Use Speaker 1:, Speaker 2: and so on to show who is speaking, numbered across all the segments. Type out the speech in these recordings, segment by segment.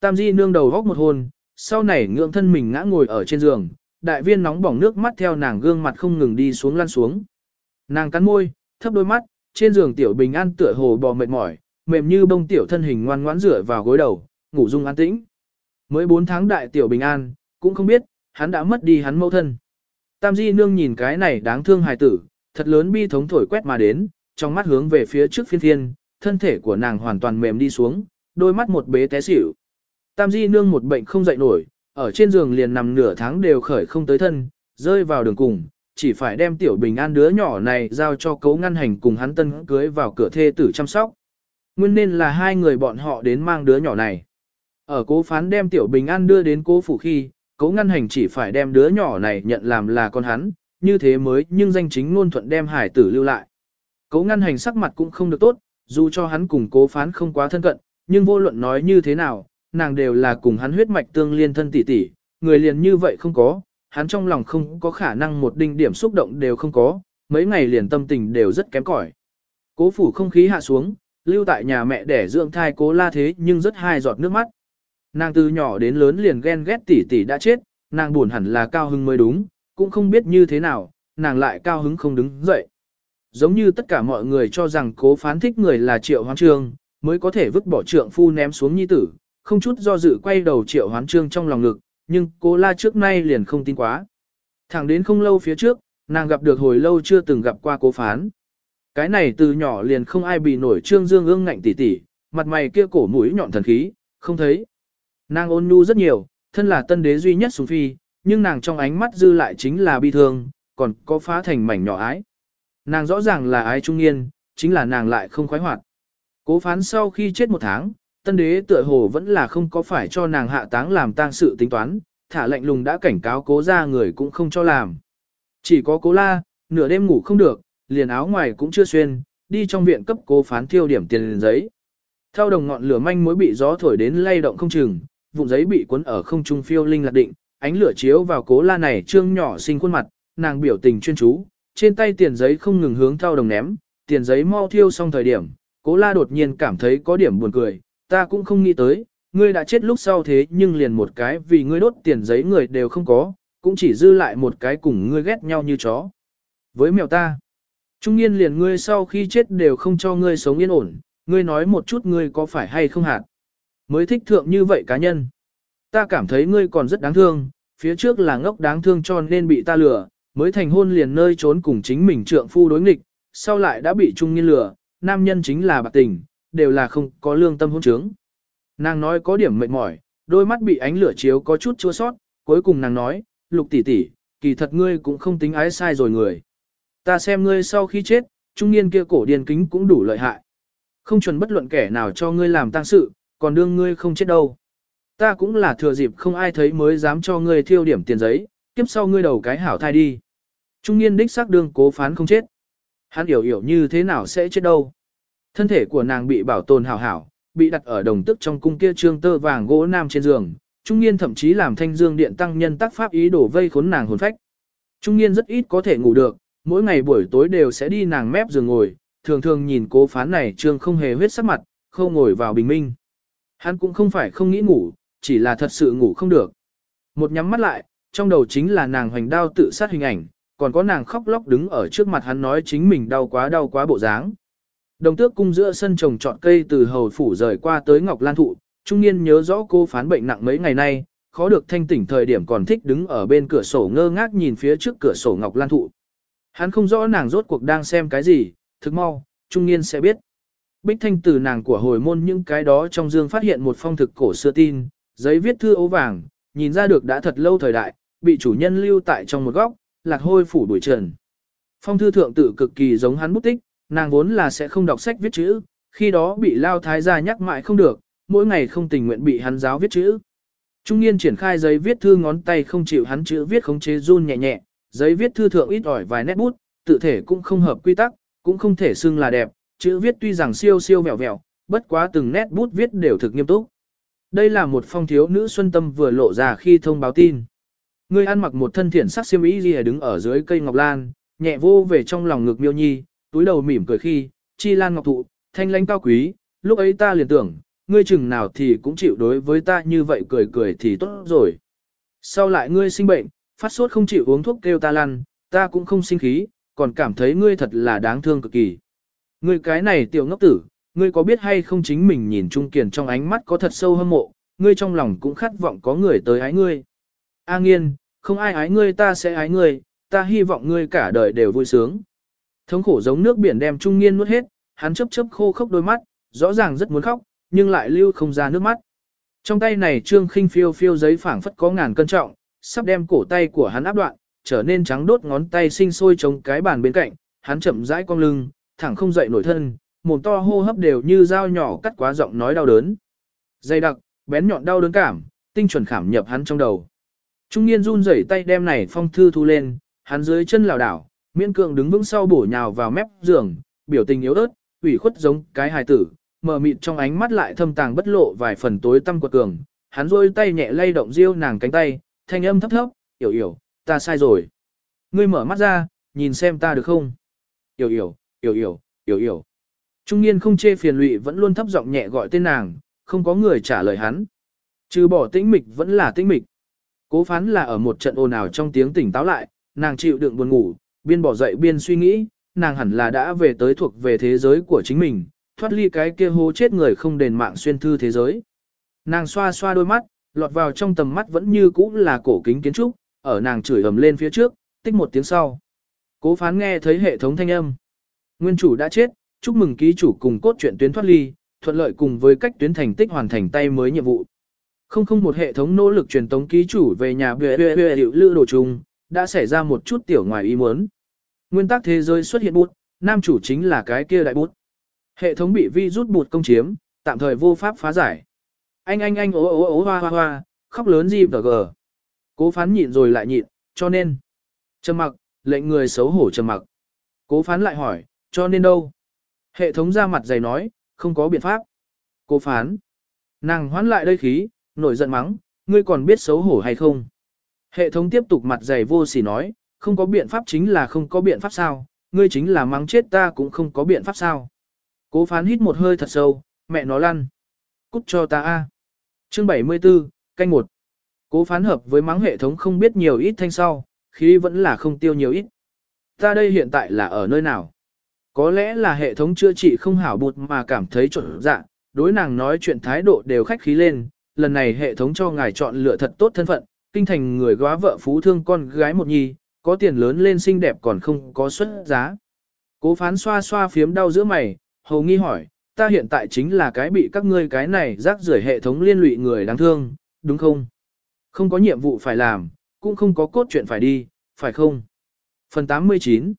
Speaker 1: Tam Di nương đầu góc một hôn, sau này ngưỡng thân mình ngã ngồi ở trên giường, đại viên nóng bỏng nước mắt theo nàng gương mặt không ngừng đi xuống lăn xuống. Nàng cắn môi, thấp đôi mắt, trên giường tiểu bình an tựa hồ bò mệt mỏi, mềm như bông tiểu thân hình ngoan ngoãn rửa vào gối đầu, ngủ dung an tĩnh. Mới 4 tháng đại tiểu bình an, cũng không biết, hắn đã mất đi hắn mẫu thân. Tam Di nương nhìn cái này đáng thương hài tử, thật lớn bi thống thổi quét mà đến, trong mắt hướng về phía trước phiên thiên, thân thể của nàng hoàn toàn mềm đi xuống, đôi mắt một bế té xỉu. Tam Di nương một bệnh không dậy nổi, ở trên giường liền nằm nửa tháng đều khởi không tới thân, rơi vào đường cùng, chỉ phải đem tiểu bình an đứa nhỏ này giao cho cấu ngăn hành cùng hắn tân cưới vào cửa thê tử chăm sóc. Nguyên nên là hai người bọn họ đến mang đứa nhỏ này. Ở cố phán đem tiểu bình an đưa đến cố phủ khi, cố ngăn hành chỉ phải đem đứa nhỏ này nhận làm là con hắn, như thế mới nhưng danh chính ngôn thuận đem hải tử lưu lại. Cố ngăn hành sắc mặt cũng không được tốt, dù cho hắn cùng cố phán không quá thân cận, nhưng vô luận nói như thế nào, nàng đều là cùng hắn huyết mạch tương liên thân tỷ tỷ, người liền như vậy không có, hắn trong lòng không có khả năng một đinh điểm xúc động đều không có, mấy ngày liền tâm tình đều rất kém cỏi. Cố phủ không khí hạ xuống, lưu tại nhà mẹ để dưỡng thai cố la thế nhưng rất hai giọt nước mắt. Nàng từ nhỏ đến lớn liền ghen ghét tỷ tỷ đã chết, nàng buồn hẳn là cao hứng mới đúng, cũng không biết như thế nào, nàng lại cao hứng không đứng dậy. Giống như tất cả mọi người cho rằng cố phán thích người là triệu hoang trương, mới có thể vứt bỏ trượng phu ném xuống nhi tử, không chút do dự quay đầu triệu hoán trương trong lòng ngực, nhưng cố la trước nay liền không tin quá. Thẳng đến không lâu phía trước, nàng gặp được hồi lâu chưa từng gặp qua cố phán. Cái này từ nhỏ liền không ai bị nổi trương dương ương ngạnh tỉ tỉ, mặt mày kia cổ mũi nhọn thần khí, không thấy. Nàng ôn nhu rất nhiều, thân là tân đế duy nhất xuống phi, nhưng nàng trong ánh mắt dư lại chính là bi thương, còn có phá thành mảnh nhỏ ái. Nàng rõ ràng là ái trung niên, chính là nàng lại không khoái hoạt. Cố phán sau khi chết một tháng, tân đế tựa hồ vẫn là không có phải cho nàng hạ táng làm tang sự tính toán, thả lệnh lùng đã cảnh cáo cố ra người cũng không cho làm. Chỉ có cố la, nửa đêm ngủ không được, liền áo ngoài cũng chưa xuyên, đi trong viện cấp cố phán thiêu điểm tiền giấy. Theo đồng ngọn lửa manh mối bị gió thổi đến lay động không chừng, vụn giấy bị cuốn ở không trung phiêu linh lạc định, ánh lửa chiếu vào cố la này trương nhỏ xinh khuôn mặt, nàng biểu tình chuyên chú, trên tay tiền giấy không ngừng hướng theo đồng ném, tiền giấy mau thiêu xong thời điểm, cố la đột nhiên cảm thấy có điểm buồn cười, ta cũng không nghĩ tới, ngươi đã chết lúc sau thế nhưng liền một cái vì ngươi đốt tiền giấy người đều không có, cũng chỉ dư lại một cái cùng ngươi ghét nhau như chó. Với mèo ta, trung niên liền ngươi sau khi chết đều không cho ngươi sống yên ổn, ngươi nói một chút ngươi có phải hay không hạt. Mới thích thượng như vậy cá nhân. Ta cảm thấy ngươi còn rất đáng thương, phía trước là ngốc đáng thương cho nên bị ta lừa, mới thành hôn liền nơi trốn cùng chính mình trượng phu đối nghịch, sau lại đã bị trung niên lừa, nam nhân chính là bạc tình, đều là không có lương tâm hôn trướng. Nàng nói có điểm mệt mỏi, đôi mắt bị ánh lửa chiếu có chút chua sót, cuối cùng nàng nói, lục tỷ tỷ, kỳ thật ngươi cũng không tính ái sai rồi người. Ta xem ngươi sau khi chết, trung niên kia cổ điền kính cũng đủ lợi hại. Không chuẩn bất luận kẻ nào cho ngươi làm tang sự, còn đương ngươi không chết đâu. Ta cũng là thừa dịp không ai thấy mới dám cho ngươi thiêu điểm tiền giấy, kiếp sau ngươi đầu cái hảo thai đi. Trung niên đích xác đương cố phán không chết. Hắn hiểu hiểu như thế nào sẽ chết đâu. Thân thể của nàng bị bảo tồn hảo hảo, bị đặt ở đồng tức trong cung kia trương tơ vàng gỗ nam trên giường. Trung niên thậm chí làm thanh dương điện tăng nhân tác pháp ý đổ vây khốn nàng hồn phách. Trung niên rất ít có thể ngủ được, mỗi ngày buổi tối đều sẽ đi nàng mép giường ngồi, thường thường nhìn cố phán này trương không hề huyết sắc mặt, không ngồi vào bình minh. Hắn cũng không phải không nghĩ ngủ, chỉ là thật sự ngủ không được. Một nhắm mắt lại, trong đầu chính là nàng hoành đao tự sát hình ảnh, còn có nàng khóc lóc đứng ở trước mặt hắn nói chính mình đau quá đau quá bộ dáng. Đồng tước cung giữa sân trồng trọt cây từ hầu phủ rời qua tới Ngọc Lan Thụ, trung niên nhớ rõ cô phán bệnh nặng mấy ngày nay, khó được thanh tỉnh thời điểm còn thích đứng ở bên cửa sổ ngơ ngác nhìn phía trước cửa sổ Ngọc Lan Thụ. Hắn không rõ nàng rốt cuộc đang xem cái gì, thực mau, trung niên sẽ biết. Bích thanh từ nàng của hồi môn những cái đó trong dương phát hiện một phong thực cổ xưa tin, giấy viết thư ấu vàng, nhìn ra được đã thật lâu thời đại, bị chủ nhân lưu tại trong một góc, lạc hôi phủ đuổi trần. Phong thư thượng tự cực kỳ giống hắn bút tích, nàng vốn là sẽ không đọc sách viết chữ, khi đó bị lao thái gia nhắc mãi không được, mỗi ngày không tình nguyện bị hắn giáo viết chữ. Trung niên triển khai giấy viết thư ngón tay không chịu hắn chữ viết khống chế run nhẹ nhẹ, giấy viết thư thượng ít ỏi vài nét bút, tự thể cũng không hợp quy tắc, cũng không thể xưng là đẹp, chữ viết tuy rằng siêu siêu vẹo vẹo, bất quá từng nét bút viết đều thực nghiêm túc. Đây là một phong thiếu nữ xuân tâm vừa lộ ra khi thông báo tin. Người ăn mặc một thân thiện sắc xiêm y gì đứng ở dưới cây ngọc lan, nhẹ vô về trong lòng ngực miêu nhi, túi đầu mỉm cười khi, chi lan ngọc thụ, thanh lãnh cao quý, lúc ấy ta liền tưởng, ngươi chừng nào thì cũng chịu đối với ta như vậy cười cười thì tốt rồi. Sau lại ngươi sinh bệnh, phát sốt không chịu uống thuốc kêu ta lăn, ta cũng không sinh khí, còn cảm thấy ngươi thật là đáng thương cực kỳ. Ngươi cái này tiểu ngốc tử, ngươi có biết hay không chính mình nhìn Trung Kiền trong ánh mắt có thật sâu hâm mộ, ngươi trong lòng cũng khát vọng có người tới ái ngươi. A nghiên, không ai ái ngươi ta sẽ ái ngươi, ta hy vọng ngươi cả đời đều vui sướng. Thống khổ giống nước biển đem Trung niên nuốt hết, hắn chớp chớp khô khốc đôi mắt, rõ ràng rất muốn khóc, nhưng lại lưu không ra nước mắt. Trong tay này trương khinh phiêu phiêu giấy phảng phất có ngàn cân trọng, sắp đem cổ tay của hắn áp đoạn, trở nên trắng đốt ngón tay sinh sôi chống cái bàn bên cạnh, hắn chậm rãi cong lưng, thẳng không dậy nổi thân, mồm to hô hấp đều như dao nhỏ cắt quá giọng nói đau đớn. Dây đặc, bén nhọn đau đớn cảm, tinh chuẩn khảm nhập hắn trong đầu. Trung niên run rẩy tay đem này phong thư thu lên, hắn dưới chân lảo đảo, miễn cường đứng vững sau bổ nhào vào mép giường, biểu tình yếu ớt, ủy khuất giống cái hài tử, mờ mịt trong ánh mắt lại thâm tàng bất lộ vài phần tối tăm quật cường. Hắn rôi tay nhẹ lay động riêu nàng cánh tay, thanh âm thấp thấp, "Yểu yểu, ta sai rồi." Ngươi mở mắt ra, nhìn xem ta được không? "Yểu yểu, yểu yểu, yểu yểu." Trung niên không chê phiền lụy vẫn luôn thấp giọng nhẹ gọi tên nàng, không có người trả lời hắn. Trừ bỏ tĩnh mịch vẫn là tĩnh mịch. Cố phán là ở một trận ồn ào trong tiếng tỉnh táo lại, nàng chịu đựng buồn ngủ, biên bỏ dậy biên suy nghĩ, nàng hẳn là đã về tới thuộc về thế giới của chính mình, thoát ly cái kia hố chết người không đền mạng xuyên thư thế giới. Nàng xoa xoa đôi mắt, lọt vào trong tầm mắt vẫn như cũ là cổ kính kiến trúc, ở nàng chửi ầm lên phía trước, tích một tiếng sau. Cố phán nghe thấy hệ thống thanh âm. Nguyên chủ đã chết, chúc mừng ký chủ cùng cốt truyện tuyến thoát ly, thuận lợi cùng với cách tuyến thành tích hoàn thành tay mới nhiệm vụ. Không không một hệ thống nỗ lực truyền tống ký chủ về nhà bệ bệ bệ hiệu lữ đồ trùng đã xảy ra một chút tiểu ngoài ý muốn. Nguyên tắc thế giới xuất hiện bút, nam chủ chính là cái kia đại bút. Hệ thống bị vi rút bụt công chiếm, tạm thời vô pháp phá giải. Anh anh anh ố ố ố hoa hoa hoa, khóc lớn gì tờ gờ. Cố phán nhịn rồi lại nhịn, cho nên. Trầm mặc, lệnh người xấu hổ trầm mặc. Cố phán lại hỏi, cho nên đâu? Hệ thống ra mặt dày nói, không có biện pháp. Cố phán. Nàng hoán lại đây khí, nổi giận mắng, ngươi còn biết xấu hổ hay không? Hệ thống tiếp tục mặt dày vô sỉ nói, không có biện pháp chính là không có biện pháp sao, ngươi chính là mắng chết ta cũng không có biện pháp sao. Cố phán hít một hơi thật sâu, mẹ nó lăn. Cút cho ta a. Chương 74, canh một. Cố phán hợp với mắng hệ thống không biết nhiều ít thanh sau, khí vẫn là không tiêu nhiều ít. Ta đây hiện tại là ở nơi nào? Có lẽ là hệ thống chữa trị không hảo bụt mà cảm thấy trộn dạ, đối nàng nói chuyện thái độ đều khách khí lên, lần này hệ thống cho ngài chọn lựa thật tốt thân phận, kinh thành người góa vợ phú thương con gái một nhi, có tiền lớn lên xinh đẹp còn không có xuất giá. Cố phán xoa xoa phiếm đau giữa mày, hầu nghi hỏi, ta hiện tại chính là cái bị các ngươi cái này rác rưởi hệ thống liên lụy người đáng thương, đúng không? Không có nhiệm vụ phải làm, cũng không có cốt truyện phải đi, phải không? Phần 89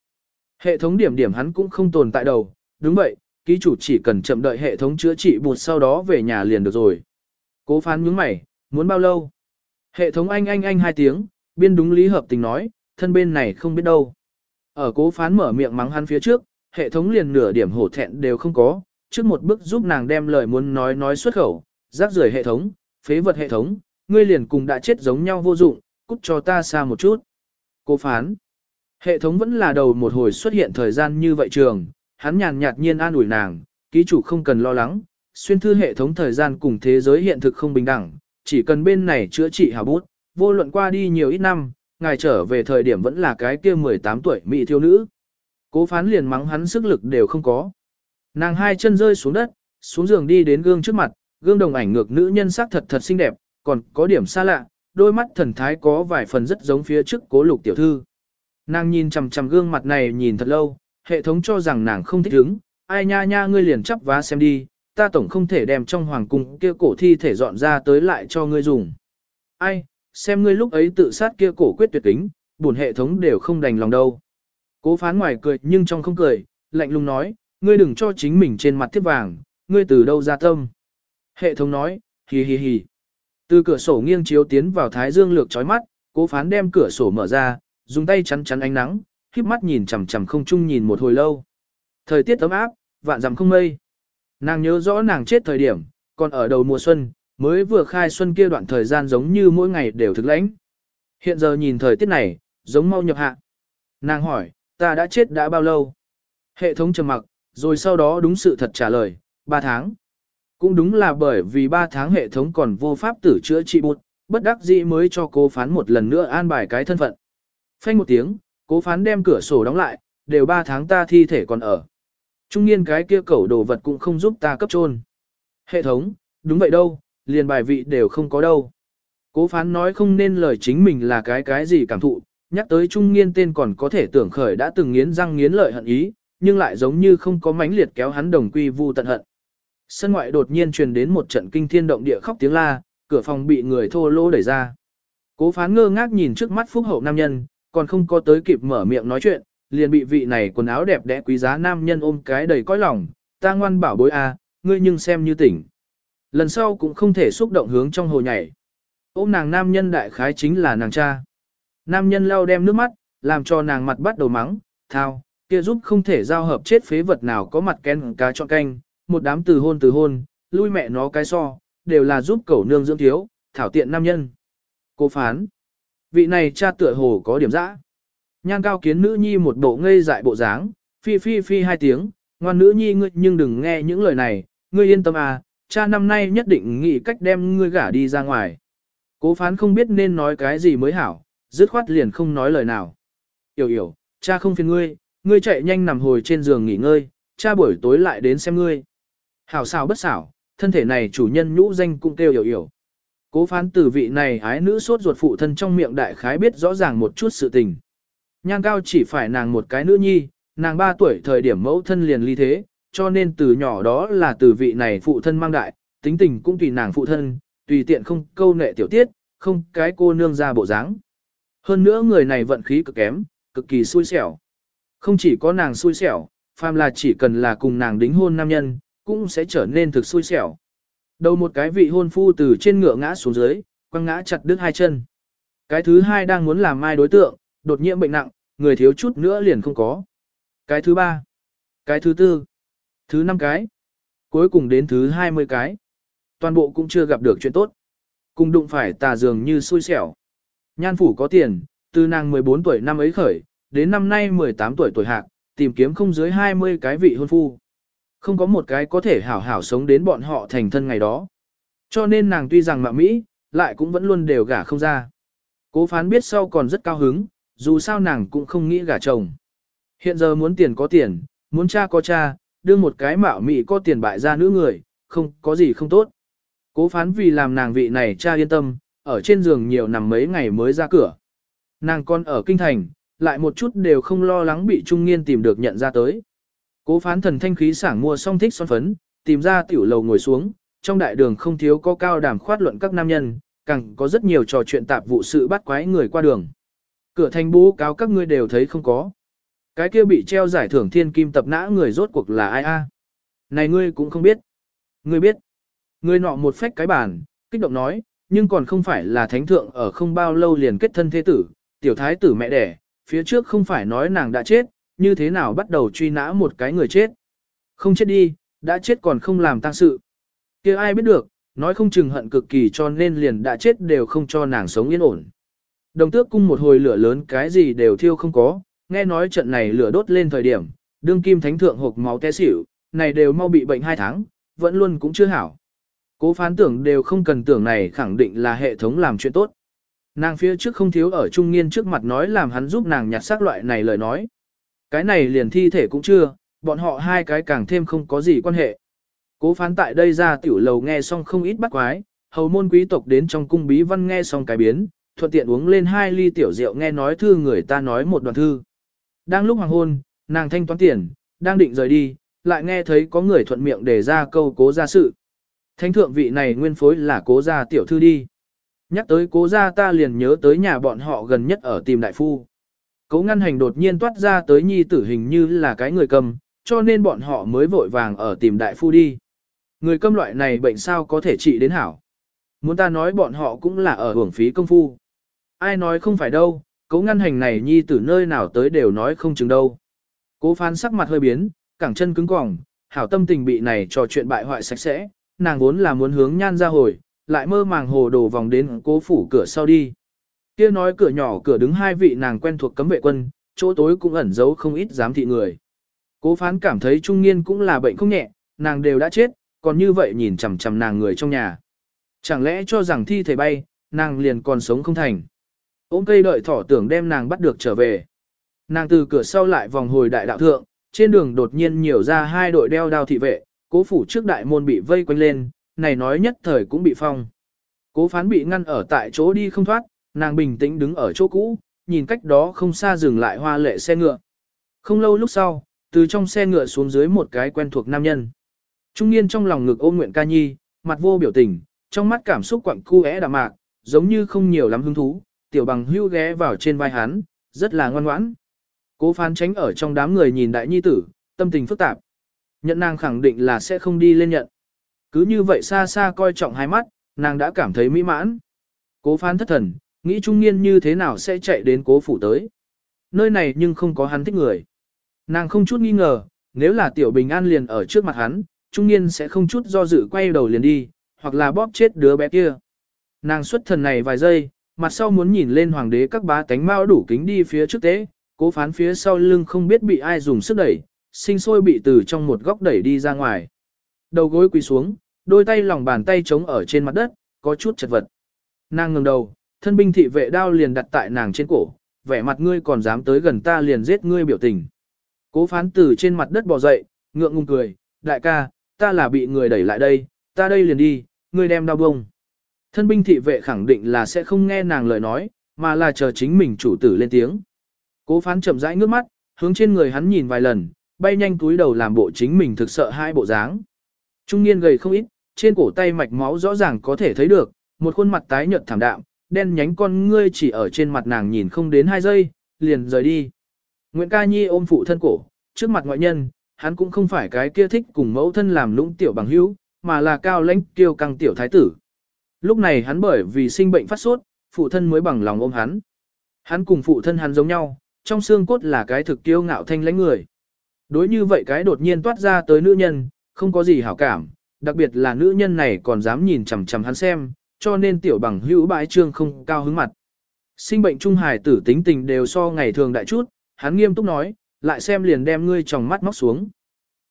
Speaker 1: Hệ thống điểm điểm hắn cũng không tồn tại đầu, đúng vậy, ký chủ chỉ cần chậm đợi hệ thống chữa trị bụt sau đó về nhà liền được rồi. Cố phán nhướng mày, muốn bao lâu? Hệ thống anh anh anh hai tiếng, biên đúng lý hợp tình nói, thân bên này không biết đâu. Ở cố phán mở miệng mắng hắn phía trước, hệ thống liền nửa điểm hổ thẹn đều không có, trước một bước giúp nàng đem lời muốn nói nói xuất khẩu, rác rưởi hệ thống, phế vật hệ thống, ngươi liền cùng đã chết giống nhau vô dụng, cút cho ta xa một chút. Cố phán, hệ thống vẫn là đầu một hồi xuất hiện thời gian như vậy trường, hắn nhàn nhạt nhiên an ủi nàng, ký chủ không cần lo lắng, xuyên thư hệ thống thời gian cùng thế giới hiện thực không bình đẳng, chỉ cần bên này chữa trị hào bút, vô luận qua đi nhiều ít năm, ngài trở về thời điểm vẫn là cái kia 18 tuổi mỹ thiếu nữ. Cố phán liền mắng hắn sức lực đều không có. Nàng hai chân rơi xuống đất, xuống giường đi đến gương trước mặt, gương đồng ảnh ngược nữ nhân sắc thật thật xinh đẹp, còn có điểm xa lạ, đôi mắt thần thái có vài phần rất giống phía trước cố lục tiểu thư. Nàng nhìn chằm chằm gương mặt này nhìn thật lâu, hệ thống cho rằng nàng không thích hứng, ai nha nha ngươi liền chắp vá xem đi, ta tổng không thể đem trong hoàng cung kia cổ thi thể dọn ra tới lại cho ngươi dùng. Ai, xem ngươi lúc ấy tự sát kia cổ quyết tuyệt kính, buồn hệ thống đều không đành lòng đâu. Cố phán ngoài cười nhưng trong không cười, lạnh lùng nói, ngươi đừng cho chính mình trên mặt thiết vàng, ngươi từ đâu ra tâm. Hệ thống nói, hì hì hì. Từ cửa sổ nghiêng chiếu tiến vào thái dương lược chói mắt, cố phán đem cửa sổ mở ra, dùng tay chắn chắn ánh nắng, khiếp mắt nhìn chằm chằm không chung nhìn một hồi lâu. Thời tiết ấm áp, vạn dặm không mây. Nàng nhớ rõ nàng chết thời điểm, còn ở đầu mùa xuân, mới vừa khai xuân kia đoạn thời gian giống như mỗi ngày đều thực lãnh. Hiện giờ nhìn thời tiết này, giống mau nhập hạ. Nàng hỏi, ta đã chết đã bao lâu? Hệ thống trầm mặc, rồi sau đó đúng sự thật trả lời, 3 tháng. Cũng đúng là bởi vì 3 tháng hệ thống còn vô pháp tử chữa trị bụt, bất đắc dĩ mới cho cố phán một lần nữa an bài cái thân phận. Phanh một tiếng, cố phán đem cửa sổ đóng lại, đều 3 tháng ta thi thể còn ở. Trung niên cái kia cẩu đồ vật cũng không giúp ta cấp trôn. Hệ thống, đúng vậy đâu, liền bài vị đều không có đâu. Cố phán nói không nên lời chính mình là cái cái gì cảm thụ, nhắc tới trung niên tên còn có thể tưởng khởi đã từng nghiến răng nghiến lợi hận ý, nhưng lại giống như không có mánh liệt kéo hắn đồng quy vu tận hận. Sân ngoại đột nhiên truyền đến một trận kinh thiên động địa khóc tiếng la, cửa phòng bị người thô lỗ đẩy ra. Cố phán ngơ ngác nhìn trước mắt phúc hậu nam nhân, còn không có tới kịp mở miệng nói chuyện, liền bị vị này quần áo đẹp đẽ quý giá nam nhân ôm cái đầy cõi lòng, ta ngoan bảo bối a, ngươi nhưng xem như tỉnh. Lần sau cũng không thể xúc động hướng trong hồ nhảy. Ôm nàng nam nhân đại khái chính là nàng cha. Nam nhân lau đem nước mắt, làm cho nàng mặt bắt đầu mắng, thao, kia giúp không thể giao hợp chết phế vật nào có mặt kén cá chọn canh, một đám từ hôn từ hôn, lui mẹ nó cái so, đều là giúp cẩu nương dưỡng thiếu, thảo tiện nam nhân. Cô phán, vị này cha tựa hồ có điểm dã. Nhan cao kiến nữ nhi một bộ ngây dại bộ dáng, phi phi phi hai tiếng, ngoan nữ nhi ngươi nhưng đừng nghe những lời này, ngươi yên tâm à, cha năm nay nhất định nghĩ cách đem ngươi gả đi ra ngoài. Cố phán không biết nên nói cái gì mới hảo, dứt khoát liền không nói lời nào. Yểu yểu, cha không phiền ngươi, ngươi chạy nhanh nằm hồi trên giường nghỉ ngơi, cha buổi tối lại đến xem ngươi. Hảo xảo bất xảo, thân thể này chủ nhân nhũ danh cũng kêu yểu yểu. Cố phán tử vị này ái nữ sốt ruột phụ thân trong miệng đại khái biết rõ ràng một chút sự tình. Nhan cao chỉ phải nàng một cái nữ nhi, nàng 3 tuổi thời điểm mẫu thân liền ly thế, cho nên từ nhỏ đó là từ vị này phụ thân mang đại, tính tình cũng tùy nàng phụ thân, tùy tiện không câu nệ tiểu tiết, không cái cô nương ra bộ dáng. Hơn nữa người này vận khí cực kém, cực kỳ xui xẻo. Không chỉ có nàng xui xẻo, phàm là chỉ cần là cùng nàng đính hôn nam nhân, cũng sẽ trở nên thực xui xẻo. Đầu một cái vị hôn phu từ trên ngựa ngã xuống dưới, quăng ngã chặt đứt hai chân. Cái thứ hai đang muốn làm mai đối tượng, đột nhiễm bệnh nặng, người thiếu chút nữa liền không có. Cái thứ ba, cái thứ tư, thứ năm cái, cuối cùng đến thứ hai mươi cái. Toàn bộ cũng chưa gặp được chuyện tốt. Cùng đụng phải tà dường như xui xẻo. Nhan phủ có tiền, từ nàng 14 tuổi năm ấy khởi, đến năm nay 18 tuổi tuổi hạc, tìm kiếm không dưới 20 cái vị hôn phu. Không có một cái có thể hảo hảo sống đến bọn họ thành thân ngày đó. Cho nên nàng tuy rằng mạo Mỹ, lại cũng vẫn luôn đều gả không ra. Cố phán biết sau còn rất cao hứng, dù sao nàng cũng không nghĩ gả chồng. Hiện giờ muốn tiền có tiền, muốn cha có cha, đưa một cái mạo mị có tiền bại ra nữ người, không có gì không tốt. Cố phán vì làm nàng vị này cha yên tâm, ở trên giường nhiều nằm mấy ngày mới ra cửa. Nàng con ở kinh thành, lại một chút đều không lo lắng bị trung niên tìm được nhận ra tới. Cố phán thần thanh khí sảng mua xong thích son phấn, tìm ra tiểu lầu ngồi xuống, trong đại đường không thiếu có cao đàm khoát luận các nam nhân, càng có rất nhiều trò chuyện tạp vụ sự bắt quái người qua đường. Cửa thành bố cáo các ngươi đều thấy không có. Cái kia bị treo giải thưởng thiên kim tập nã người rốt cuộc là ai a? Này ngươi cũng không biết. Ngươi biết. Ngươi nọ một phách cái bàn kích động nói, nhưng còn không phải là thánh thượng ở không bao lâu liền kết thân thế tử, tiểu thái tử mẹ đẻ, phía trước không phải nói nàng đã chết, như thế nào bắt đầu truy nã một cái người chết. Không chết đi, đã chết còn không làm tang sự. kia ai biết được, nói không chừng hận cực kỳ cho nên liền đã chết đều không cho nàng sống yên ổn. Đồng tước cung một hồi lửa lớn cái gì đều thiêu không có, nghe nói trận này lửa đốt lên thời điểm, đương kim thánh thượng hộp máu té xỉu, này đều mau bị bệnh hai tháng, vẫn luôn cũng chưa hảo. Cố phán tưởng đều không cần tưởng này khẳng định là hệ thống làm chuyện tốt. Nàng phía trước không thiếu ở trung niên trước mặt nói làm hắn giúp nàng nhặt xác loại này lời nói. Cái này liền thi thể cũng chưa, bọn họ hai cái càng thêm không có gì quan hệ. Cố phán tại đây ra tiểu lầu nghe xong không ít bắt quái, hầu môn quý tộc đến trong cung bí văn nghe xong cái biến, thuận tiện uống lên hai ly tiểu rượu nghe nói thư người ta nói một đoạn thư. Đang lúc hoàng hôn, nàng thanh toán tiền, đang định rời đi, lại nghe thấy có người thuận miệng để ra câu cố gia sự. Thánh thượng vị này nguyên phối là cố gia tiểu thư đi. Nhắc tới cố gia ta liền nhớ tới nhà bọn họ gần nhất ở tìm đại phu. Cố ngăn hành đột nhiên toát ra tới nhi tử hình như là cái người cầm, cho nên bọn họ mới vội vàng ở tìm đại phu đi. Người câm loại này bệnh sao có thể trị đến hảo. Muốn ta nói bọn họ cũng là ở hưởng phí công phu. Ai nói không phải đâu, cố ngăn hành này nhi tử nơi nào tới đều nói không chừng đâu. Cố phán sắc mặt hơi biến, cẳng chân cứng cỏng, hảo tâm tình bị này trò chuyện bại hoại sạch sẽ, nàng vốn là muốn hướng nhan ra hồi, lại mơ màng hồ đồ vòng đến cố phủ cửa sau đi. Kia nói cửa nhỏ cửa đứng hai vị nàng quen thuộc cấm vệ quân, chỗ tối cũng ẩn giấu không ít giám thị người. Cố phán cảm thấy trung niên cũng là bệnh không nhẹ, nàng đều đã chết, còn như vậy nhìn chằm chằm nàng người trong nhà. Chẳng lẽ cho rằng thi thể bay, nàng liền còn sống không thành. Ôm cây đợi thỏ tưởng đem nàng bắt được trở về. Nàng từ cửa sau lại vòng hồi đại đạo thượng, trên đường đột nhiên nhiều ra hai đội đeo đao thị vệ, cố phủ trước đại môn bị vây quanh lên, này nói nhất thời cũng bị phong. Cố phán bị ngăn ở tại chỗ đi không thoát, nàng bình tĩnh đứng ở chỗ cũ, nhìn cách đó không xa dừng lại hoa lệ xe ngựa. Không lâu lúc sau, từ trong xe ngựa xuống dưới một cái quen thuộc nam nhân. Trung niên trong lòng ngực ôm nguyện ca nhi, mặt vô biểu tình, trong mắt cảm xúc quặng cu é đạm mạc, giống như không nhiều lắm hứng thú, tiểu bằng hưu ghé vào trên vai hắn, rất là ngoan ngoãn. Cố phán tránh ở trong đám người nhìn đại nhi tử, tâm tình phức tạp. Nhận nàng khẳng định là sẽ không đi lên nhận. Cứ như vậy xa xa coi trọng hai mắt, nàng đã cảm thấy mỹ mãn. Cố phán thất thần, nghĩ trung niên như thế nào sẽ chạy đến cố phủ tới. Nơi này nhưng không có hắn thích người. Nàng không chút nghi ngờ, nếu là tiểu bình an liền ở trước mặt hắn, trung niên sẽ không chút do dự quay đầu liền đi, hoặc là bóp chết đứa bé kia. Nàng xuất thần này vài giây, mặt sau muốn nhìn lên hoàng đế các bá tánh mao đủ kính đi phía trước tế, cố phán phía sau lưng không biết bị ai dùng sức đẩy, sinh sôi bị từ trong một góc đẩy đi ra ngoài. Đầu gối quỳ xuống, đôi tay lòng bàn tay trống ở trên mặt đất, có chút chật vật. Nàng ngừng đầu, thân binh thị vệ đao liền đặt tại nàng trên cổ, vẻ mặt ngươi còn dám tới gần ta liền giết ngươi biểu tình. Cố phán từ trên mặt đất bò dậy, ngượng ngùng cười, đại ca, ta là bị người đẩy lại đây, ta đây liền đi, ngươi đem đao bông. Thân binh thị vệ khẳng định là sẽ không nghe nàng lời nói, mà là chờ chính mình chủ tử lên tiếng. Cố phán chậm rãi ngước mắt, hướng trên người hắn nhìn vài lần, bay nhanh túi đầu làm bộ chính mình thực sợ hai bộ dáng. Trung niên gầy không ít, trên cổ tay mạch máu rõ ràng có thể thấy được, một khuôn mặt tái nhợt thảm đạm, đen nhánh con ngươi chỉ ở trên mặt nàng nhìn không đến hai giây, liền rời đi. Nguyễn Ca Nhi ôm phụ thân cổ, trước mặt ngoại nhân, hắn cũng không phải cái kia thích cùng mẫu thân làm lũng tiểu bằng hữu, mà là cao lãnh kiêu căng tiểu thái tử. Lúc này hắn bởi vì sinh bệnh phát sốt, phụ thân mới bằng lòng ôm hắn. Hắn cùng phụ thân hắn giống nhau, trong xương cốt là cái thực kiêu ngạo thanh lãnh người. Đối như vậy cái đột nhiên toát ra tới nữ nhân, không có gì hảo cảm, đặc biệt là nữ nhân này còn dám nhìn chằm chằm hắn xem, cho nên tiểu bằng hữu bãi trương không cao hứng mặt. Sinh bệnh trung hài tử tính tình đều so ngày thường đại chút, hắn nghiêm túc nói, lại xem liền đem ngươi tròng mắt móc xuống.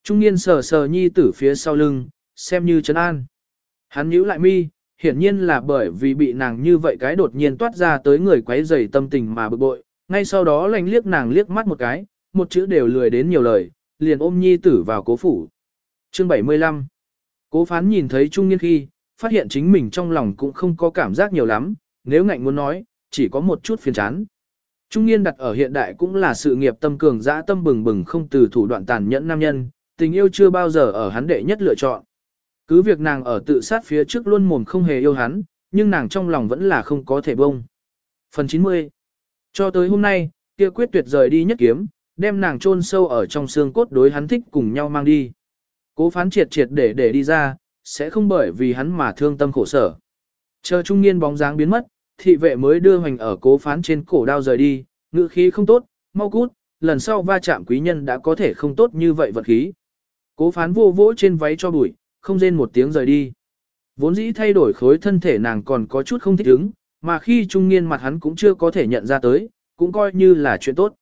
Speaker 1: Trung niên sờ sờ nhi tử phía sau lưng, xem như trấn an. Hắn nhíu lại mi, hiển nhiên là bởi vì bị nàng như vậy cái đột nhiên toát ra tới người quấy rầy tâm tình mà bực bội, ngay sau đó lành liếc nàng liếc mắt một cái, một chữ đều lười đến nhiều lời, liền ôm nhi tử vào cố phủ. Chương 75 Cố phán nhìn thấy trung niên khi, phát hiện chính mình trong lòng cũng không có cảm giác nhiều lắm, nếu ngạnh muốn nói, chỉ có một chút phiền chán. Trung niên đặt ở hiện đại cũng là sự nghiệp tâm cường dã tâm bừng bừng không từ thủ đoạn tàn nhẫn nam nhân, tình yêu chưa bao giờ ở hắn đệ nhất lựa chọn. Cứ việc nàng ở tự sát phía trước luôn mồm không hề yêu hắn, nhưng nàng trong lòng vẫn là không có thể bông. Phần 90 Cho tới hôm nay, kia quyết tuyệt rời đi nhất kiếm, đem nàng chôn sâu ở trong xương cốt đối hắn thích cùng nhau mang đi. Cố phán triệt triệt để để đi ra, sẽ không bởi vì hắn mà thương tâm khổ sở. Chờ trung niên bóng dáng biến mất, thị vệ mới đưa hoành ở cố phán trên cổ đao rời đi, ngữ khí không tốt, mau cút, lần sau va chạm quý nhân đã có thể không tốt như vậy vật khí. Cố phán vô vỗ trên váy cho bụi, không rên một tiếng rời đi. Vốn dĩ thay đổi khối thân thể nàng còn có chút không thích ứng, mà khi trung niên mặt hắn cũng chưa có thể nhận ra tới, cũng coi như là chuyện tốt.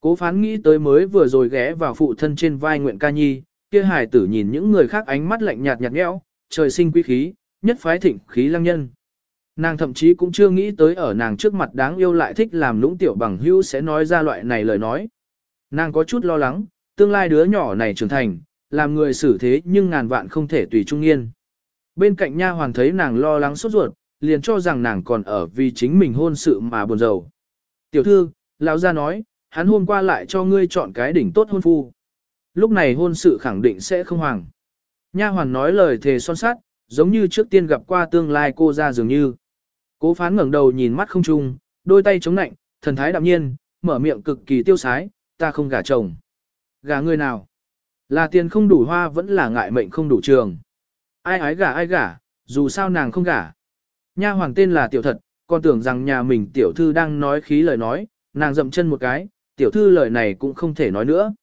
Speaker 1: Cố phán nghĩ tới mới vừa rồi ghé vào phụ thân trên vai Nguyện Ca Nhi, kia hài tử nhìn những người khác ánh mắt lạnh nhạt nhạt nhẽo, trời sinh quý khí, nhất phái thịnh khí lăng nhân. Nàng thậm chí cũng chưa nghĩ tới ở nàng trước mặt đáng yêu lại thích làm lũng tiểu bằng hữu sẽ nói ra loại này lời nói. Nàng có chút lo lắng, tương lai đứa nhỏ này trưởng thành, làm người xử thế nhưng ngàn vạn không thể tùy trung yên. Bên cạnh nha hoàn thấy nàng lo lắng sốt ruột, liền cho rằng nàng còn ở vì chính mình hôn sự mà buồn rầu. Tiểu thư, lão gia nói, hắn hôm qua lại cho ngươi chọn cái đỉnh tốt hôn phu. Lúc này hôn sự khẳng định sẽ không hoàng. Nha hoàn nói lời thề son sát, giống như trước tiên gặp qua tương lai cô ra dường như. Cố phán ngẩng đầu nhìn mắt không trung, đôi tay chống nạnh, thần thái đạm nhiên, mở miệng cực kỳ tiêu sái, ta không gả chồng. Gả người nào? Là tiền không đủ hoa vẫn là ngại mệnh không đủ trường. Ai ái gả ai gả, dù sao nàng không gả. Nha hoàng tên là tiểu thật, còn tưởng rằng nhà mình tiểu thư đang nói khí lời nói, nàng dậm chân một cái, tiểu thư lời này cũng không thể nói nữa.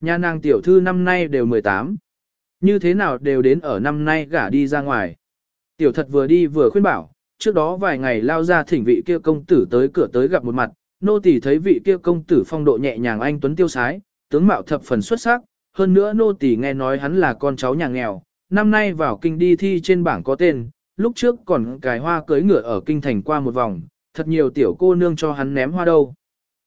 Speaker 1: Nhà nàng tiểu thư năm nay đều 18. Như thế nào đều đến ở năm nay gả đi ra ngoài. Tiểu thật vừa đi vừa khuyên bảo, trước đó vài ngày lao ra thỉnh vị kia công tử tới cửa tới gặp một mặt, nô tỳ thấy vị kia công tử phong độ nhẹ nhàng anh tuấn tiêu sái, tướng mạo thập phần xuất sắc, hơn nữa nô tỳ nghe nói hắn là con cháu nhà nghèo, năm nay vào kinh đi thi trên bảng có tên, lúc trước còn cài hoa cưới ngựa ở kinh thành qua một vòng, thật nhiều tiểu cô nương cho hắn ném hoa đâu.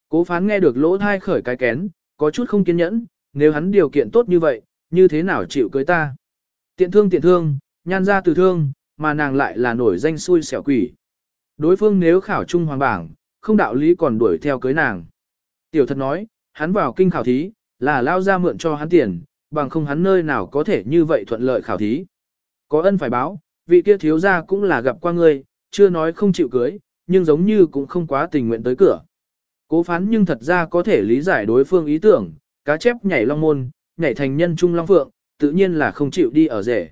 Speaker 1: Cố phán nghe được lỗ thai khởi cái kén, có chút không kiên nhẫn, nếu hắn điều kiện tốt như vậy, như thế nào chịu cưới ta. Tiện thương tiện thương, nhan ra từ thương, mà nàng lại là nổi danh xui xẻo quỷ. Đối phương nếu khảo trung hoàng bảng, không đạo lý còn đuổi theo cưới nàng. Tiểu thật nói, hắn vào kinh khảo thí, là lao ra mượn cho hắn tiền, bằng không hắn nơi nào có thể như vậy thuận lợi khảo thí. Có ân phải báo, vị kia thiếu gia cũng là gặp qua ngươi, chưa nói không chịu cưới, nhưng giống như cũng không quá tình nguyện tới cửa. Cố phán nhưng thật ra có thể lý giải đối phương ý tưởng, cá chép nhảy long môn, nhảy thành nhân trung long phượng, tự nhiên là không chịu đi ở rể.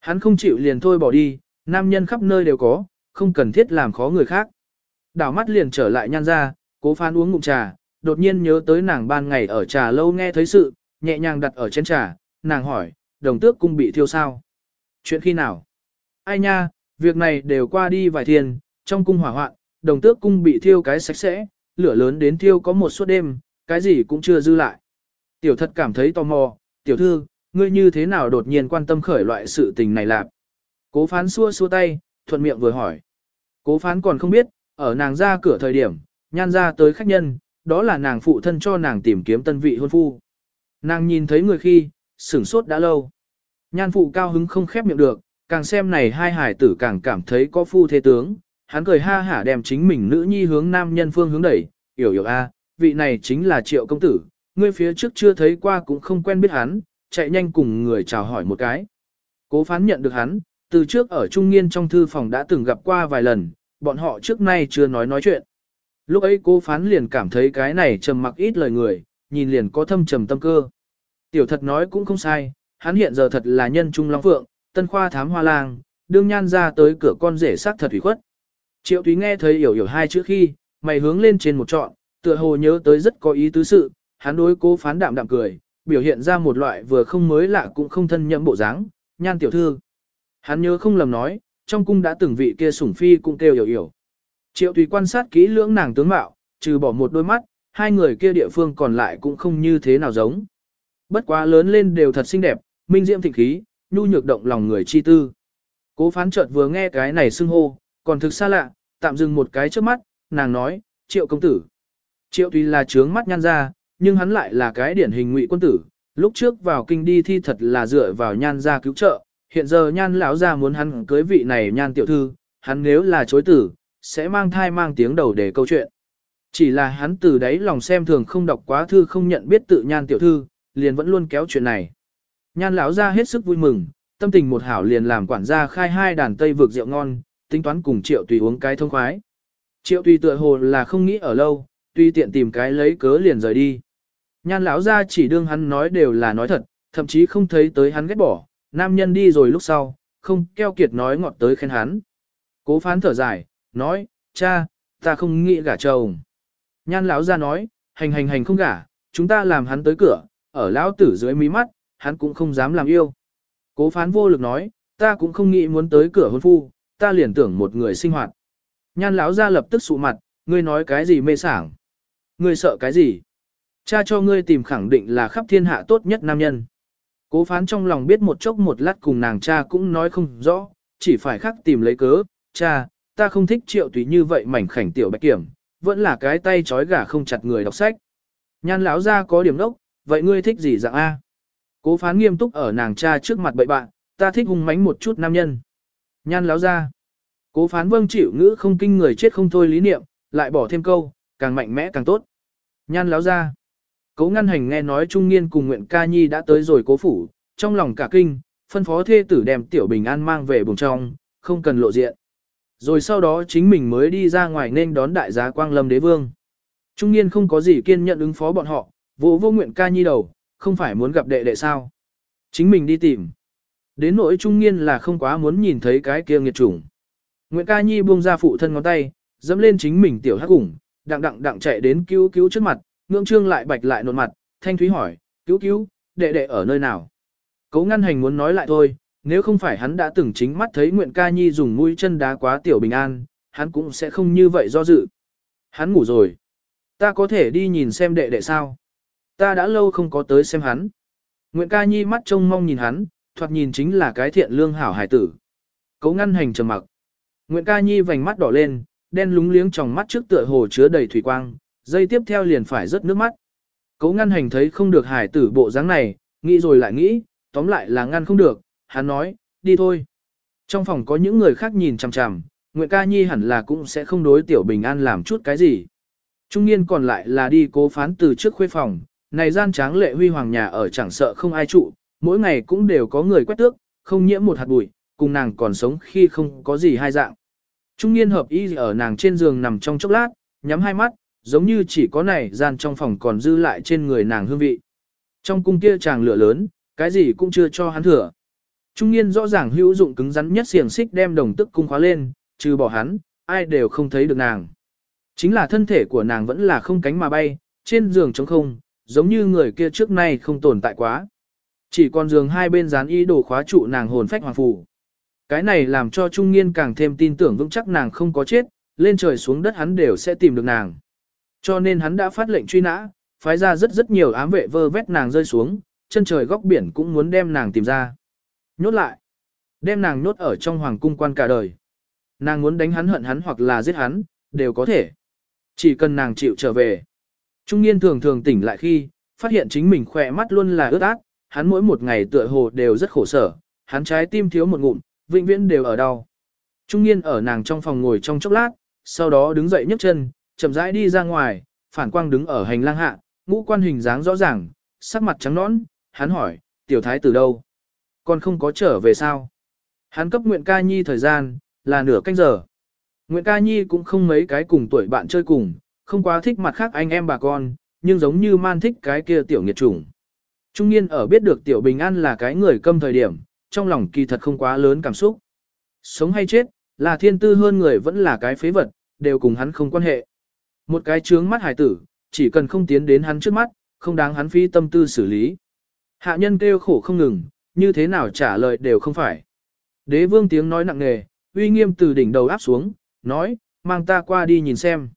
Speaker 1: Hắn không chịu liền thôi bỏ đi, nam nhân khắp nơi đều có, không cần thiết làm khó người khác. Đảo mắt liền trở lại nhan ra, cố phán uống ngụm trà, đột nhiên nhớ tới nàng ban ngày ở trà lâu nghe thấy sự, nhẹ nhàng đặt ở chén trà, nàng hỏi, đồng tước cung bị thiêu sao? Chuyện khi nào? Ai nha, việc này đều qua đi vài thiên, trong cung hỏa hoạn, đồng tước cung bị thiêu cái sạch sẽ, lửa lớn đến thiêu có một suốt đêm, cái gì cũng chưa dư lại. Tiểu thật cảm thấy tò mò, tiểu thư, ngươi như thế nào đột nhiên quan tâm khởi loại sự tình này lạc? Cố phán xua xua tay, thuận miệng vừa hỏi. Cố phán còn không biết, ở nàng ra cửa thời điểm, nhan ra tới khách nhân, đó là nàng phụ thân cho nàng tìm kiếm tân vị hôn phu. Nàng nhìn thấy người khi, sửng sốt đã lâu. Nhan phụ cao hứng không khép miệng được, càng xem này hai hải tử càng cảm thấy có phu thế tướng. Hắn cười ha hả đem chính mình nữ nhi hướng nam nhân phương hướng đẩy, hiểu hiểu a, vị này chính là triệu công tử, ngươi phía trước chưa thấy qua cũng không quen biết hắn, chạy nhanh cùng người chào hỏi một cái. Cố phán nhận được hắn, từ trước ở Trung Nghiên trong thư phòng đã từng gặp qua vài lần, bọn họ trước nay chưa nói nói chuyện. Lúc ấy cô phán liền cảm thấy cái này trầm mặc ít lời người, nhìn liền có thâm trầm tâm cơ. Tiểu thật nói cũng không sai, hắn hiện giờ thật là nhân trung long phượng, tân khoa thám hoa lang, đương nhan ra tới cửa con rể xác thật ủy khuất. Triệu túy nghe thấy hiểu hiểu hai chữ khi, mày hướng lên trên một trọn, tựa hồ nhớ tới rất có ý tứ sự, hắn đối cố phán đạm đạm cười, biểu hiện ra một loại vừa không mới lạ cũng không thân nhậm bộ dáng, nhan tiểu thư. Hắn nhớ không lầm nói, trong cung đã từng vị kia sủng phi cũng kêu hiểu hiểu. Triệu tùy quan sát kỹ lưỡng nàng tướng mạo, trừ bỏ một đôi mắt, hai người kia địa phương còn lại cũng không như thế nào giống. Bất quá lớn lên đều thật xinh đẹp, minh diễm thịnh khí, nhu nhược động lòng người chi tư. Cố phán chợt vừa nghe cái này xưng hô, còn thực xa lạ, tạm dừng một cái trước mắt, nàng nói, triệu công tử. Triệu tùy là trướng mắt nhăn ra, nhưng hắn lại là cái điển hình ngụy quân tử. Lúc trước vào kinh đi thi thật là dựa vào nhan ra cứu trợ, hiện giờ nhan lão ra muốn hắn cưới vị này nhan tiểu thư, hắn nếu là chối tử, sẽ mang thai mang tiếng đầu để câu chuyện. Chỉ là hắn từ đấy lòng xem thường không đọc quá thư không nhận biết tự nhan tiểu thư, liền vẫn luôn kéo chuyện này. Nhan lão ra hết sức vui mừng, tâm tình một hảo liền làm quản gia khai hai đàn tây vượt rượu ngon, tính toán cùng triệu tùy uống cái thông khoái. Triệu tùy tựa hồ là không nghĩ ở lâu, tuy tiện tìm cái lấy cớ liền rời đi. Nhan lão ra chỉ đương hắn nói đều là nói thật, thậm chí không thấy tới hắn ghét bỏ, nam nhân đi rồi lúc sau, không keo kiệt nói ngọt tới khen hắn. Cố phán thở dài, nói, cha, ta không nghĩ gả chồng. Nhan lão ra nói, hành hành hành không gả, chúng ta làm hắn tới cửa, ở lão tử dưới mí mắt, hắn cũng không dám làm yêu. Cố phán vô lực nói, ta cũng không nghĩ muốn tới cửa hôn phu, ta liền tưởng một người sinh hoạt. Nhan lão ra lập tức sụ mặt, ngươi nói cái gì mê sảng. Ngươi sợ cái gì? Cha cho ngươi tìm khẳng định là khắp thiên hạ tốt nhất nam nhân. Cố phán trong lòng biết một chốc một lát cùng nàng cha cũng nói không rõ, chỉ phải khắc tìm lấy cớ, cha, ta không thích triệu tùy như vậy mảnh khảnh tiểu bạch kiểm, vẫn là cái tay trói gà không chặt người đọc sách. Nhan lão ra có điểm đốc, vậy ngươi thích gì dạng A? Cố phán nghiêm túc ở nàng cha trước mặt bậy bạn, ta thích hung mánh một chút nam nhân. Nhan lão ra. Cố phán vâng chịu ngữ không kinh người chết không thôi lý niệm, lại bỏ thêm câu, càng mạnh mẽ càng tốt. Nhan lão ra. Cố ngăn hành nghe nói Trung niên cùng Nguyện Ca Nhi đã tới rồi cố phủ, trong lòng cả kinh, phân phó thê tử đem Tiểu Bình An mang về buồng trong, không cần lộ diện. Rồi sau đó chính mình mới đi ra ngoài nên đón đại giá Quang Lâm Đế Vương. Trung niên không có gì kiên nhận ứng phó bọn họ, vô vô Nguyện Ca Nhi đầu, không phải muốn gặp đệ đệ sao. Chính mình đi tìm. Đến nỗi Trung niên là không quá muốn nhìn thấy cái kia nghiệt chủng. Nguyện Ca Nhi buông ra phụ thân ngón tay, dẫm lên chính mình tiểu hắc củng, đặng đặng đặng chạy đến cứu cứu trước mặt, ngưỡng trương lại bạch lại nột mặt, thanh thúy hỏi, cứu cứu, đệ đệ ở nơi nào? Cấu ngăn hành muốn nói lại thôi, nếu không phải hắn đã từng chính mắt thấy Nguyện Ca Nhi dùng mũi chân đá quá tiểu bình an, hắn cũng sẽ không như vậy do dự. Hắn ngủ rồi. Ta có thể đi nhìn xem đệ đệ sao? Ta đã lâu không có tới xem hắn. Nguyện Ca Nhi mắt trông mong nhìn hắn, thoạt nhìn chính là cái thiện lương hảo hải tử. Cấu ngăn hành trầm mặc. Nguyện ca nhi vành mắt đỏ lên, đen lúng liếng trong mắt trước tựa hồ chứa đầy thủy quang, dây tiếp theo liền phải rớt nước mắt. Cấu ngăn hành thấy không được hải tử bộ dáng này, nghĩ rồi lại nghĩ, tóm lại là ngăn không được, hắn nói, đi thôi. Trong phòng có những người khác nhìn chằm chằm, Nguyễn ca nhi hẳn là cũng sẽ không đối tiểu bình an làm chút cái gì. Trung niên còn lại là đi cố phán từ trước khuê phòng, này gian tráng lệ huy hoàng nhà ở chẳng sợ không ai trụ, mỗi ngày cũng đều có người quét tước, không nhiễm một hạt bụi, cùng nàng còn sống khi không có gì hai dạng. Trung niên hợp y ở nàng trên giường nằm trong chốc lát, nhắm hai mắt, giống như chỉ có này gian trong phòng còn dư lại trên người nàng hương vị. Trong cung kia chàng lửa lớn, cái gì cũng chưa cho hắn thừa. Trung niên rõ ràng hữu dụng cứng rắn nhất xiềng xích đem đồng tức cung khóa lên, trừ bỏ hắn, ai đều không thấy được nàng. Chính là thân thể của nàng vẫn là không cánh mà bay, trên giường trống không, giống như người kia trước nay không tồn tại quá. Chỉ còn giường hai bên dán ý đồ khóa trụ nàng hồn phách hoàng phù. Cái này làm cho Trung niên càng thêm tin tưởng vững chắc nàng không có chết, lên trời xuống đất hắn đều sẽ tìm được nàng. Cho nên hắn đã phát lệnh truy nã, phái ra rất rất nhiều ám vệ vơ vét nàng rơi xuống, chân trời góc biển cũng muốn đem nàng tìm ra. Nhốt lại. Đem nàng nhốt ở trong hoàng cung quan cả đời. Nàng muốn đánh hắn hận hắn hoặc là giết hắn, đều có thể. Chỉ cần nàng chịu trở về. Trung niên thường thường tỉnh lại khi, phát hiện chính mình khỏe mắt luôn là ướt át, hắn mỗi một ngày tựa hồ đều rất khổ sở, hắn trái tim thiếu một ngụm, vĩnh viễn đều ở đau. Trung niên ở nàng trong phòng ngồi trong chốc lát, sau đó đứng dậy nhấc chân, chậm rãi đi ra ngoài, phản quang đứng ở hành lang hạ, ngũ quan hình dáng rõ ràng, sắc mặt trắng nõn, hắn hỏi, tiểu thái từ đâu? Còn không có trở về sao? Hắn cấp nguyện ca nhi thời gian, là nửa canh giờ. Nguyện ca nhi cũng không mấy cái cùng tuổi bạn chơi cùng, không quá thích mặt khác anh em bà con, nhưng giống như man thích cái kia tiểu nghiệt chủng. Trung niên ở biết được tiểu bình an là cái người câm thời điểm, trong lòng kỳ thật không quá lớn cảm xúc. Sống hay chết, là thiên tư hơn người vẫn là cái phế vật, đều cùng hắn không quan hệ. Một cái trướng mắt hải tử, chỉ cần không tiến đến hắn trước mắt, không đáng hắn phi tâm tư xử lý. Hạ nhân kêu khổ không ngừng, như thế nào trả lời đều không phải. Đế vương tiếng nói nặng nề, uy nghiêm từ đỉnh đầu áp xuống, nói, mang ta qua đi nhìn xem.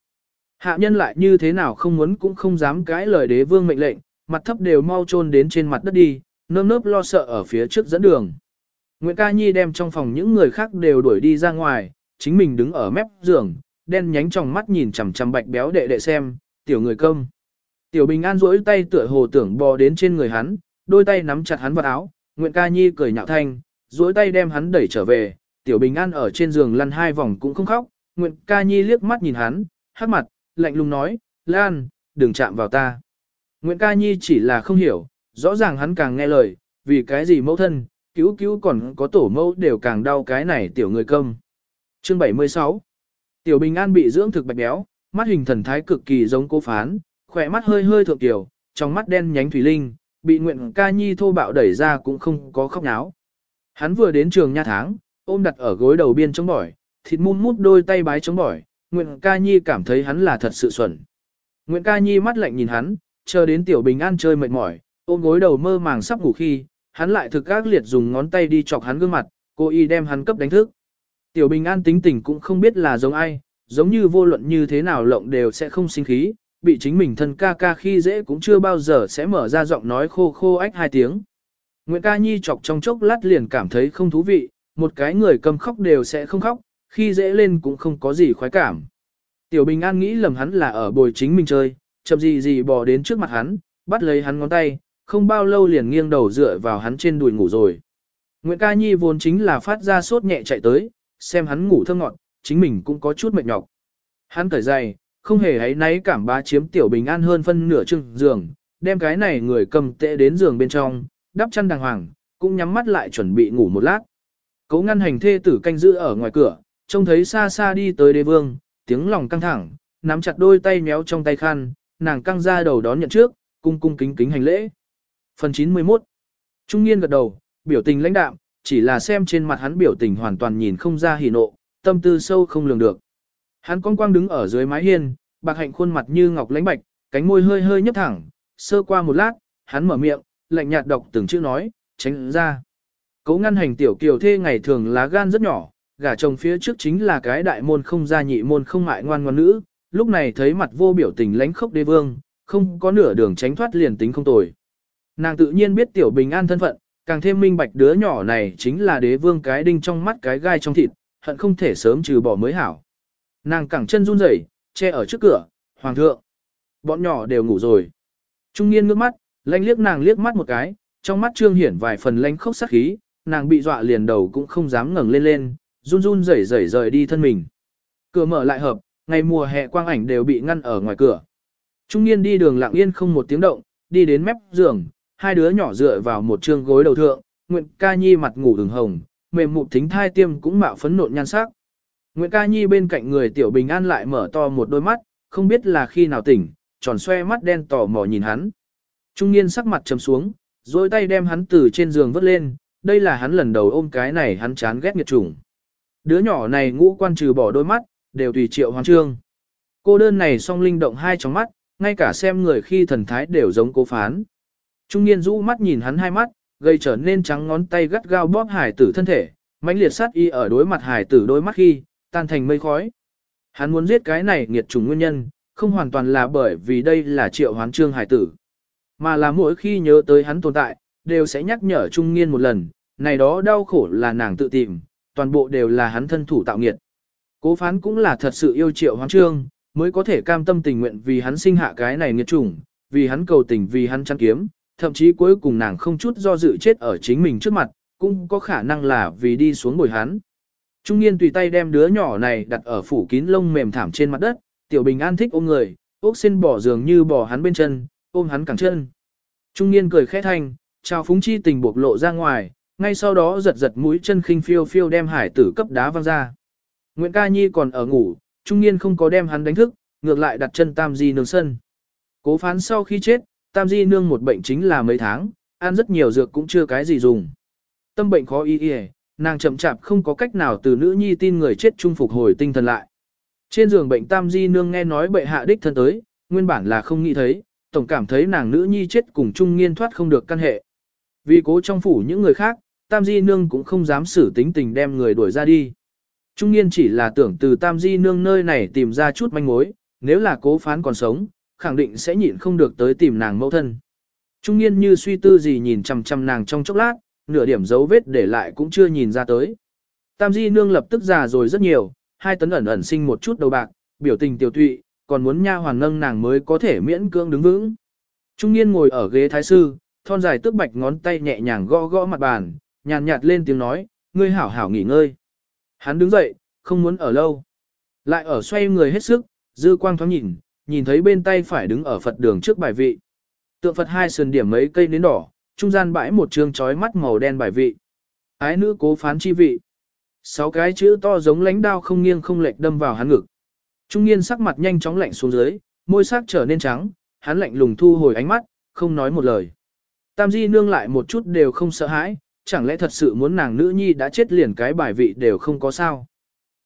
Speaker 1: Hạ nhân lại như thế nào không muốn cũng không dám cãi lời đế vương mệnh lệnh, mặt thấp đều mau chôn đến trên mặt đất đi, nơm nớp lo sợ ở phía trước dẫn đường. Nguyễn Ca Nhi đem trong phòng những người khác đều đuổi đi ra ngoài, chính mình đứng ở mép giường, đen nhánh trong mắt nhìn chằm chằm bạch béo đệ đệ xem, tiểu người công. Tiểu Bình An duỗi tay tựa hồ tưởng bò đến trên người hắn, đôi tay nắm chặt hắn vào áo, Nguyễn Ca Nhi cười nhạo thanh, duỗi tay đem hắn đẩy trở về, Tiểu Bình An ở trên giường lăn hai vòng cũng không khóc, Nguyện ca nhi liếc mắt nhìn hắn, hát mặt, lạnh lùng nói, Lan, đừng chạm vào ta. Nguyện ca nhi chỉ là không hiểu, rõ ràng hắn càng nghe lời, vì cái gì mẫu thân, cứu cứu còn có tổ mẫu đều càng đau cái này tiểu người công. Chương 76 Tiểu Bình An bị dưỡng thực bạch béo, mắt hình thần thái cực kỳ giống cô phán, khỏe mắt hơi hơi thượng tiểu, trong mắt đen nhánh thủy linh, bị Nguyện ca nhi thô bạo đẩy ra cũng không có khóc náo. Hắn vừa đến trường nha tháng, ôm đặt ở gối đầu biên chống bỏi, thịt mum mút đôi tay bái chống bỏi, Nguyện ca nhi cảm thấy hắn là thật sự xuẩn. Nguyện ca nhi mắt lạnh nhìn hắn, chờ đến tiểu bình an chơi mệt mỏi, ôm gối đầu mơ màng sắp ngủ khi, hắn lại thực ác liệt dùng ngón tay đi chọc hắn gương mặt, cô y đem hắn cấp đánh thức. Tiểu bình an tính tình cũng không biết là giống ai, giống như vô luận như thế nào lộng đều sẽ không sinh khí, bị chính mình thân ca ca khi dễ cũng chưa bao giờ sẽ mở ra giọng nói khô khô ách hai tiếng. nguyễn ca nhi chọc trong chốc lát liền cảm thấy không thú vị, một cái người cầm khóc đều sẽ không khóc, khi dễ lên cũng không có gì khoái cảm. Tiểu Bình An nghĩ lầm hắn là ở bồi chính mình chơi, chậm gì gì bò đến trước mặt hắn, bắt lấy hắn ngón tay, không bao lâu liền nghiêng đầu dựa vào hắn trên đùi ngủ rồi. Nguyễn Ca Nhi vốn chính là phát ra sốt nhẹ chạy tới, xem hắn ngủ thơ ngọn, chính mình cũng có chút mệt nhọc. Hắn cởi dày, không hề ấy náy cảm bá chiếm Tiểu Bình An hơn phân nửa chừng giường, đem cái này người cầm tệ đến giường bên trong, đắp chăn đàng hoàng, cũng nhắm mắt lại chuẩn bị ngủ một lát. Cố ngăn hành thê tử canh giữ ở ngoài cửa, trông thấy xa xa đi tới đế vương, tiếng lòng căng thẳng, nắm chặt đôi tay méo trong tay khăn, nàng căng ra đầu đón nhận trước, cung cung kính kính hành lễ. Phần 91 Trung niên gật đầu, biểu tình lãnh đạm, chỉ là xem trên mặt hắn biểu tình hoàn toàn nhìn không ra hỉ nộ, tâm tư sâu không lường được. Hắn con quang đứng ở dưới mái hiên, bạc hạnh khuôn mặt như ngọc lãnh bạch, cánh môi hơi hơi nhấp thẳng, sơ qua một lát, hắn mở miệng, lạnh nhạt đọc từng chữ nói, tránh ra. Cấu ngăn hành tiểu kiều thê ngày thường lá gan rất nhỏ, gả chồng phía trước chính là cái đại môn không gia nhị môn không mại ngoan ngoan nữ, lúc này thấy mặt vô biểu tình lánh khốc đế vương, không có nửa đường tránh thoát liền tính không tồi. Nàng tự nhiên biết tiểu bình an thân phận, Càng thêm minh bạch đứa nhỏ này chính là đế vương cái đinh trong mắt cái gai trong thịt, hận không thể sớm trừ bỏ mới hảo. Nàng cẳng chân run rẩy, che ở trước cửa, hoàng thượng. Bọn nhỏ đều ngủ rồi. Trung niên ngước mắt, lanh liếc nàng liếc mắt một cái, trong mắt trương hiển vài phần lanh khốc sắc khí, nàng bị dọa liền đầu cũng không dám ngẩng lên lên, run run rẩy rẩy rời đi thân mình. Cửa mở lại hợp, ngày mùa hè quang ảnh đều bị ngăn ở ngoài cửa. Trung niên đi đường lặng yên không một tiếng động, đi đến mép giường, hai đứa nhỏ dựa vào một trương gối đầu thượng, Nguyện Ca Nhi mặt ngủ ửng hồng, mềm mụn thính thai tiêm cũng mạo phấn nộn nhan sắc. Nguyễn Ca Nhi bên cạnh người tiểu bình an lại mở to một đôi mắt, không biết là khi nào tỉnh, tròn xoe mắt đen tò mò nhìn hắn. Trung niên sắc mặt trầm xuống, rồi tay đem hắn từ trên giường vớt lên, đây là hắn lần đầu ôm cái này hắn chán ghét nghiệt chủng. Đứa nhỏ này ngũ quan trừ bỏ đôi mắt, đều tùy triệu hoàng trương. Cô đơn này song linh động hai trong mắt, ngay cả xem người khi thần thái đều giống cố phán. Trung niên rũ mắt nhìn hắn hai mắt, gây trở nên trắng ngón tay gắt gao bóp hải tử thân thể, mãnh liệt sát y ở đối mặt hải tử đôi mắt khi, tan thành mây khói. Hắn muốn giết cái này nghiệt chủng nguyên nhân, không hoàn toàn là bởi vì đây là triệu hoán trương hải tử, mà là mỗi khi nhớ tới hắn tồn tại, đều sẽ nhắc nhở trung nghiên một lần, này đó đau khổ là nàng tự tìm, toàn bộ đều là hắn thân thủ tạo nghiệt. Cố phán cũng là thật sự yêu triệu hoán trương, mới có thể cam tâm tình nguyện vì hắn sinh hạ cái này nghiệt chủng, vì hắn cầu tình vì hắn chăn kiếm, thậm chí cuối cùng nàng không chút do dự chết ở chính mình trước mặt, cũng có khả năng là vì đi xuống bồi hắn. Trung niên tùy tay đem đứa nhỏ này đặt ở phủ kín lông mềm thảm trên mặt đất, tiểu bình an thích ôm người, ốc xin bỏ giường như bỏ hắn bên chân, ôm hắn cẳng chân. Trung niên cười khẽ thanh, chào phúng chi tình buộc lộ ra ngoài, ngay sau đó giật giật mũi chân khinh phiêu phiêu đem hải tử cấp đá văng ra. Nguyễn Ca Nhi còn ở ngủ, trung niên không có đem hắn đánh thức, ngược lại đặt chân tam di nương sân. Cố phán sau khi chết, tam di nương một bệnh chính là mấy tháng, ăn rất nhiều dược cũng chưa cái gì dùng. Tâm bệnh khó y y, nàng chậm chạp không có cách nào từ nữ nhi tin người chết trung phục hồi tinh thần lại. Trên giường bệnh tam di nương nghe nói bệ hạ đích thân tới, nguyên bản là không nghĩ thấy, tổng cảm thấy nàng nữ nhi chết cùng trung nghiên thoát không được căn hệ. Vì cố trong phủ những người khác, tam di nương cũng không dám xử tính tình đem người đuổi ra đi. Trung nghiên chỉ là tưởng từ tam di nương nơi này tìm ra chút manh mối, nếu là cố phán còn sống, khẳng định sẽ nhịn không được tới tìm nàng mẫu thân. Trung nghiên như suy tư gì nhìn chằm chằm nàng trong chốc lát, nửa điểm dấu vết để lại cũng chưa nhìn ra tới. Tam di nương lập tức già rồi rất nhiều, hai tấn ẩn ẩn sinh một chút đầu bạc, biểu tình tiểu tụy, còn muốn nha hoàn nâng nàng mới có thể miễn cưỡng đứng vững. Trung niên ngồi ở ghế thái sư, thon dài tước bạch ngón tay nhẹ nhàng gõ gõ mặt bàn, nhàn nhạt lên tiếng nói, ngươi hảo hảo nghỉ ngơi. Hắn đứng dậy, không muốn ở lâu. Lại ở xoay người hết sức, dư quang thoáng nhìn, nhìn thấy bên tay phải đứng ở Phật đường trước bài vị. Tượng Phật hai sườn điểm mấy cây nến đỏ, trung gian bãi một trường chói mắt màu đen bài vị. Ái nữ cố phán chi vị. Sáu cái chữ to giống lánh đao không nghiêng không lệch đâm vào hắn ngực. Trung niên sắc mặt nhanh chóng lạnh xuống dưới, môi sắc trở nên trắng, hắn lạnh lùng thu hồi ánh mắt, không nói một lời. Tam Di nương lại một chút đều không sợ hãi, chẳng lẽ thật sự muốn nàng nữ nhi đã chết liền cái bài vị đều không có sao.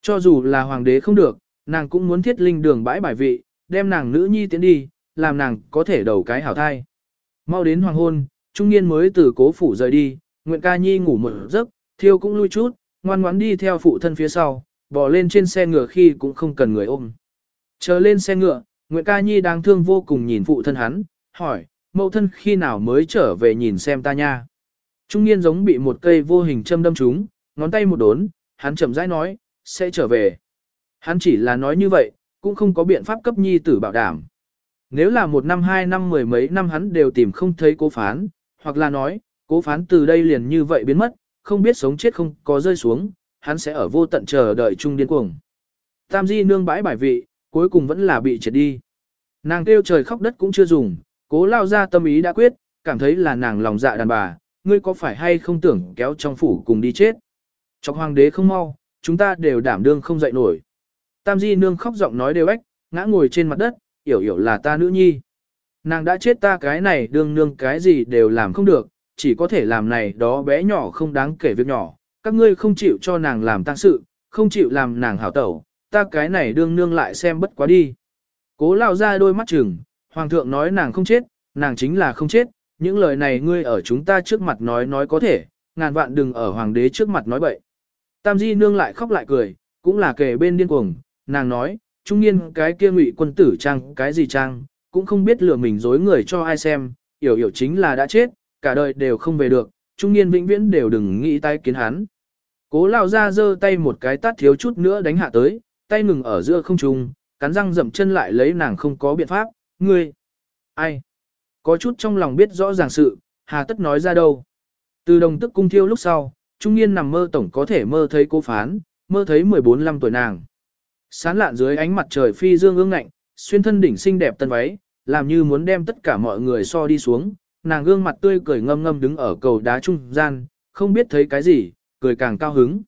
Speaker 1: Cho dù là hoàng đế không được, nàng cũng muốn thiết linh đường bãi bài vị, đem nàng nữ nhi tiến đi, làm nàng có thể đầu cái hảo thai. Mau đến hoàng hôn, trung niên mới từ cố phủ rời đi, Nguyện ca nhi ngủ một giấc, thiêu cũng lui chút, ngoan ngoãn đi theo phụ thân phía sau, bò lên trên xe ngựa khi cũng không cần người ôm. Chờ lên xe ngựa, Nguyệt Ca Nhi đáng thương vô cùng nhìn phụ thân hắn, hỏi, mẫu thân khi nào mới trở về nhìn xem ta nha. Trung niên giống bị một cây vô hình châm đâm trúng, ngón tay một đốn, hắn chậm rãi nói, sẽ trở về. Hắn chỉ là nói như vậy, cũng không có biện pháp cấp nhi tử bảo đảm. Nếu là một năm hai năm mười mấy năm hắn đều tìm không thấy cố phán, hoặc là nói, cố phán từ đây liền như vậy biến mất, không biết sống chết không có rơi xuống, hắn sẽ ở vô tận chờ đợi trung điên cuồng. Tam di nương bãi bài vị, cuối cùng vẫn là bị triệt đi. Nàng kêu trời khóc đất cũng chưa dùng, cố lao ra tâm ý đã quyết, cảm thấy là nàng lòng dạ đàn bà, ngươi có phải hay không tưởng kéo trong phủ cùng đi chết. Chọc hoàng đế không mau, chúng ta đều đảm đương không dậy nổi. Tam di nương khóc giọng nói đều ếch, ngã ngồi trên mặt đất, hiểu hiểu là ta nữ nhi. Nàng đã chết ta cái này đương nương cái gì đều làm không được, chỉ có thể làm này đó bé nhỏ không đáng kể việc nhỏ, các ngươi không chịu cho nàng làm tăng sự, không chịu làm nàng hảo tẩu, ta cái này đương nương lại xem bất quá đi. Cố lao ra đôi mắt chừng, hoàng thượng nói nàng không chết, nàng chính là không chết, những lời này ngươi ở chúng ta trước mặt nói nói có thể, ngàn vạn đừng ở hoàng đế trước mặt nói bậy. Tam di nương lại khóc lại cười, cũng là kề bên điên cuồng, nàng nói, trung niên cái kia ngụy quân tử trang cái gì trang, cũng không biết lừa mình dối người cho ai xem, hiểu hiểu chính là đã chết, cả đời đều không về được, trung niên vĩnh viễn đều đừng nghĩ tay kiến hắn. Cố lao ra giơ tay một cái tát thiếu chút nữa đánh hạ tới, tay ngừng ở giữa không trung, cắn răng dậm chân lại lấy nàng không có biện pháp, ngươi. Ai? Có chút trong lòng biết rõ ràng sự, hà tất nói ra đâu. Từ đồng tức cung thiêu lúc sau, trung niên nằm mơ tổng có thể mơ thấy cô phán, mơ thấy 14-15 tuổi nàng. Sán lạn dưới ánh mặt trời phi dương ương ngạnh, xuyên thân đỉnh xinh đẹp tân váy, làm như muốn đem tất cả mọi người so đi xuống, nàng gương mặt tươi cười ngâm ngâm đứng ở cầu đá trung gian, không biết thấy cái gì, cười càng cao hứng.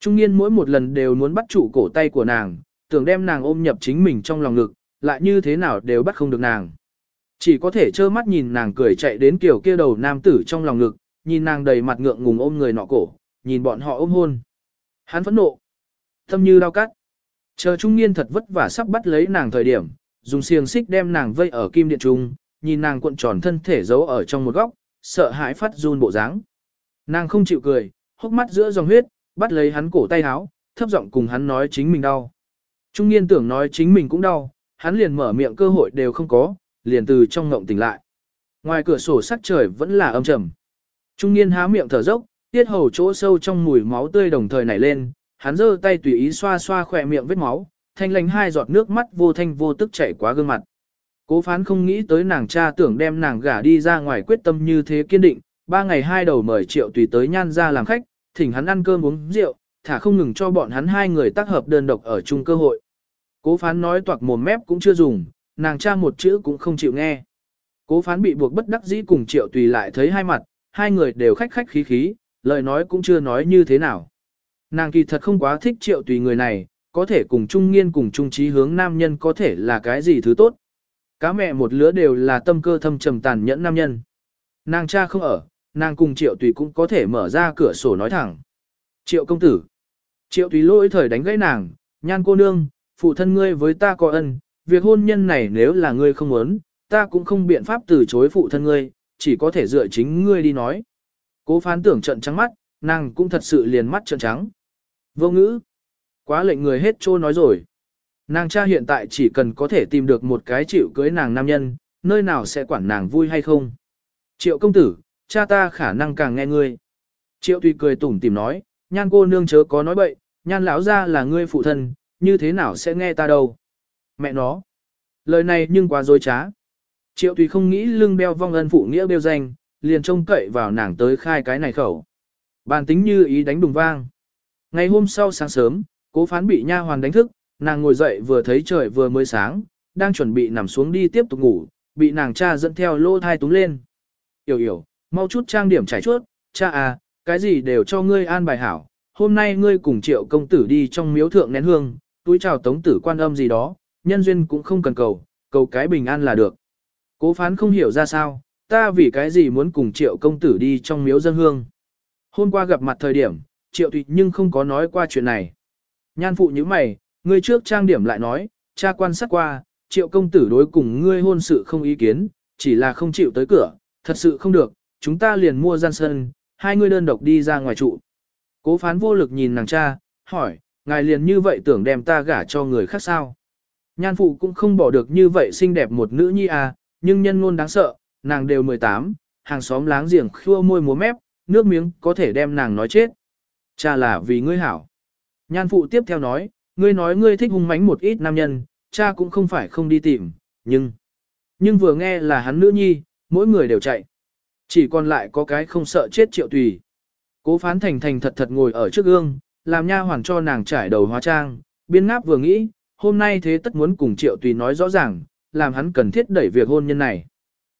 Speaker 1: Trung niên mỗi một lần đều muốn bắt trụ cổ tay của nàng, tưởng đem nàng ôm nhập chính mình trong lòng ngực, lại như thế nào đều bắt không được nàng. Chỉ có thể trơ mắt nhìn nàng cười chạy đến kiểu kia đầu nam tử trong lòng ngực, nhìn nàng đầy mặt ngượng ngùng ôm người nọ cổ, nhìn bọn họ ôm hôn. Hắn phẫn nộ, thâm như đau cắt. Chờ trung niên thật vất vả sắp bắt lấy nàng thời điểm, dùng xiềng xích đem nàng vây ở kim điện trung, nhìn nàng cuộn tròn thân thể giấu ở trong một góc, sợ hãi phát run bộ dáng. Nàng không chịu cười, hốc mắt giữa dòng huyết, bắt lấy hắn cổ tay áo, thấp giọng cùng hắn nói chính mình đau. Trung niên tưởng nói chính mình cũng đau, hắn liền mở miệng cơ hội đều không có, liền từ trong ngộng tỉnh lại. Ngoài cửa sổ sắc trời vẫn là âm trầm. Trung niên há miệng thở dốc, tiết hầu chỗ sâu trong mùi máu tươi đồng thời nảy lên, hắn giơ tay tùy ý xoa xoa khỏe miệng vết máu, thanh lãnh hai giọt nước mắt vô thanh vô tức chảy qua gương mặt. Cố phán không nghĩ tới nàng cha tưởng đem nàng gả đi ra ngoài quyết tâm như thế kiên định, ba ngày hai đầu mời triệu tùy tới nhan ra làm khách, thỉnh hắn ăn cơm uống rượu, thả không ngừng cho bọn hắn hai người tác hợp đơn độc ở chung cơ hội. Cố phán nói toạc mồm mép cũng chưa dùng, nàng cha một chữ cũng không chịu nghe. Cố phán bị buộc bất đắc dĩ cùng triệu tùy lại thấy hai mặt, hai người đều khách khách khí khí, lời nói cũng chưa nói như thế nào. Nàng kỳ thật không quá thích triệu tùy người này, có thể cùng trung nghiên cùng trung trí hướng nam nhân có thể là cái gì thứ tốt. Cá mẹ một lứa đều là tâm cơ thâm trầm tàn nhẫn nam nhân. Nàng cha không ở, nàng cùng triệu tùy cũng có thể mở ra cửa sổ nói thẳng. Triệu công tử. Triệu tùy lỗi thời đánh gãy nàng, nhan cô nương, phụ thân ngươi với ta có ân, việc hôn nhân này nếu là ngươi không muốn, ta cũng không biện pháp từ chối phụ thân ngươi, chỉ có thể dựa chính ngươi đi nói. Cố phán tưởng trận trắng mắt, nàng cũng thật sự liền mắt trận trắng. Vô ngữ. Quá lệnh người hết trô nói rồi. Nàng cha hiện tại chỉ cần có thể tìm được một cái chịu cưới nàng nam nhân, nơi nào sẽ quản nàng vui hay không. Triệu công tử, cha ta khả năng càng nghe ngươi. Triệu tùy cười tủm tìm nói, nhan cô nương chớ có nói bậy, nhan lão ra là ngươi phụ thân, như thế nào sẽ nghe ta đâu. Mẹ nó. Lời này nhưng quá dối trá. Triệu tùy không nghĩ lưng beo vong ân phụ nghĩa bêu danh, liền trông cậy vào nàng tới khai cái này khẩu. Bàn tính như ý đánh đùng vang. Ngày hôm sau sáng sớm, cố phán bị nha hoàn đánh thức, nàng ngồi dậy vừa thấy trời vừa mới sáng, đang chuẩn bị nằm xuống đi tiếp tục ngủ, bị nàng cha dẫn theo lô thai túng lên. Yểu yểu, mau chút trang điểm trải chuốt, cha à, cái gì đều cho ngươi an bài hảo, hôm nay ngươi cùng triệu công tử đi trong miếu thượng nén hương, túi chào tống tử quan âm gì đó, nhân duyên cũng không cần cầu, cầu cái bình an là được. Cố phán không hiểu ra sao, ta vì cái gì muốn cùng triệu công tử đi trong miếu dân hương. Hôm qua gặp mặt thời điểm, triệu thụy nhưng không có nói qua chuyện này. Nhan phụ như mày, ngươi trước trang điểm lại nói, cha quan sát qua, triệu công tử đối cùng ngươi hôn sự không ý kiến, chỉ là không chịu tới cửa, thật sự không được, chúng ta liền mua gian sân, hai ngươi đơn độc đi ra ngoài trụ. Cố phán vô lực nhìn nàng cha, hỏi, ngài liền như vậy tưởng đem ta gả cho người khác sao? Nhan phụ cũng không bỏ được như vậy xinh đẹp một nữ nhi à, nhưng nhân ngôn đáng sợ, nàng đều 18, hàng xóm láng giềng khua môi múa mép, nước miếng có thể đem nàng nói chết. Cha là vì ngươi hảo. Nhan phụ tiếp theo nói, ngươi nói ngươi thích hung mãnh một ít nam nhân, cha cũng không phải không đi tìm, nhưng... Nhưng vừa nghe là hắn nữ nhi, mỗi người đều chạy. Chỉ còn lại có cái không sợ chết triệu tùy. Cố phán thành thành thật thật ngồi ở trước gương, làm nha hoàn cho nàng trải đầu hóa trang, biên ngáp vừa nghĩ, hôm nay thế tất muốn cùng triệu tùy nói rõ ràng, làm hắn cần thiết đẩy việc hôn nhân này.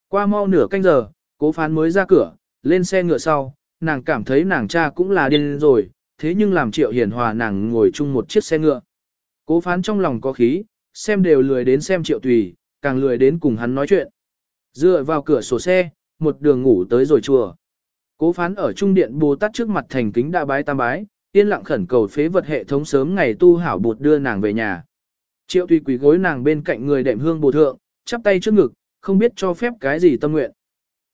Speaker 1: Qua mau nửa canh giờ, cố phán mới ra cửa, lên xe ngựa sau, nàng cảm thấy nàng cha cũng là điên rồi, thế nhưng làm triệu hiền hòa nàng ngồi chung một chiếc xe ngựa. Cố phán trong lòng có khí, xem đều lười đến xem triệu tùy, càng lười đến cùng hắn nói chuyện. Dựa vào cửa sổ xe, một đường ngủ tới rồi chùa. Cố phán ở trung điện Bồ Tát trước mặt thành kính đã bái tam bái, yên lặng khẩn cầu phế vật hệ thống sớm ngày tu hảo bột đưa nàng về nhà. Triệu tùy quỳ gối nàng bên cạnh người đệm hương bồ thượng, chắp tay trước ngực, không biết cho phép cái gì tâm nguyện.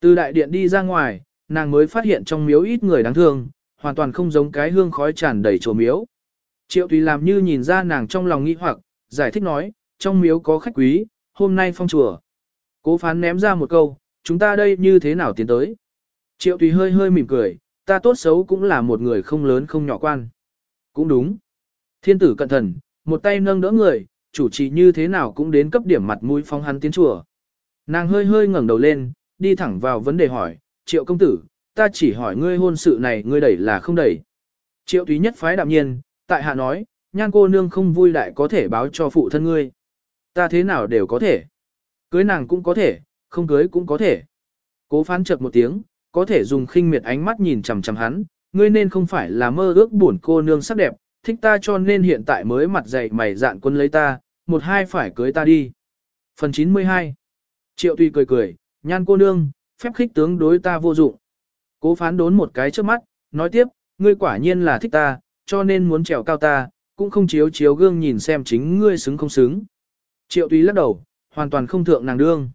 Speaker 1: Từ đại điện đi ra ngoài, nàng mới phát hiện trong miếu ít người đáng thương, hoàn toàn không giống cái hương khói tràn đầy chùa miếu. Triệu tùy làm như nhìn ra nàng trong lòng nghi hoặc, giải thích nói, trong miếu có khách quý, hôm nay phong chùa. Cố phán ném ra một câu, chúng ta đây như thế nào tiến tới? Triệu tùy hơi hơi mỉm cười, ta tốt xấu cũng là một người không lớn không nhỏ quan. Cũng đúng. Thiên tử cẩn thận, một tay nâng đỡ người, chủ trì như thế nào cũng đến cấp điểm mặt mũi phong hắn tiến chùa. Nàng hơi hơi ngẩng đầu lên, đi thẳng vào vấn đề hỏi, triệu công tử, ta chỉ hỏi ngươi hôn sự này ngươi đẩy là không đẩy. Triệu Thúy nhất phái đạm nhiên, tại hạ nói, nhan cô nương không vui đại có thể báo cho phụ thân ngươi. Ta thế nào đều có thể. Cưới nàng cũng có thể, không cưới cũng có thể. Cố phán chợt một tiếng, có thể dùng khinh miệt ánh mắt nhìn chằm chằm hắn, ngươi nên không phải là mơ ước buồn cô nương sắc đẹp, thích ta cho nên hiện tại mới mặt dày mày dạn quân lấy ta, một hai phải cưới ta đi. Phần 92 Triệu Tuy cười cười, nhan cô nương, phép khích tướng đối ta vô dụng. Cố phán đốn một cái trước mắt, nói tiếp, ngươi quả nhiên là thích ta, cho nên muốn trèo cao ta, cũng không chiếu chiếu gương nhìn xem chính ngươi xứng không xứng. Triệu túy lắc đầu, hoàn toàn không thượng nàng đương.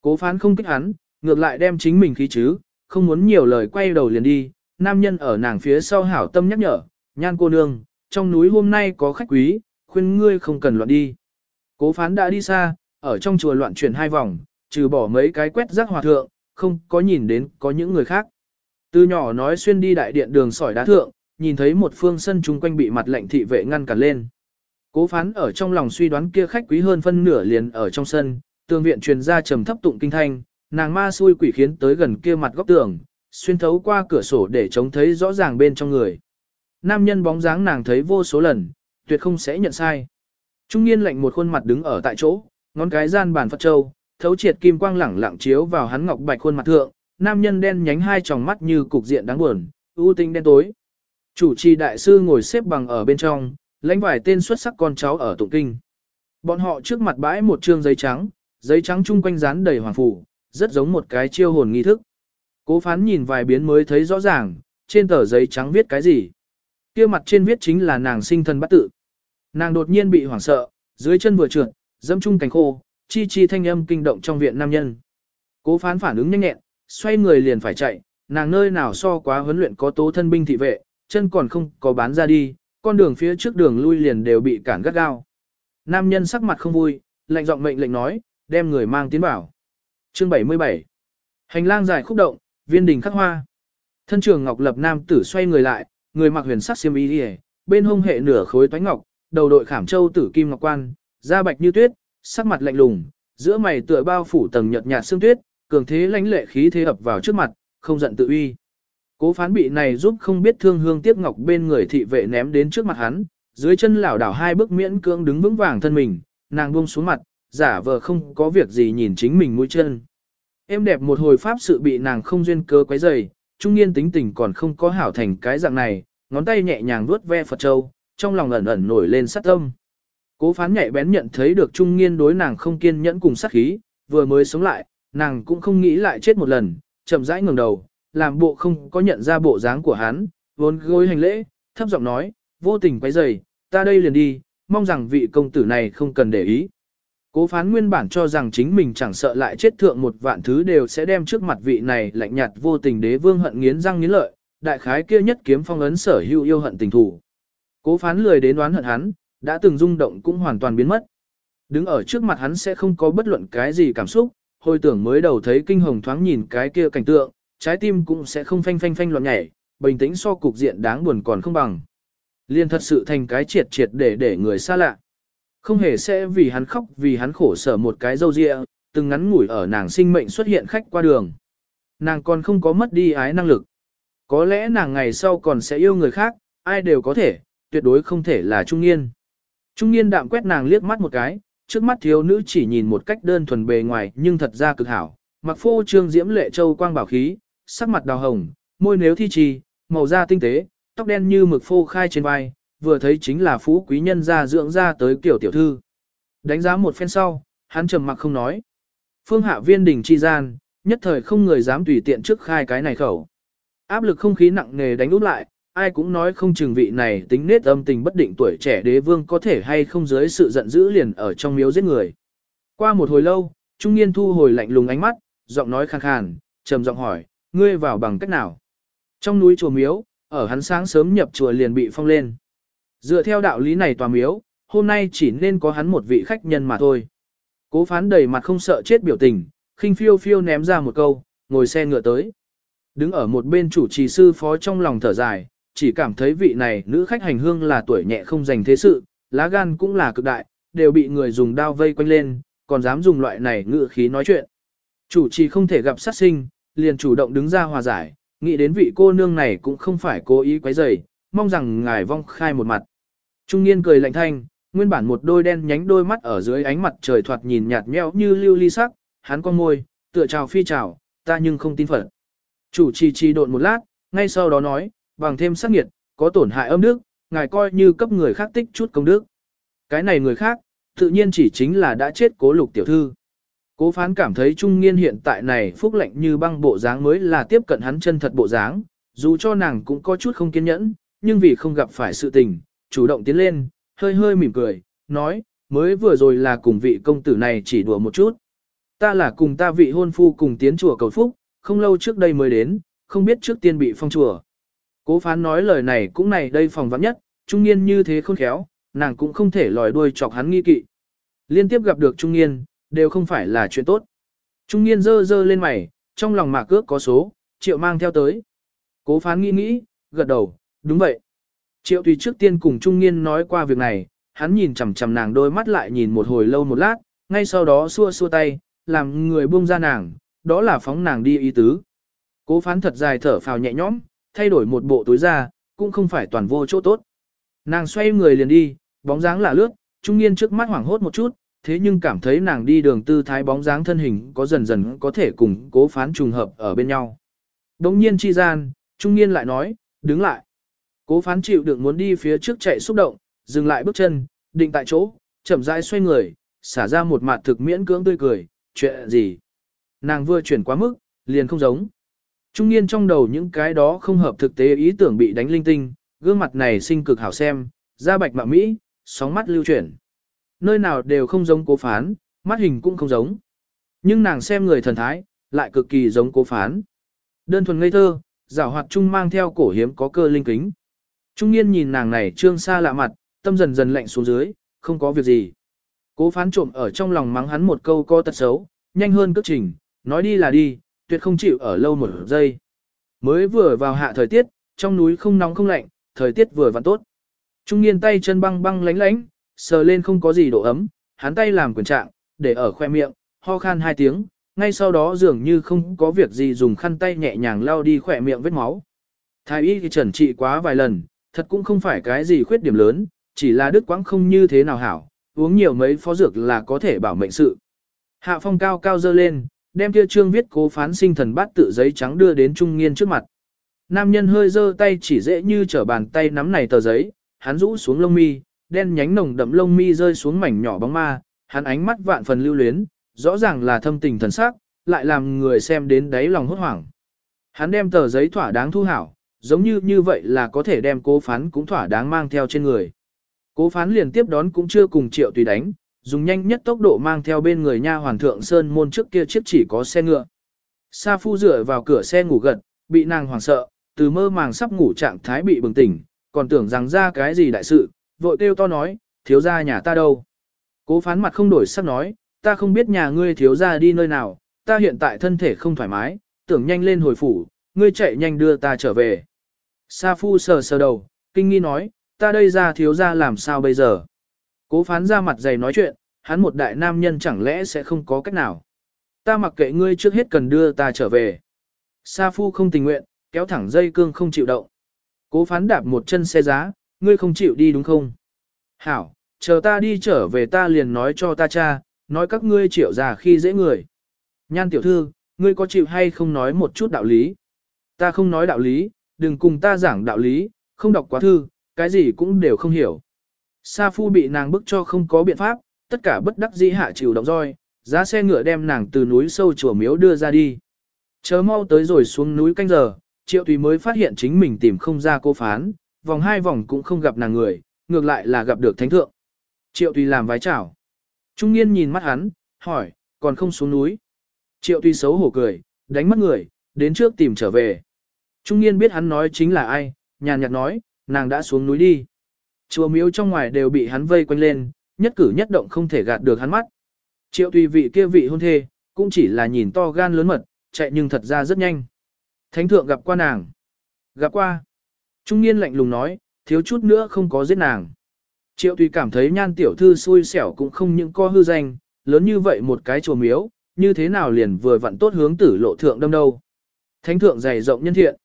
Speaker 1: Cố phán không kích hắn, ngược lại đem chính mình khí chứ, không muốn nhiều lời quay đầu liền đi, nam nhân ở nàng phía sau hảo tâm nhắc nhở, nhan cô nương, trong núi hôm nay có khách quý, khuyên ngươi không cần loạn đi. Cố phán đã đi xa, ở trong chùa loạn chuyển hai vòng, trừ bỏ mấy cái quét rác hòa thượng, không có nhìn đến có những người khác. Từ nhỏ nói xuyên đi đại điện đường sỏi đá thượng, nhìn thấy một phương sân chung quanh bị mặt lệnh thị vệ ngăn cản lên. Cố phán ở trong lòng suy đoán kia khách quý hơn phân nửa liền ở trong sân, tường viện truyền ra trầm thấp tụng kinh thanh, nàng ma xui quỷ khiến tới gần kia mặt góc tường, xuyên thấu qua cửa sổ để trông thấy rõ ràng bên trong người. Nam nhân bóng dáng nàng thấy vô số lần, tuyệt không sẽ nhận sai. Trung niên lạnh một khuôn mặt đứng ở tại chỗ, ngón cái gian bàn Phật Châu, thấu triệt kim quang lẳng lặng chiếu vào hắn ngọc bạch khuôn mặt thượng, nam nhân đen nhánh hai tròng mắt như cục diện đáng buồn, ưu tinh đen tối. Chủ trì đại sư ngồi xếp bằng ở bên trong, lãnh vài tên xuất sắc con cháu ở tụng kinh. Bọn họ trước mặt bãi một trương giấy trắng, giấy trắng chung quanh dán đầy hoàng phủ, rất giống một cái chiêu hồn nghi thức. Cố phán nhìn vài biến mới thấy rõ ràng, trên tờ giấy trắng viết cái gì. kia mặt trên viết chính là nàng sinh thân bắt tự. Nàng đột nhiên bị hoảng sợ, dưới chân vừa trượt, dẫm chung cánh khô, chi chi thanh âm kinh động trong viện nam nhân. Cố phán phản ứng nhanh nhẹn, xoay người liền phải chạy, nàng nơi nào so quá huấn luyện có tố thân binh thị vệ, chân còn không có bán ra đi, con đường phía trước đường lui liền đều bị cản gắt gao. Nam nhân sắc mặt không vui, lạnh giọng mệnh lệnh nói, đem người mang tiến bảo. Chương 77 Hành lang dài khúc động, viên đình khắc hoa. Thân trường Ngọc Lập Nam tử xoay người lại, người mặc huyền sắc xiêm y đi bên hông hệ nửa khối toái ngọc, đầu đội khảm châu tử kim ngọc quan, da bạch như tuyết, sắc mặt lạnh lùng, giữa mày tựa bao phủ tầng nhợt nhạt xương tuyết, cường thế lãnh lệ khí thế ập vào trước mặt, không giận tự uy. Cố phán bị này giúp không biết thương hương tiếc ngọc bên người thị vệ ném đến trước mặt hắn, dưới chân lảo đảo hai bước miễn cưỡng đứng vững vàng thân mình, nàng buông xuống mặt, giả vờ không có việc gì nhìn chính mình mũi chân. Em đẹp một hồi pháp sự bị nàng không duyên cơ quấy rầy, trung niên tính tình còn không có hảo thành cái dạng này, ngón tay nhẹ nhàng vuốt ve Phật Châu, trong lòng ẩn ẩn nổi lên sát tâm. Cố phán nhạy bén nhận thấy được trung niên đối nàng không kiên nhẫn cùng sát khí, vừa mới sống lại, nàng cũng không nghĩ lại chết một lần, chậm rãi ngẩng đầu, làm bộ không có nhận ra bộ dáng của hắn, vốn gối hành lễ, thấp giọng nói, vô tình quấy rầy, ta đây liền đi, mong rằng vị công tử này không cần để ý. Cố phán nguyên bản cho rằng chính mình chẳng sợ lại chết thượng một vạn thứ đều sẽ đem trước mặt vị này lạnh nhạt vô tình đế vương hận nghiến răng nghiến lợi, đại khái kia nhất kiếm phong ấn sở hữu yêu hận tình thủ. Cố phán lười đến đoán hận hắn, đã từng rung động cũng hoàn toàn biến mất. Đứng ở trước mặt hắn sẽ không có bất luận cái gì cảm xúc, hồi tưởng mới đầu thấy kinh hồng thoáng nhìn cái kia cảnh tượng, trái tim cũng sẽ không phanh phanh phanh loạn nhảy, bình tĩnh so cục diện đáng buồn còn không bằng. Liên thật sự thành cái triệt triệt để để người xa lạ. Không hề sẽ vì hắn khóc vì hắn khổ sở một cái dâu dịa, từng ngắn ngủi ở nàng sinh mệnh xuất hiện khách qua đường. Nàng còn không có mất đi ái năng lực. Có lẽ nàng ngày sau còn sẽ yêu người khác, ai đều có thể, tuyệt đối không thể là trung niên. Trung niên đạm quét nàng liếc mắt một cái, trước mắt thiếu nữ chỉ nhìn một cách đơn thuần bề ngoài nhưng thật ra cực hảo. Mặc phô trương diễm lệ châu quang bảo khí, sắc mặt đào hồng, môi nếu thi trì, màu da tinh tế, tóc đen như mực phô khai trên vai, vừa thấy chính là phú quý nhân gia dưỡng ra tới kiểu tiểu thư. Đánh giá một phen sau, hắn trầm mặc không nói. Phương hạ viên đình chi gian, nhất thời không người dám tùy tiện trước khai cái này khẩu. Áp lực không khí nặng nề đánh úp lại, ai cũng nói không chừng vị này tính nết âm tình bất định tuổi trẻ đế vương có thể hay không dưới sự giận dữ liền ở trong miếu giết người. Qua một hồi lâu, trung niên thu hồi lạnh lùng ánh mắt, giọng nói khàn khàn, trầm giọng hỏi, ngươi vào bằng cách nào? Trong núi chùa miếu, ở hắn sáng sớm nhập chùa liền bị phong lên. Dựa theo đạo lý này tòa miếu, hôm nay chỉ nên có hắn một vị khách nhân mà thôi. Cố phán đầy mặt không sợ chết biểu tình, khinh phiêu phiêu ném ra một câu, ngồi xe ngựa tới. Đứng ở một bên chủ trì sư phó trong lòng thở dài, chỉ cảm thấy vị này nữ khách hành hương là tuổi nhẹ không dành thế sự, lá gan cũng là cực đại, đều bị người dùng đao vây quanh lên, còn dám dùng loại này ngựa khí nói chuyện. Chủ trì không thể gặp sát sinh, liền chủ động đứng ra hòa giải, nghĩ đến vị cô nương này cũng không phải cố ý quấy rầy, mong rằng ngài vong khai một mặt. Trung niên cười lạnh thanh, nguyên bản một đôi đen nhánh đôi mắt ở dưới ánh mặt trời thoạt nhìn nhạt nhẽo như lưu ly sắc, hắn con môi, tựa chào phi chào, ta nhưng không tin phận. Chủ trì trì độn một lát, ngay sau đó nói, bằng thêm sắc nghiệt, có tổn hại âm đức, ngài coi như cấp người khác tích chút công đức. Cái này người khác, tự nhiên chỉ chính là đã chết cố lục tiểu thư. Cố phán cảm thấy trung niên hiện tại này phúc lệnh như băng bộ dáng mới là tiếp cận hắn chân thật bộ dáng, dù cho nàng cũng có chút không kiên nhẫn, nhưng vì không gặp phải sự tình, chủ động tiến lên, hơi hơi mỉm cười, nói, mới vừa rồi là cùng vị công tử này chỉ đùa một chút. Ta là cùng ta vị hôn phu cùng tiến chùa cầu phúc, không lâu trước đây mới đến, không biết trước tiên bị phong chùa. Cố phán nói lời này cũng này đây phòng vắng nhất, trung niên như thế khôn khéo, nàng cũng không thể lòi đuôi chọc hắn nghi kỵ. Liên tiếp gặp được trung niên, đều không phải là chuyện tốt. Trung niên dơ dơ lên mày, trong lòng mạc cước có số, triệu mang theo tới. Cố phán nghĩ nghĩ, gật đầu, đúng vậy. Triệu tùy trước tiên cùng trung niên nói qua việc này, hắn nhìn chằm chằm nàng đôi mắt lại nhìn một hồi lâu một lát, ngay sau đó xua xua tay, làm người buông ra nàng, đó là phóng nàng đi ý tứ. Cố phán thật dài thở phào nhẹ nhõm, thay đổi một bộ túi ra, cũng không phải toàn vô chỗ tốt. Nàng xoay người liền đi, bóng dáng là lướt, trung niên trước mắt hoảng hốt một chút, thế nhưng cảm thấy nàng đi đường tư thái bóng dáng thân hình có dần dần có thể cùng cố phán trùng hợp ở bên nhau. Đống nhiên chi gian, trung niên lại nói, đứng lại. Cố phán chịu được muốn đi phía trước chạy xúc động, dừng lại bước chân, định tại chỗ, chậm rãi xoay người, xả ra một mặt thực miễn cưỡng tươi cười, chuyện gì. Nàng vừa chuyển quá mức, liền không giống. Trung niên trong đầu những cái đó không hợp thực tế ý tưởng bị đánh linh tinh, gương mặt này sinh cực hảo xem, da bạch mạ mỹ, sóng mắt lưu chuyển. Nơi nào đều không giống cố phán, mắt hình cũng không giống. Nhưng nàng xem người thần thái, lại cực kỳ giống cố phán. Đơn thuần ngây thơ, giảo hoạt trung mang theo cổ hiếm có cơ linh kính. Trung niên nhìn nàng này trương xa lạ mặt, tâm dần dần lạnh xuống dưới, không có việc gì. Cố phán trộm ở trong lòng mắng hắn một câu co tật xấu, nhanh hơn cước trình, nói đi là đi, tuyệt không chịu ở lâu một giây. Mới vừa vào hạ thời tiết, trong núi không nóng không lạnh, thời tiết vừa vặn tốt. Trung niên tay chân băng băng lánh lánh, sờ lên không có gì độ ấm, hắn tay làm quyền trạng, để ở khoe miệng, ho khan hai tiếng, ngay sau đó dường như không có việc gì dùng khăn tay nhẹ nhàng lau đi khỏe miệng vết máu. Thái y thì trần trị quá vài lần, thật cũng không phải cái gì khuyết điểm lớn, chỉ là đứt quãng không như thế nào hảo, uống nhiều mấy phó dược là có thể bảo mệnh sự. Hạ phong cao cao dơ lên, đem kia trương viết cố phán sinh thần bát tự giấy trắng đưa đến trung nghiên trước mặt. Nam nhân hơi dơ tay chỉ dễ như trở bàn tay nắm này tờ giấy, hắn rũ xuống lông mi, đen nhánh nồng đậm lông mi rơi xuống mảnh nhỏ bóng ma, hắn ánh mắt vạn phần lưu luyến, rõ ràng là thâm tình thần sắc, lại làm người xem đến đáy lòng hốt hoảng. Hắn đem tờ giấy thỏa đáng thu hảo, giống như như vậy là có thể đem cố phán cũng thỏa đáng mang theo trên người. Cố phán liền tiếp đón cũng chưa cùng triệu tùy đánh, dùng nhanh nhất tốc độ mang theo bên người nha hoàn thượng sơn môn trước kia chiếc chỉ có xe ngựa. Sa phu dựa vào cửa xe ngủ gật, bị nàng hoảng sợ, từ mơ màng sắp ngủ trạng thái bị bừng tỉnh, còn tưởng rằng ra cái gì đại sự, vội kêu to nói, thiếu gia nhà ta đâu. Cố phán mặt không đổi sắc nói, ta không biết nhà ngươi thiếu gia đi nơi nào, ta hiện tại thân thể không thoải mái, tưởng nhanh lên hồi phủ, ngươi chạy nhanh đưa ta trở về. Sa phu sờ sờ đầu, kinh nghi nói, ta đây ra thiếu gia làm sao bây giờ. Cố phán ra mặt dày nói chuyện, hắn một đại nam nhân chẳng lẽ sẽ không có cách nào. Ta mặc kệ ngươi trước hết cần đưa ta trở về. Sa phu không tình nguyện, kéo thẳng dây cương không chịu động. Cố phán đạp một chân xe giá, ngươi không chịu đi đúng không? Hảo, chờ ta đi trở về ta liền nói cho ta cha, nói các ngươi triệu già khi dễ người. Nhan tiểu thư, ngươi có chịu hay không nói một chút đạo lý? Ta không nói đạo lý, đừng cùng ta giảng đạo lý, không đọc quá thư, cái gì cũng đều không hiểu. Sa phu bị nàng bức cho không có biện pháp, tất cả bất đắc dĩ hạ chịu động roi, giá xe ngựa đem nàng từ núi sâu chùa miếu đưa ra đi. Chờ mau tới rồi xuống núi canh giờ, triệu tùy mới phát hiện chính mình tìm không ra cô phán, vòng hai vòng cũng không gặp nàng người, ngược lại là gặp được thánh thượng. Triệu tùy làm vái chào. Trung niên nhìn mắt hắn, hỏi, còn không xuống núi. Triệu tùy xấu hổ cười, đánh mất người, đến trước tìm trở về. Trung niên biết hắn nói chính là ai, nhàn nhạt nói, nàng đã xuống núi đi. Chùa miếu trong ngoài đều bị hắn vây quanh lên, nhất cử nhất động không thể gạt được hắn mắt. Triệu tùy vị kia vị hôn thê, cũng chỉ là nhìn to gan lớn mật, chạy nhưng thật ra rất nhanh. Thánh thượng gặp qua nàng. Gặp qua. Trung niên lạnh lùng nói, thiếu chút nữa không có giết nàng. Triệu tùy cảm thấy nhan tiểu thư xui xẻo cũng không những co hư danh, lớn như vậy một cái chùa miếu, như thế nào liền vừa vặn tốt hướng tử lộ thượng đâm đâu. Thánh thượng dày rộng nhân thiện.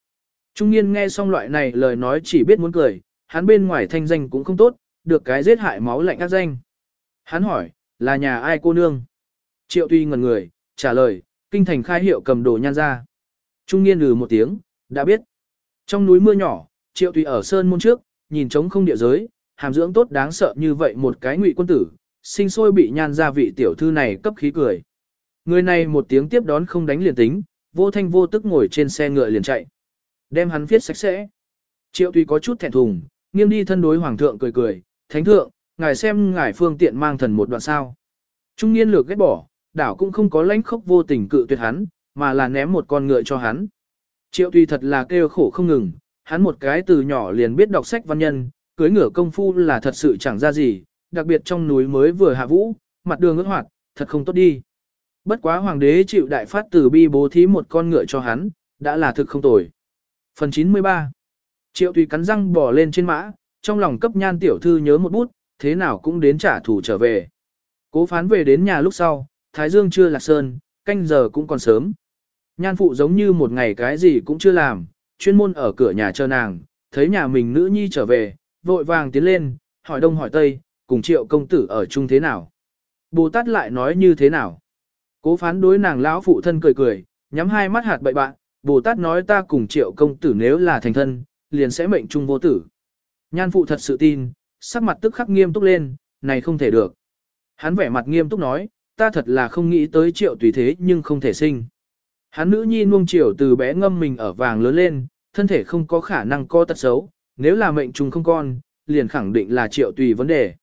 Speaker 1: Trung niên nghe xong loại này lời nói chỉ biết muốn cười, hắn bên ngoài thanh danh cũng không tốt, được cái giết hại máu lạnh ác danh. Hắn hỏi, là nhà ai cô nương? Triệu tuy ngần người, trả lời, kinh thành khai hiệu cầm đồ nhan ra. Trung niên lừ một tiếng, đã biết. Trong núi mưa nhỏ, triệu tùy ở sơn môn trước, nhìn trống không địa giới, hàm dưỡng tốt đáng sợ như vậy một cái ngụy quân tử, sinh sôi bị nhan ra vị tiểu thư này cấp khí cười. Người này một tiếng tiếp đón không đánh liền tính, vô thanh vô tức ngồi trên xe ngựa liền chạy. Đem hắn viết sạch sẽ. Triệu tùy có chút thẹn thùng, nghiêng đi thân đối hoàng thượng cười cười, thánh thượng, ngài xem ngài phương tiện mang thần một đoạn sao. Trung niên lược ghét bỏ, đảo cũng không có lãnh khốc vô tình cự tuyệt hắn, mà là ném một con ngựa cho hắn. Triệu tùy thật là kêu khổ không ngừng, hắn một cái từ nhỏ liền biết đọc sách văn nhân, cưới ngựa công phu là thật sự chẳng ra gì, đặc biệt trong núi mới vừa hạ vũ, mặt đường ướt hoạt, thật không tốt đi. Bất quá hoàng đế chịu đại phát từ bi bố thí một con ngựa cho hắn, đã là thực không tồi. Phần 93 Triệu tùy cắn răng bỏ lên trên mã, trong lòng cấp nhan tiểu thư nhớ một bút, thế nào cũng đến trả thù trở về. Cố phán về đến nhà lúc sau, Thái Dương chưa lạc sơn, canh giờ cũng còn sớm. Nhan phụ giống như một ngày cái gì cũng chưa làm, chuyên môn ở cửa nhà chờ nàng, thấy nhà mình nữ nhi trở về, vội vàng tiến lên, hỏi đông hỏi tây, cùng triệu công tử ở chung thế nào. Bồ Tát lại nói như thế nào. Cố phán đối nàng lão phụ thân cười cười, nhắm hai mắt hạt bậy bạn, Bồ Tát nói ta cùng triệu công tử nếu là thành thân, liền sẽ mệnh trung vô tử. Nhan phụ thật sự tin, sắc mặt tức khắc nghiêm túc lên, này không thể được. Hắn vẻ mặt nghiêm túc nói, ta thật là không nghĩ tới triệu tùy thế nhưng không thể sinh. Hắn nữ nhi nuông chiều từ bé ngâm mình ở vàng lớn lên, thân thể không có khả năng co tật xấu, nếu là mệnh trùng không con, liền khẳng định là triệu tùy vấn đề.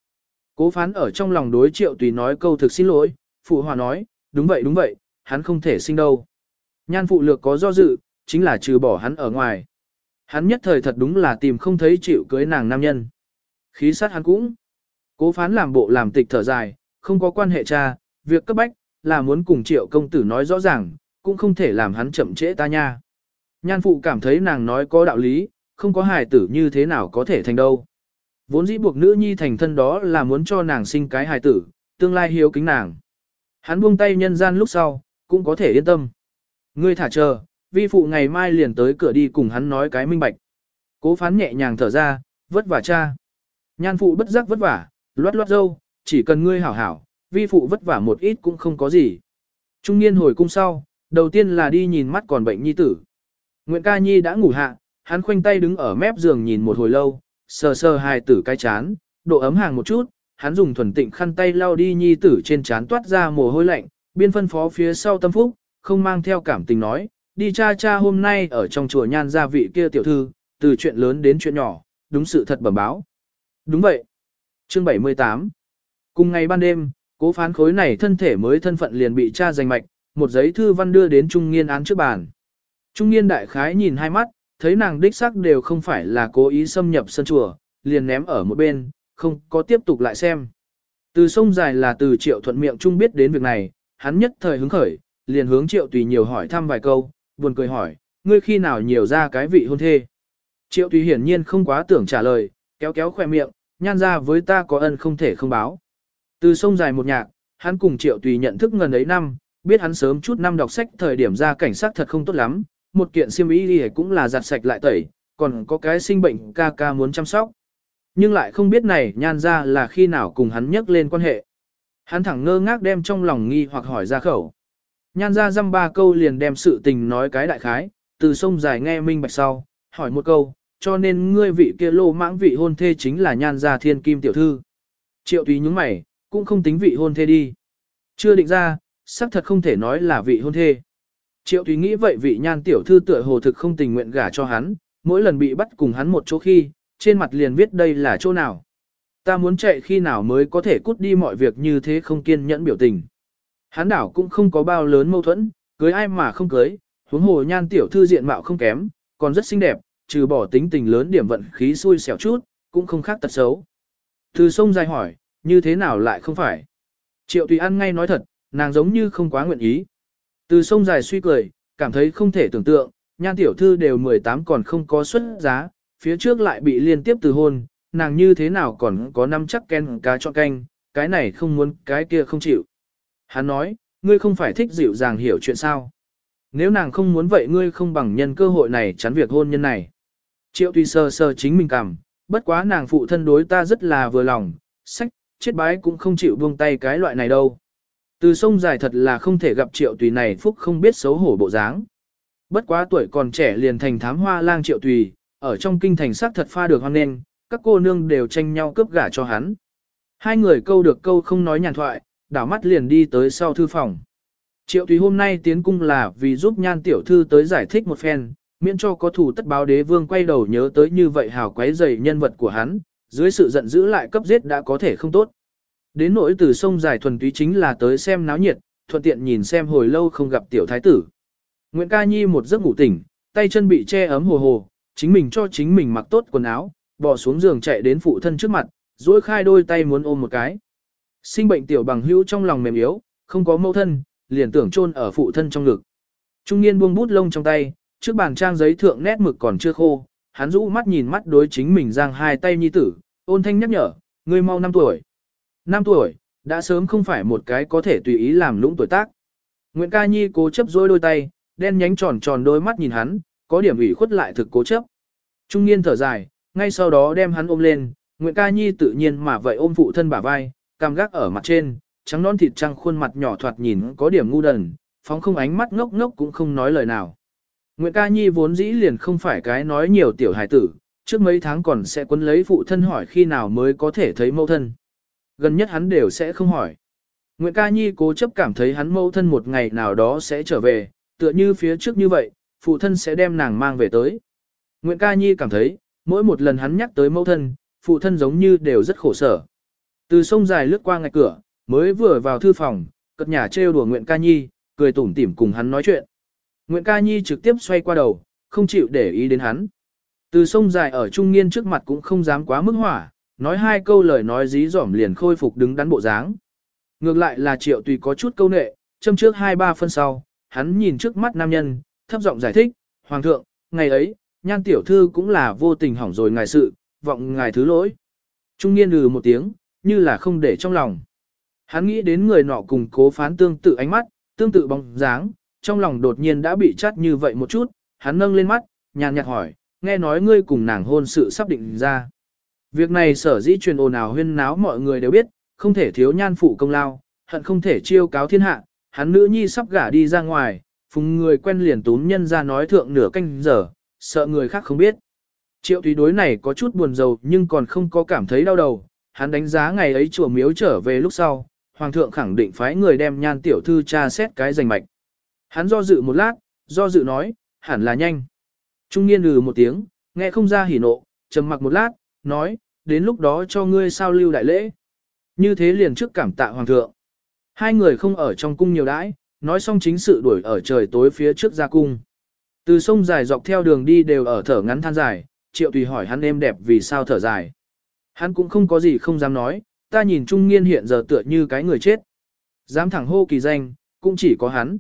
Speaker 1: Cố phán ở trong lòng đối triệu tùy nói câu thực xin lỗi, phụ hòa nói, đúng vậy đúng vậy, hắn không thể sinh đâu. Nhan phụ lược có do dự, chính là trừ bỏ hắn ở ngoài. Hắn nhất thời thật đúng là tìm không thấy chịu cưới nàng nam nhân. Khí sát hắn cũng. Cố phán làm bộ làm tịch thở dài, không có quan hệ cha, việc cấp bách, là muốn cùng triệu công tử nói rõ ràng, cũng không thể làm hắn chậm trễ ta nha. Nhan phụ cảm thấy nàng nói có đạo lý, không có hài tử như thế nào có thể thành đâu. Vốn dĩ buộc nữ nhi thành thân đó là muốn cho nàng sinh cái hài tử, tương lai hiếu kính nàng. Hắn buông tay nhân gian lúc sau, cũng có thể yên tâm. Ngươi thả chờ, vi phụ ngày mai liền tới cửa đi cùng hắn nói cái minh bạch. Cố phán nhẹ nhàng thở ra, vất vả cha. Nhan phụ bất giác vất vả, loát loát dâu, chỉ cần ngươi hảo hảo, vi phụ vất vả một ít cũng không có gì. Trung niên hồi cung sau, đầu tiên là đi nhìn mắt còn bệnh nhi tử. Nguyễn ca nhi đã ngủ hạ, hắn khoanh tay đứng ở mép giường nhìn một hồi lâu, sờ sờ hài tử cái chán, độ ấm hàng một chút, hắn dùng thuần tịnh khăn tay lau đi nhi tử trên chán toát ra mồ hôi lạnh, biên phân phó phía sau tâm phúc, không mang theo cảm tình nói, đi cha cha hôm nay ở trong chùa nhan gia vị kia tiểu thư, từ chuyện lớn đến chuyện nhỏ, đúng sự thật bẩm báo. Đúng vậy. Chương 78 Cùng ngày ban đêm, cố phán khối này thân thể mới thân phận liền bị cha giành mạch, một giấy thư văn đưa đến Trung Nghiên án trước bàn. Trung Nghiên đại khái nhìn hai mắt, thấy nàng đích xác đều không phải là cố ý xâm nhập sân chùa, liền ném ở một bên, không có tiếp tục lại xem. Từ sông dài là từ triệu thuận miệng Trung biết đến việc này, hắn nhất thời hứng khởi, liền hướng triệu tùy nhiều hỏi thăm vài câu, buồn cười hỏi, ngươi khi nào nhiều ra cái vị hôn thê. Triệu tùy hiển nhiên không quá tưởng trả lời, kéo kéo khỏe miệng, nhan ra với ta có ân không thể không báo. Từ sông dài một nhạc, hắn cùng triệu tùy nhận thức ngần ấy năm, biết hắn sớm chút năm đọc sách thời điểm ra cảnh sát thật không tốt lắm, một kiện siêm ý đi cũng là giặt sạch lại tẩy, còn có cái sinh bệnh ca ca muốn chăm sóc. Nhưng lại không biết này nhan ra là khi nào cùng hắn nhắc lên quan hệ. Hắn thẳng ngơ ngác đem trong lòng nghi hoặc hỏi ra khẩu. Nhan ra dăm ba câu liền đem sự tình nói cái đại khái, từ sông dài nghe minh bạch sau, hỏi một câu, cho nên ngươi vị kia lô mãng vị hôn thê chính là nhan gia thiên kim tiểu thư. Triệu tùy nhúng mày, cũng không tính vị hôn thê đi. Chưa định ra, xác thật không thể nói là vị hôn thê. Triệu tùy nghĩ vậy vị nhan tiểu thư tựa hồ thực không tình nguyện gả cho hắn, mỗi lần bị bắt cùng hắn một chỗ khi, trên mặt liền viết đây là chỗ nào. Ta muốn chạy khi nào mới có thể cút đi mọi việc như thế không kiên nhẫn biểu tình. Hắn đảo cũng không có bao lớn mâu thuẫn, cưới ai mà không cưới, huống hồ nhan tiểu thư diện mạo không kém, còn rất xinh đẹp, trừ bỏ tính tình lớn điểm vận khí xui xẻo chút, cũng không khác tật xấu. Từ sông dài hỏi, như thế nào lại không phải? Triệu Tùy An ngay nói thật, nàng giống như không quá nguyện ý. Từ sông dài suy cười, cảm thấy không thể tưởng tượng, nhan tiểu thư đều 18 còn không có xuất giá, phía trước lại bị liên tiếp từ hôn, nàng như thế nào còn có năm chắc ken cá cho canh, cái này không muốn, cái kia không chịu. Hắn nói, ngươi không phải thích dịu dàng hiểu chuyện sao. Nếu nàng không muốn vậy ngươi không bằng nhân cơ hội này chắn việc hôn nhân này. Triệu tùy sơ sơ chính mình cảm, bất quá nàng phụ thân đối ta rất là vừa lòng, sách, chết bái cũng không chịu buông tay cái loại này đâu. Từ sông dài thật là không thể gặp triệu tùy này phúc không biết xấu hổ bộ dáng. Bất quá tuổi còn trẻ liền thành thám hoa lang triệu tùy, ở trong kinh thành sắc thật pha được hoan nên, các cô nương đều tranh nhau cướp gả cho hắn. Hai người câu được câu không nói nhàn thoại, đảo mắt liền đi tới sau thư phòng. Triệu tùy hôm nay tiến cung là vì giúp nhan tiểu thư tới giải thích một phen, miễn cho có thủ tất báo đế vương quay đầu nhớ tới như vậy hào quấy dày nhân vật của hắn, dưới sự giận dữ lại cấp giết đã có thể không tốt. Đến nỗi từ sông dài thuần túy chính là tới xem náo nhiệt, thuận tiện nhìn xem hồi lâu không gặp tiểu thái tử. Nguyễn Ca Nhi một giấc ngủ tỉnh, tay chân bị che ấm hồ hồ, chính mình cho chính mình mặc tốt quần áo, bỏ xuống giường chạy đến phụ thân trước mặt, duỗi khai đôi tay muốn ôm một cái. Sinh bệnh tiểu bằng hữu trong lòng mềm yếu, không có mẫu thân, liền tưởng chôn ở phụ thân trong ngực. Trung niên buông bút lông trong tay, trước bàn trang giấy thượng nét mực còn chưa khô, hắn rũ mắt nhìn mắt đối chính mình giang hai tay nhi tử, ôn thanh nhắc nhở, ngươi mau 5 tuổi. 5 tuổi, đã sớm không phải một cái có thể tùy ý làm lũng tuổi tác. Nguyễn Ca Nhi cố chấp dối đôi tay, đen nhánh tròn tròn đôi mắt nhìn hắn, có điểm ủy khuất lại thực cố chấp. Trung niên thở dài, ngay sau đó đem hắn ôm lên, Nguyễn Ca Nhi tự nhiên mà vậy ôm phụ thân bả vai, cam gác ở mặt trên, trắng non thịt trăng khuôn mặt nhỏ thoạt nhìn có điểm ngu đần, phóng không ánh mắt ngốc ngốc cũng không nói lời nào. Nguyễn Ca Nhi vốn dĩ liền không phải cái nói nhiều tiểu hài tử, trước mấy tháng còn sẽ quấn lấy phụ thân hỏi khi nào mới có thể thấy mẫu thân. Gần nhất hắn đều sẽ không hỏi. Nguyễn Ca Nhi cố chấp cảm thấy hắn mẫu thân một ngày nào đó sẽ trở về, tựa như phía trước như vậy, phụ thân sẽ đem nàng mang về tới. Nguyễn Ca Nhi cảm thấy, mỗi một lần hắn nhắc tới mẫu thân, phụ thân giống như đều rất khổ sở. Từ sông dài lướt qua ngạch cửa, mới vừa vào thư phòng, cất nhà trêu đùa Nguyễn Ca Nhi, cười tủm tỉm cùng hắn nói chuyện. Nguyễn Ca Nhi trực tiếp xoay qua đầu, không chịu để ý đến hắn. Từ sông dài ở trung niên trước mặt cũng không dám quá mức hỏa, nói hai câu lời nói dí dỏm liền khôi phục đứng đắn bộ dáng. Ngược lại là triệu tùy có chút câu nệ, châm trước hai ba phân sau, hắn nhìn trước mắt nam nhân, thấp giọng giải thích, Hoàng thượng, ngày ấy, nhan tiểu thư cũng là vô tình hỏng rồi ngài sự, vọng ngài thứ lỗi. Trung niên lừ một tiếng, như là không để trong lòng. Hắn nghĩ đến người nọ cùng cố phán tương tự ánh mắt, tương tự bóng dáng, trong lòng đột nhiên đã bị chát như vậy một chút, hắn nâng lên mắt, nhàn nhạt hỏi, nghe nói ngươi cùng nàng hôn sự sắp định ra. Việc này sở dĩ truyền ồn ào huyên náo mọi người đều biết, không thể thiếu nhan phụ công lao, hận không thể chiêu cáo thiên hạ, hắn nữ nhi sắp gả đi ra ngoài, phùng người quen liền tún nhân ra nói thượng nửa canh giờ, sợ người khác không biết. Triệu thúy đối này có chút buồn rầu nhưng còn không có cảm thấy đau đầu, hắn đánh giá ngày ấy chùa miếu trở về lúc sau, hoàng thượng khẳng định phái người đem nhan tiểu thư tra xét cái danh mạch. Hắn do dự một lát, do dự nói, hẳn là nhanh. Trung niên lừ một tiếng, nghe không ra hỉ nộ, trầm mặc một lát, nói, đến lúc đó cho ngươi sao lưu đại lễ. Như thế liền trước cảm tạ hoàng thượng. Hai người không ở trong cung nhiều đãi, nói xong chính sự đuổi ở trời tối phía trước ra cung. Từ sông dài dọc theo đường đi đều ở thở ngắn than dài, triệu tùy hỏi hắn êm đẹp vì sao thở dài. Hắn cũng không có gì không dám nói, ta nhìn trung nghiên hiện giờ tựa như cái người chết. Dám thẳng hô kỳ danh, cũng chỉ có hắn.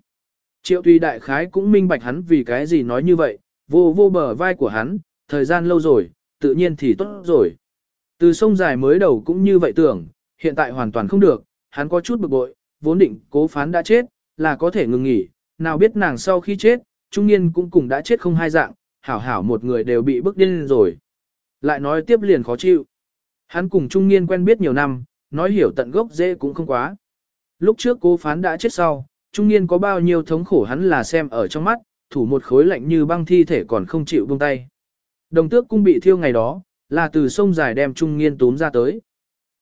Speaker 1: Triệu tùy đại khái cũng minh bạch hắn vì cái gì nói như vậy, vô vô bờ vai của hắn, thời gian lâu rồi, tự nhiên thì tốt rồi. Từ sông dài mới đầu cũng như vậy tưởng, hiện tại hoàn toàn không được, hắn có chút bực bội, vốn định cố phán đã chết, là có thể ngừng nghỉ, nào biết nàng sau khi chết, trung niên cũng cùng đã chết không hai dạng, hảo hảo một người đều bị bức điên rồi. Lại nói tiếp liền khó chịu. Hắn cùng trung niên quen biết nhiều năm, nói hiểu tận gốc dễ cũng không quá. Lúc trước cố phán đã chết sau, trung niên có bao nhiêu thống khổ hắn là xem ở trong mắt, thủ một khối lạnh như băng thi thể còn không chịu buông tay. Đồng tước cung bị thiêu ngày đó, là từ sông dài đem trung niên túm ra tới.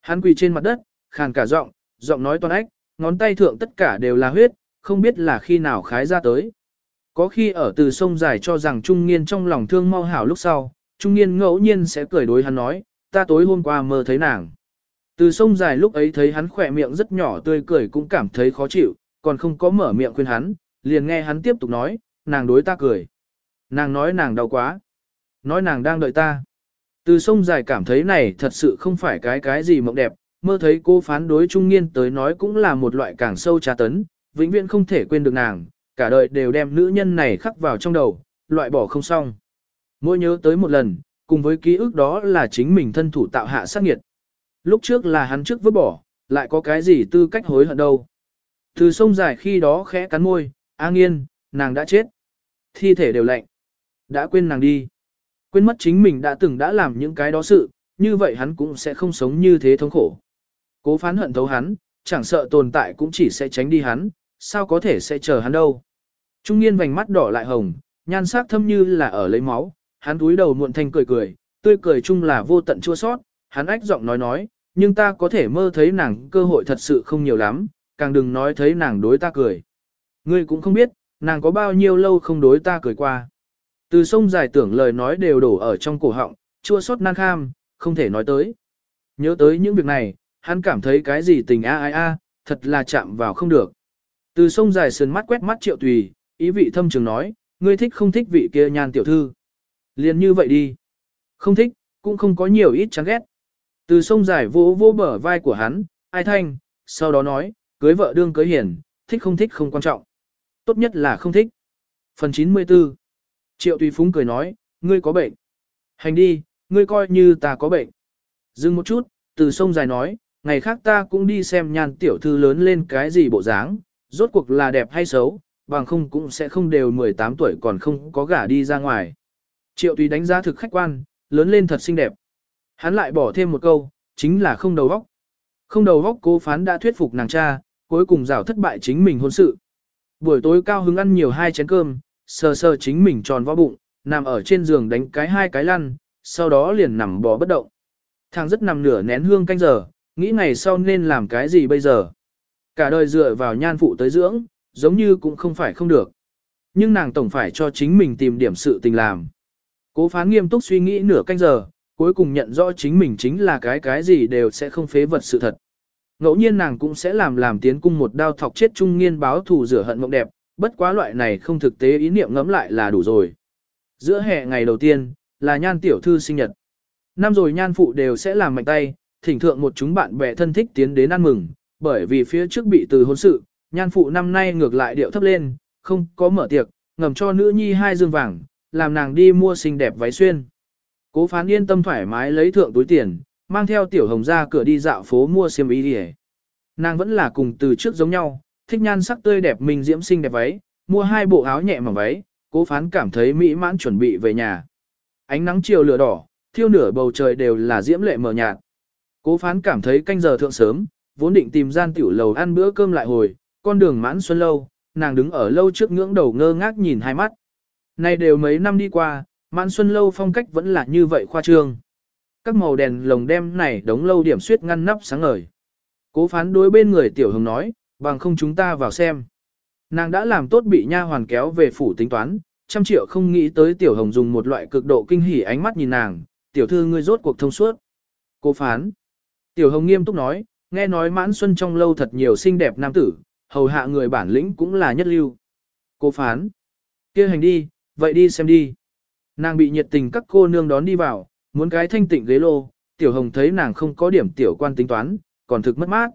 Speaker 1: Hắn quỳ trên mặt đất, khàn cả giọng, giọng nói toàn ách, ngón tay thượng tất cả đều là huyết, không biết là khi nào khái ra tới. Có khi ở từ sông dài cho rằng trung niên trong lòng thương mau hảo lúc sau, trung niên ngẫu nhiên sẽ cười đối hắn nói, ta tối hôm qua mơ thấy nàng. Từ sông dài lúc ấy thấy hắn khỏe miệng rất nhỏ tươi cười cũng cảm thấy khó chịu, còn không có mở miệng khuyên hắn, liền nghe hắn tiếp tục nói, nàng đối ta cười. Nàng nói nàng đau quá. Nói nàng đang đợi ta. Từ sông dài cảm thấy này thật sự không phải cái cái gì mộng đẹp, mơ thấy cô phán đối trung nghiên tới nói cũng là một loại càng sâu tra tấn, vĩnh viễn không thể quên được nàng, cả đời đều đem nữ nhân này khắc vào trong đầu, loại bỏ không xong. Mỗi nhớ tới một lần, cùng với ký ức đó là chính mình thân thủ tạo hạ sát nghiệt. Lúc trước là hắn trước vứt bỏ, lại có cái gì tư cách hối hận đâu. Từ sông dài khi đó khẽ cắn môi, A nghiên, nàng đã chết. Thi thể đều lạnh. Đã quên nàng đi. Quên mất chính mình đã từng đã làm những cái đó sự, như vậy hắn cũng sẽ không sống như thế thống khổ. Cố phán hận thấu hắn, chẳng sợ tồn tại cũng chỉ sẽ tránh đi hắn, sao có thể sẽ chờ hắn đâu. Trung niên vành mắt đỏ lại hồng, nhan sắc thâm như là ở lấy máu, hắn túi đầu muộn thanh cười cười, tươi cười chung là vô tận chua sót, hắn ách giọng nói nói, nhưng ta có thể mơ thấy nàng cơ hội thật sự không nhiều lắm, càng đừng nói thấy nàng đối ta cười. Ngươi cũng không biết, nàng có bao nhiêu lâu không đối ta cười qua. Từ sông dài tưởng lời nói đều đổ ở trong cổ họng, chua sót nan kham, không thể nói tới. Nhớ tới những việc này, hắn cảm thấy cái gì tình a a a, thật là chạm vào không được. Từ sông dài sườn mắt quét mắt triệu tùy, ý vị thâm trường nói, ngươi thích không thích vị kia nhan tiểu thư. Liền như vậy đi. Không thích, cũng không có nhiều ít chán ghét. Từ sông dài vô vô bờ vai của hắn, ai thanh, sau đó nói, cưới vợ đương cưới hiền, thích không thích không quan trọng. Tốt nhất là không thích. Phần 94 Triệu Tùy Phúng cười nói, ngươi có bệnh. Hành đi, ngươi coi như ta có bệnh. Dừng một chút, từ sông dài nói, ngày khác ta cũng đi xem nhan tiểu thư lớn lên cái gì bộ dáng, rốt cuộc là đẹp hay xấu, bằng không cũng sẽ không đều 18 tuổi còn không có gả đi ra ngoài. Triệu Tùy đánh giá thực khách quan, lớn lên thật xinh đẹp. Hắn lại bỏ thêm một câu, chính là không đầu óc. Không đầu óc cố phán đã thuyết phục nàng cha, cuối cùng rào thất bại chính mình hôn sự. Buổi tối cao hứng ăn nhiều hai chén cơm, sờ sờ chính mình tròn vo bụng, nằm ở trên giường đánh cái hai cái lăn, sau đó liền nằm bò bất động. Thằng rất nằm nửa nén hương canh giờ, nghĩ ngày sau nên làm cái gì bây giờ. Cả đời dựa vào nhan phụ tới dưỡng, giống như cũng không phải không được. Nhưng nàng tổng phải cho chính mình tìm điểm sự tình làm. Cố phán nghiêm túc suy nghĩ nửa canh giờ, cuối cùng nhận rõ chính mình chính là cái cái gì đều sẽ không phế vật sự thật. Ngẫu nhiên nàng cũng sẽ làm làm tiến cung một đao thọc chết trung nghiên báo thù rửa hận mộng đẹp, bất quá loại này không thực tế ý niệm ngẫm lại là đủ rồi. Giữa hè ngày đầu tiên, là nhan tiểu thư sinh nhật. Năm rồi nhan phụ đều sẽ làm mạnh tay, thỉnh thượng một chúng bạn bè thân thích tiến đến ăn mừng, bởi vì phía trước bị từ hôn sự, nhan phụ năm nay ngược lại điệu thấp lên, không có mở tiệc, ngầm cho nữ nhi hai dương vàng, làm nàng đi mua xinh đẹp váy xuyên. Cố phán yên tâm thoải mái lấy thượng túi tiền, mang theo tiểu hồng ra cửa đi dạo phố mua xiêm y đi Nàng vẫn là cùng từ trước giống nhau, thích nhan sắc tươi đẹp mình diễm xinh đẹp váy, mua hai bộ áo nhẹ mỏng váy, cố phán cảm thấy mỹ mãn chuẩn bị về nhà. Ánh nắng chiều lửa đỏ, thiêu nửa bầu trời đều là diễm lệ mờ nhạt. Cố phán cảm thấy canh giờ thượng sớm, vốn định tìm gian tiểu lầu ăn bữa cơm lại hồi, con đường mãn xuân lâu, nàng đứng ở lâu trước ngưỡng đầu ngơ ngác nhìn hai mắt. Nay đều mấy năm đi qua, mãn xuân lâu phong cách vẫn là như vậy khoa trương. Các màu đèn lồng đem này đống lâu điểm suyết ngăn nắp sáng ngời. Cố phán đối bên người tiểu hồng nói, bằng không chúng ta vào xem. Nàng đã làm tốt bị nha hoàn kéo về phủ tính toán, trăm triệu không nghĩ tới tiểu hồng dùng một loại cực độ kinh hỉ ánh mắt nhìn nàng, tiểu thư ngươi rốt cuộc thông suốt. Cố phán. Tiểu hồng nghiêm túc nói, nghe nói mãn xuân trong lâu thật nhiều xinh đẹp nam tử, hầu hạ người bản lĩnh cũng là nhất lưu. Cố phán. kia hành đi, vậy đi xem đi. Nàng bị nhiệt tình các cô nương đón đi vào, muốn cái thanh tịnh ghế lô, tiểu hồng thấy nàng không có điểm tiểu quan tính toán, còn thực mất mát.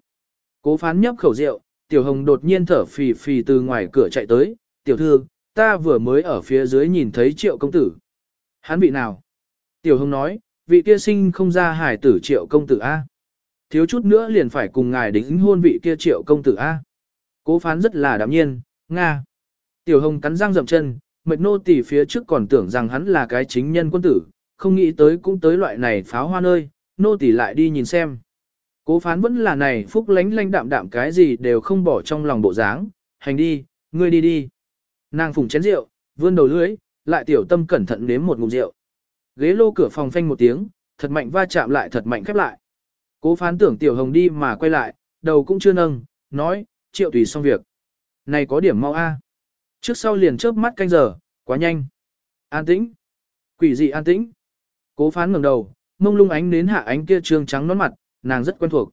Speaker 1: Cố phán nhấp khẩu rượu, tiểu hồng đột nhiên thở phì phì từ ngoài cửa chạy tới, tiểu thư, ta vừa mới ở phía dưới nhìn thấy triệu công tử. Hắn vị nào? Tiểu hồng nói, vị kia sinh không ra hải tử triệu công tử A. Thiếu chút nữa liền phải cùng ngài đính hôn vị kia triệu công tử A. Cố phán rất là đạm nhiên, Nga. Tiểu hồng cắn răng dậm chân, mệt nô tỳ phía trước còn tưởng rằng hắn là cái chính nhân quân tử, không nghĩ tới cũng tới loại này pháo hoa nơi, nô tỳ lại đi nhìn xem. Cố phán vẫn là này phúc lánh lánh đạm đạm cái gì đều không bỏ trong lòng bộ dáng, hành đi, ngươi đi đi. Nàng phùng chén rượu, vươn đầu lưỡi, lại tiểu tâm cẩn thận nếm một ngụm rượu. Ghế lô cửa phòng phanh một tiếng, thật mạnh va chạm lại thật mạnh khép lại. Cố phán tưởng tiểu hồng đi mà quay lại, đầu cũng chưa nâng, nói, triệu tùy xong việc. Này có điểm mau a. Trước sau liền chớp mắt canh giờ, quá nhanh. An tĩnh. Quỷ dị an tĩnh. Cố phán ngẩng đầu, mông lung ánh đến hạ ánh kia trương trắng nón mặt, nàng rất quen thuộc.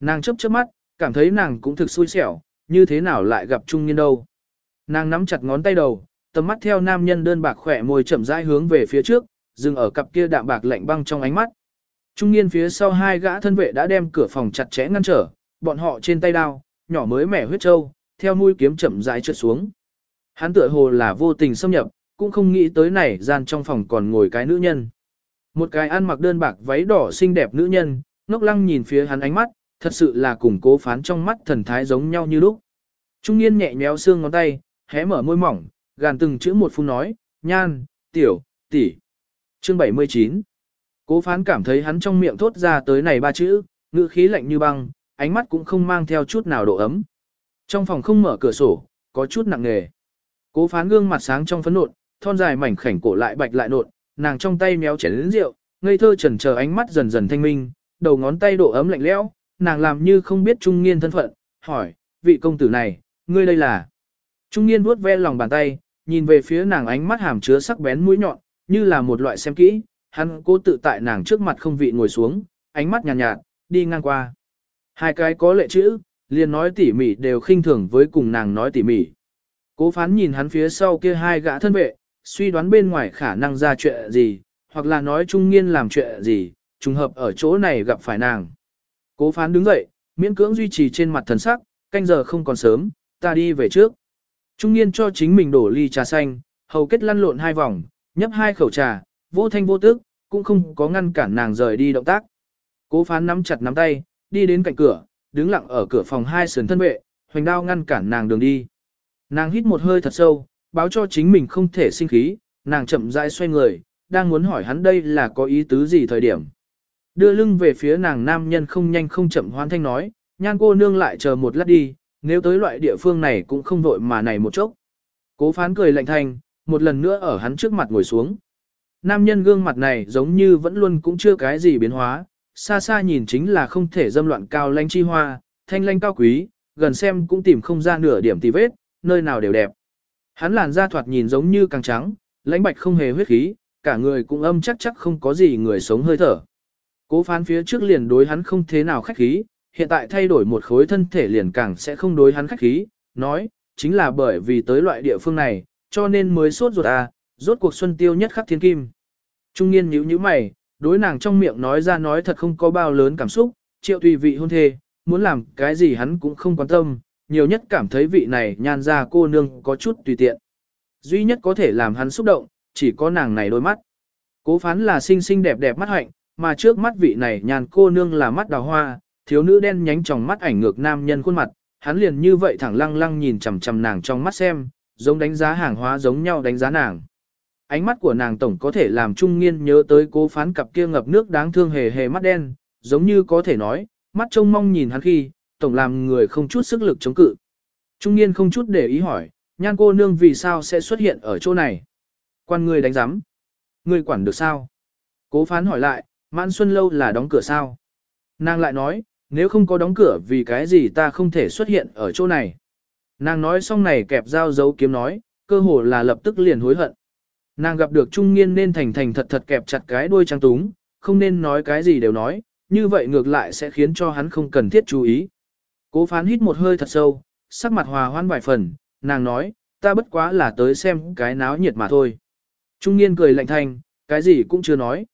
Speaker 1: Nàng chớp chớp mắt, cảm thấy nàng cũng thực xui xẻo, như thế nào lại gặp trung niên đâu. Nàng nắm chặt ngón tay đầu, tầm mắt theo nam nhân đơn bạc khỏe môi chậm rãi hướng về phía trước, dừng ở cặp kia đạm bạc lạnh băng trong ánh mắt. Trung niên phía sau hai gã thân vệ đã đem cửa phòng chặt chẽ ngăn trở, bọn họ trên tay đao, nhỏ mới mẻ huyết trâu, theo mũi kiếm chậm rãi trượt xuống. Hắn tựa hồ là vô tình xâm nhập, cũng không nghĩ tới này gian trong phòng còn ngồi cái nữ nhân. Một cái ăn mặc đơn bạc váy đỏ xinh đẹp nữ nhân, ngốc lăng nhìn phía hắn ánh mắt, thật sự là cùng cố phán trong mắt thần thái giống nhau như lúc. Trung niên nhẹ nhéo xương ngón tay, hé mở môi mỏng, gàn từng chữ một phun nói, nhan, tiểu, tỷ. Chương 79 Cố phán cảm thấy hắn trong miệng thốt ra tới này ba chữ, ngữ khí lạnh như băng, ánh mắt cũng không mang theo chút nào độ ấm. Trong phòng không mở cửa sổ, có chút nặng nề. Cố phán gương mặt sáng trong phấn nộn, thon dài mảnh khảnh cổ lại bạch lại nộn, nàng trong tay méo chén lớn rượu, ngây thơ chần chờ ánh mắt dần dần thanh minh, đầu ngón tay độ ấm lạnh lẽo, nàng làm như không biết trung niên thân phận, hỏi, vị công tử này, ngươi đây là? Trung niên vuốt ve lòng bàn tay, nhìn về phía nàng ánh mắt hàm chứa sắc bén mũi nhọn, như là một loại xem kỹ, hắn cố tự tại nàng trước mặt không vị ngồi xuống, ánh mắt nhàn nhạt, nhạt, đi ngang qua. Hai cái có lệ chữ, liền nói tỉ mỉ đều khinh thường với cùng nàng nói tỉ mỉ. Cố phán nhìn hắn phía sau kia hai gã thân vệ, suy đoán bên ngoài khả năng ra chuyện gì, hoặc là nói trung nghiên làm chuyện gì, trùng hợp ở chỗ này gặp phải nàng. Cố phán đứng dậy, miễn cưỡng duy trì trên mặt thần sắc, canh giờ không còn sớm, ta đi về trước. Trung nghiên cho chính mình đổ ly trà xanh, hầu kết lăn lộn hai vòng, nhấp hai khẩu trà, vô thanh vô tức, cũng không có ngăn cản nàng rời đi động tác. Cố phán nắm chặt nắm tay, đi đến cạnh cửa, đứng lặng ở cửa phòng hai sườn thân vệ, hoành đao ngăn cản nàng đường đi. Nàng hít một hơi thật sâu, báo cho chính mình không thể sinh khí, nàng chậm rãi xoay người, đang muốn hỏi hắn đây là có ý tứ gì thời điểm. Đưa lưng về phía nàng nam nhân không nhanh không chậm hoan thanh nói, nhan cô nương lại chờ một lát đi, nếu tới loại địa phương này cũng không vội mà này một chốc. Cố phán cười lạnh thanh, một lần nữa ở hắn trước mặt ngồi xuống. Nam nhân gương mặt này giống như vẫn luôn cũng chưa cái gì biến hóa, xa xa nhìn chính là không thể dâm loạn cao lanh chi hoa, thanh lanh cao quý, gần xem cũng tìm không ra nửa điểm tì vết, nơi nào đều đẹp. Hắn làn da thoạt nhìn giống như càng trắng, lãnh bạch không hề huyết khí, cả người cũng âm chắc chắc không có gì người sống hơi thở. Cố phán phía trước liền đối hắn không thế nào khách khí, hiện tại thay đổi một khối thân thể liền càng sẽ không đối hắn khách khí, nói, chính là bởi vì tới loại địa phương này, cho nên mới sốt ruột à, rốt cuộc xuân tiêu nhất khắc thiên kim. Trung niên nhíu nhíu mày, đối nàng trong miệng nói ra nói thật không có bao lớn cảm xúc, triệu tùy vị hôn thê, muốn làm cái gì hắn cũng không quan tâm, nhiều nhất cảm thấy vị này nhan ra cô nương có chút tùy tiện. Duy nhất có thể làm hắn xúc động, chỉ có nàng này đôi mắt. Cố phán là xinh xinh đẹp đẹp mắt hạnh, mà trước mắt vị này nhan cô nương là mắt đào hoa, thiếu nữ đen nhánh trong mắt ảnh ngược nam nhân khuôn mặt, hắn liền như vậy thẳng lăng lăng nhìn chằm chằm nàng trong mắt xem, giống đánh giá hàng hóa giống nhau đánh giá nàng. Ánh mắt của nàng tổng có thể làm trung nghiên nhớ tới cố phán cặp kia ngập nước đáng thương hề hề mắt đen, giống như có thể nói, mắt trông mong nhìn hắn khi, tổng làm người không chút sức lực chống cự. Trung niên không chút để ý hỏi, nhan cô nương vì sao sẽ xuất hiện ở chỗ này? Quan người đánh giám. Người quản được sao? Cố phán hỏi lại, mãn xuân lâu là đóng cửa sao? Nàng lại nói, nếu không có đóng cửa vì cái gì ta không thể xuất hiện ở chỗ này? Nàng nói xong này kẹp dao dấu kiếm nói, cơ hồ là lập tức liền hối hận. Nàng gặp được trung niên nên thành thành thật thật kẹp chặt cái đuôi trang túng, không nên nói cái gì đều nói, như vậy ngược lại sẽ khiến cho hắn không cần thiết chú ý. Cố phán hít một hơi thật sâu, sắc mặt hòa hoan vài phần, nàng nói, ta bất quá là tới xem cái náo nhiệt mà thôi. Trung niên cười lạnh thanh, cái gì cũng chưa nói.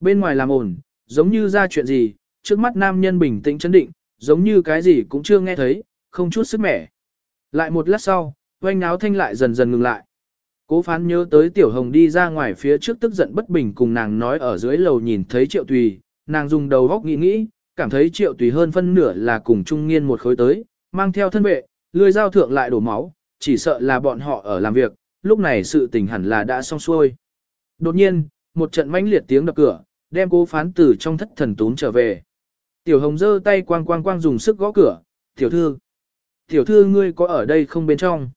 Speaker 1: Bên ngoài làm ổn, giống như ra chuyện gì, trước mắt nam nhân bình tĩnh chấn định, giống như cái gì cũng chưa nghe thấy, không chút sức mẻ. Lại một lát sau, oanh náo thanh lại dần dần ngừng lại. Cố phán nhớ tới tiểu hồng đi ra ngoài phía trước tức giận bất bình cùng nàng nói ở dưới lầu nhìn thấy triệu tùy, nàng dùng đầu góc nghĩ nghĩ, cảm thấy triệu tùy hơn phân nửa là cùng trung nghiên một khối tới, mang theo thân vệ, lươi dao thượng lại đổ máu, chỉ sợ là bọn họ ở làm việc, lúc này sự tình hẳn là đã xong xuôi. Đột nhiên, một trận mãnh liệt tiếng đập cửa, đem cố phán tử trong thất thần tún trở về. Tiểu hồng giơ tay quang quang quang dùng sức gõ cửa, tiểu thư. Tiểu thư ngươi có ở đây không bên trong?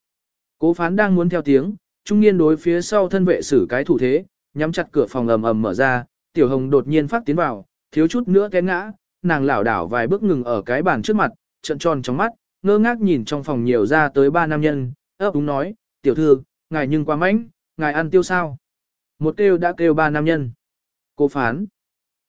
Speaker 1: Cố phán đang muốn theo tiếng, trung niên đối phía sau thân vệ xử cái thủ thế, nhắm chặt cửa phòng ầm ầm mở ra, tiểu hồng đột nhiên phát tiến vào, thiếu chút nữa té ngã, nàng lảo đảo vài bước ngừng ở cái bàn trước mặt, trận tròn trong mắt, ngơ ngác nhìn trong phòng nhiều ra tới ba nam nhân, ấp úng nói, tiểu thư, ngài nhưng quá mánh, ngài ăn tiêu sao. Một kêu đã kêu ba nam nhân. Cô phán.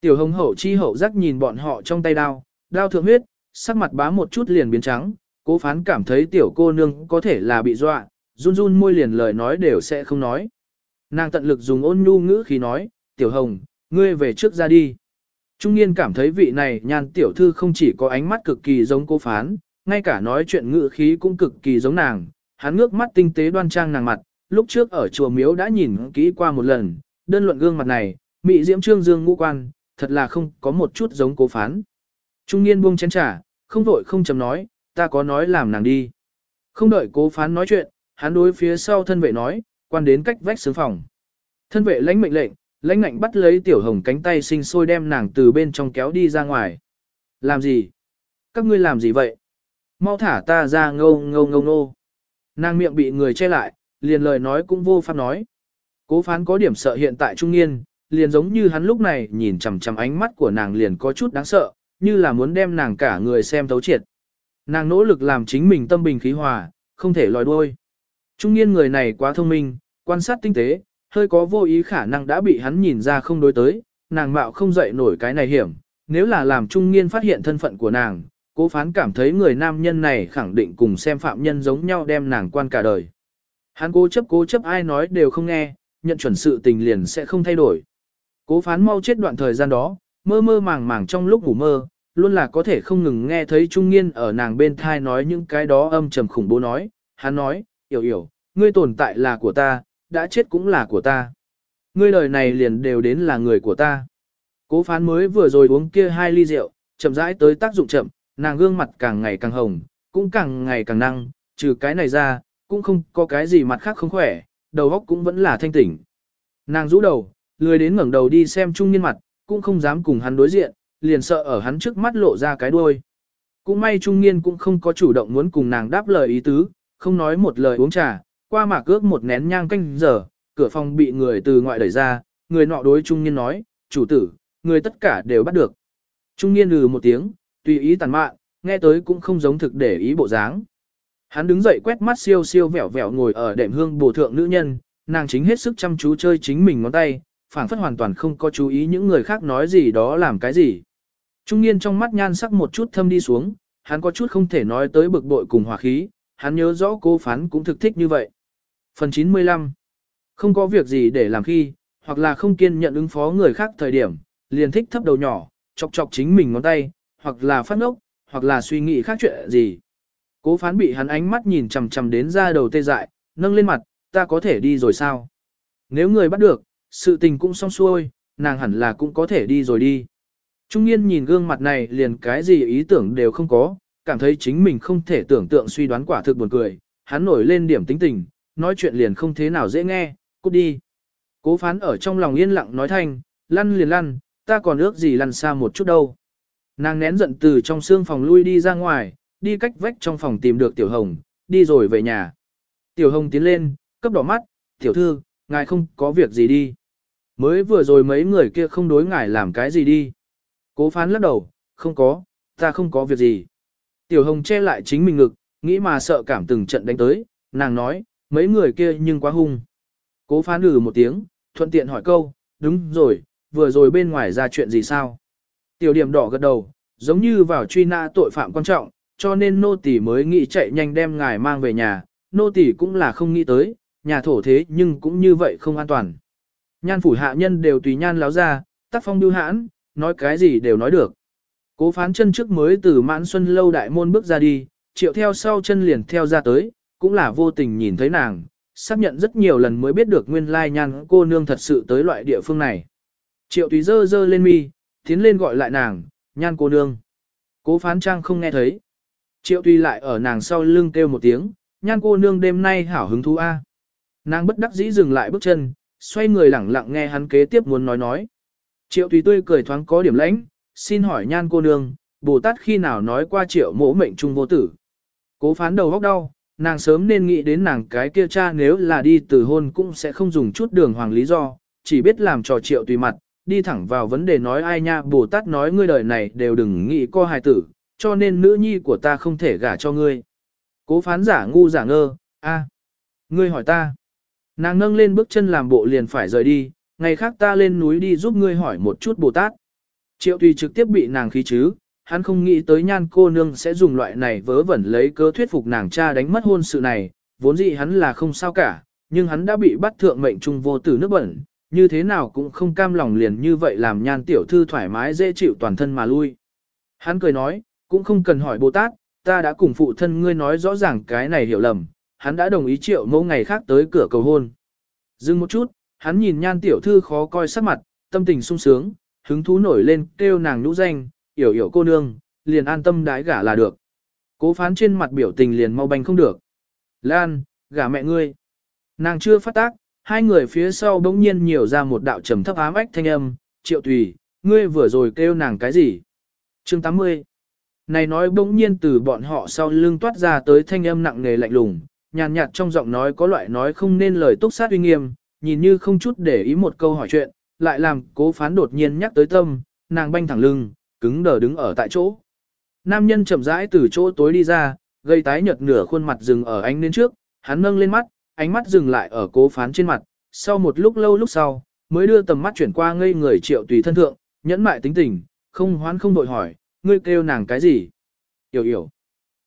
Speaker 1: Tiểu hồng hậu chi hậu giác nhìn bọn họ trong tay đao, đao thượng huyết, sắc mặt bá một chút liền biến trắng, cố phán cảm thấy tiểu cô nương có thể là bị dọa, run run môi liền lời nói đều sẽ không nói. Nàng tận lực dùng ôn nhu ngữ khi nói, tiểu hồng, ngươi về trước ra đi. Trung niên cảm thấy vị này nhan tiểu thư không chỉ có ánh mắt cực kỳ giống cô phán, ngay cả nói chuyện ngữ khí cũng cực kỳ giống nàng, hắn ngước mắt tinh tế đoan trang nàng mặt, lúc trước ở chùa miếu đã nhìn kỹ qua một lần, đơn luận gương mặt này, mị diễm trương dương ngũ quan, thật là không có một chút giống cố phán. Trung niên buông chén trà, không vội không chấm nói, ta có nói làm nàng đi. Không đợi cố phán nói chuyện, hắn đối phía sau thân vệ nói, quan đến cách vách sướng phòng. Thân vệ lãnh mệnh lệnh, lãnh ngạnh bắt lấy tiểu hồng cánh tay sinh sôi đem nàng từ bên trong kéo đi ra ngoài. Làm gì? Các ngươi làm gì vậy? Mau thả ta ra ngâu ngâu ngâu Ngô. Nàng miệng bị người che lại, liền lời nói cũng vô pháp nói. Cố phán có điểm sợ hiện tại trung niên, liền giống như hắn lúc này nhìn chằm chằm ánh mắt của nàng liền có chút đáng sợ, như là muốn đem nàng cả người xem thấu triệt. Nàng nỗ lực làm chính mình tâm bình khí hòa, không thể lòi đuôi. Trung niên người này quá thông minh, quan sát tinh tế, hơi có vô ý khả năng đã bị hắn nhìn ra không đối tới, nàng mạo không dậy nổi cái này hiểm. Nếu là làm trung niên phát hiện thân phận của nàng, cố phán cảm thấy người nam nhân này khẳng định cùng xem phạm nhân giống nhau đem nàng quan cả đời. Hắn cố chấp cố chấp ai nói đều không nghe, nhận chuẩn sự tình liền sẽ không thay đổi. Cố phán mau chết đoạn thời gian đó, mơ mơ màng màng trong lúc ngủ mơ, luôn là có thể không ngừng nghe thấy Trung Nghiên ở nàng bên thai nói những cái đó âm trầm khủng bố nói. Hắn nói, hiểu hiểu, ngươi tồn tại là của ta, đã chết cũng là của ta. Ngươi đời này liền đều đến là người của ta. Cố phán mới vừa rồi uống kia hai ly rượu, chậm rãi tới tác dụng chậm, nàng gương mặt càng ngày càng hồng, cũng càng ngày càng năng, trừ cái này ra, cũng không có cái gì mặt khác không khỏe, đầu óc cũng vẫn là thanh tỉnh. Nàng rũ đầu, lười đến ngẩng đầu đi xem trung niên mặt, cũng không dám cùng hắn đối diện, liền sợ ở hắn trước mắt lộ ra cái đuôi. Cũng may trung niên cũng không có chủ động muốn cùng nàng đáp lời ý tứ, không nói một lời uống trà, qua mà cước một nén nhang canh giờ, cửa phòng bị người từ ngoại đẩy ra, người nọ đối trung niên nói, chủ tử, người tất cả đều bắt được. Trung niên lừ một tiếng, tùy ý tàn mạn, nghe tới cũng không giống thực để ý bộ dáng. Hắn đứng dậy quét mắt siêu siêu vẻo vẻo ngồi ở đệm hương bổ thượng nữ nhân, nàng chính hết sức chăm chú chơi chính mình ngón tay, phảng phất hoàn toàn không có chú ý những người khác nói gì đó làm cái gì. Trung niên trong mắt nhan sắc một chút thâm đi xuống, hắn có chút không thể nói tới bực bội cùng hòa khí, hắn nhớ rõ cô phán cũng thực thích như vậy. Phần 95 Không có việc gì để làm khi, hoặc là không kiên nhận ứng phó người khác thời điểm, liền thích thấp đầu nhỏ, chọc chọc chính mình ngón tay, hoặc là phát ngốc, hoặc là suy nghĩ khác chuyện gì. Cố phán bị hắn ánh mắt nhìn chằm chằm đến ra đầu tê dại, nâng lên mặt, ta có thể đi rồi sao? Nếu người bắt được, sự tình cũng xong xuôi, nàng hẳn là cũng có thể đi rồi đi. Trung niên nhìn gương mặt này liền cái gì ý tưởng đều không có, cảm thấy chính mình không thể tưởng tượng suy đoán quả thực buồn cười, hắn nổi lên điểm tính tình, nói chuyện liền không thế nào dễ nghe, cút đi. Cố phán ở trong lòng yên lặng nói thanh, lăn liền lăn, ta còn ước gì lăn xa một chút đâu. Nàng nén giận từ trong xương phòng lui đi ra ngoài, đi cách vách trong phòng tìm được Tiểu Hồng, đi rồi về nhà. Tiểu Hồng tiến lên, cấp đỏ mắt, tiểu thư, ngài không có việc gì đi. Mới vừa rồi mấy người kia không đối ngài làm cái gì đi. Cố phán lắc đầu, không có, ta không có việc gì. Tiểu Hồng che lại chính mình ngực, nghĩ mà sợ cảm từng trận đánh tới, nàng nói, mấy người kia nhưng quá hung. Cố phán lử một tiếng, thuận tiện hỏi câu, đúng rồi, vừa rồi bên ngoài ra chuyện gì sao? Tiểu điểm đỏ gật đầu, giống như vào truy nã tội phạm quan trọng, cho nên nô tỳ mới nghĩ chạy nhanh đem ngài mang về nhà, nô tỳ cũng là không nghĩ tới, nhà thổ thế nhưng cũng như vậy không an toàn. Nhan phủ hạ nhân đều tùy nhan láo ra, tác phong đưa hãn, nói cái gì đều nói được. Cố phán chân trước mới từ mãn xuân lâu đại môn bước ra đi, triệu theo sau chân liền theo ra tới, cũng là vô tình nhìn thấy nàng, xác nhận rất nhiều lần mới biết được nguyên lai nhan cô nương thật sự tới loại địa phương này. Triệu tùy dơ dơ lên mi, tiến lên gọi lại nàng, nhan cô nương. Cố phán trang không nghe thấy. Triệu tùy lại ở nàng sau lưng kêu một tiếng, nhan cô nương đêm nay hảo hứng thú A. Nàng bất đắc dĩ dừng lại bước chân, xoay người lẳng lặng nghe hắn kế tiếp muốn nói nói. Triệu tùy tươi cười thoáng có điểm lãnh, xin hỏi nhan cô nương, Bồ Tát khi nào nói qua triệu mỗ mệnh trung vô tử. Cố phán đầu góc đau, nàng sớm nên nghĩ đến nàng cái kia cha nếu là đi từ hôn cũng sẽ không dùng chút đường hoàng lý do, chỉ biết làm trò triệu tùy mặt, đi thẳng vào vấn đề nói ai nha Bồ Tát nói ngươi đời này đều đừng nghĩ co hài tử, cho nên nữ nhi của ta không thể gả cho ngươi. Cố phán giả ngu giả ngơ, a, ngươi hỏi ta. Nàng nâng lên bước chân làm bộ liền phải rời đi, ngày khác ta lên núi đi giúp ngươi hỏi một chút Bồ Tát. Triệu tùy trực tiếp bị nàng khí chứ, hắn không nghĩ tới nhan cô nương sẽ dùng loại này vớ vẩn lấy cớ thuyết phục nàng cha đánh mất hôn sự này, vốn dĩ hắn là không sao cả, nhưng hắn đã bị bắt thượng mệnh trung vô tử nước bẩn, như thế nào cũng không cam lòng liền như vậy làm nhan tiểu thư thoải mái dễ chịu toàn thân mà lui. Hắn cười nói, cũng không cần hỏi Bồ Tát, ta đã cùng phụ thân ngươi nói rõ ràng cái này hiểu lầm, hắn đã đồng ý triệu mẫu ngày khác tới cửa cầu hôn. Dừng một chút, hắn nhìn nhan tiểu thư khó coi sắc mặt, tâm tình sung sướng, hứng thú nổi lên kêu nàng nhũ danh, yểu yểu cô nương, liền an tâm đái gả là được. Cố phán trên mặt biểu tình liền mau bành không được. Lan, gả mẹ ngươi. Nàng chưa phát tác, hai người phía sau bỗng nhiên nhiều ra một đạo trầm thấp ám ách thanh âm, triệu tùy, ngươi vừa rồi kêu nàng cái gì? chương 80 Này nói bỗng nhiên từ bọn họ sau lưng toát ra tới thanh âm nặng nề lạnh lùng, nhàn nhạt trong giọng nói có loại nói không nên lời túc sát uy nghiêm, nhìn như không chút để ý một câu hỏi chuyện, lại làm cố phán đột nhiên nhắc tới tâm, nàng banh thẳng lưng, cứng đờ đứng ở tại chỗ. Nam nhân chậm rãi từ chỗ tối đi ra, gây tái nhợt nửa khuôn mặt dừng ở ánh lên trước, hắn nâng lên mắt, ánh mắt dừng lại ở cố phán trên mặt, sau một lúc lâu lúc sau, mới đưa tầm mắt chuyển qua ngây người triệu tùy thân thượng, nhẫn mại tính tình, không hoán không đội hỏi, ngươi kêu nàng cái gì? Yểu yểu.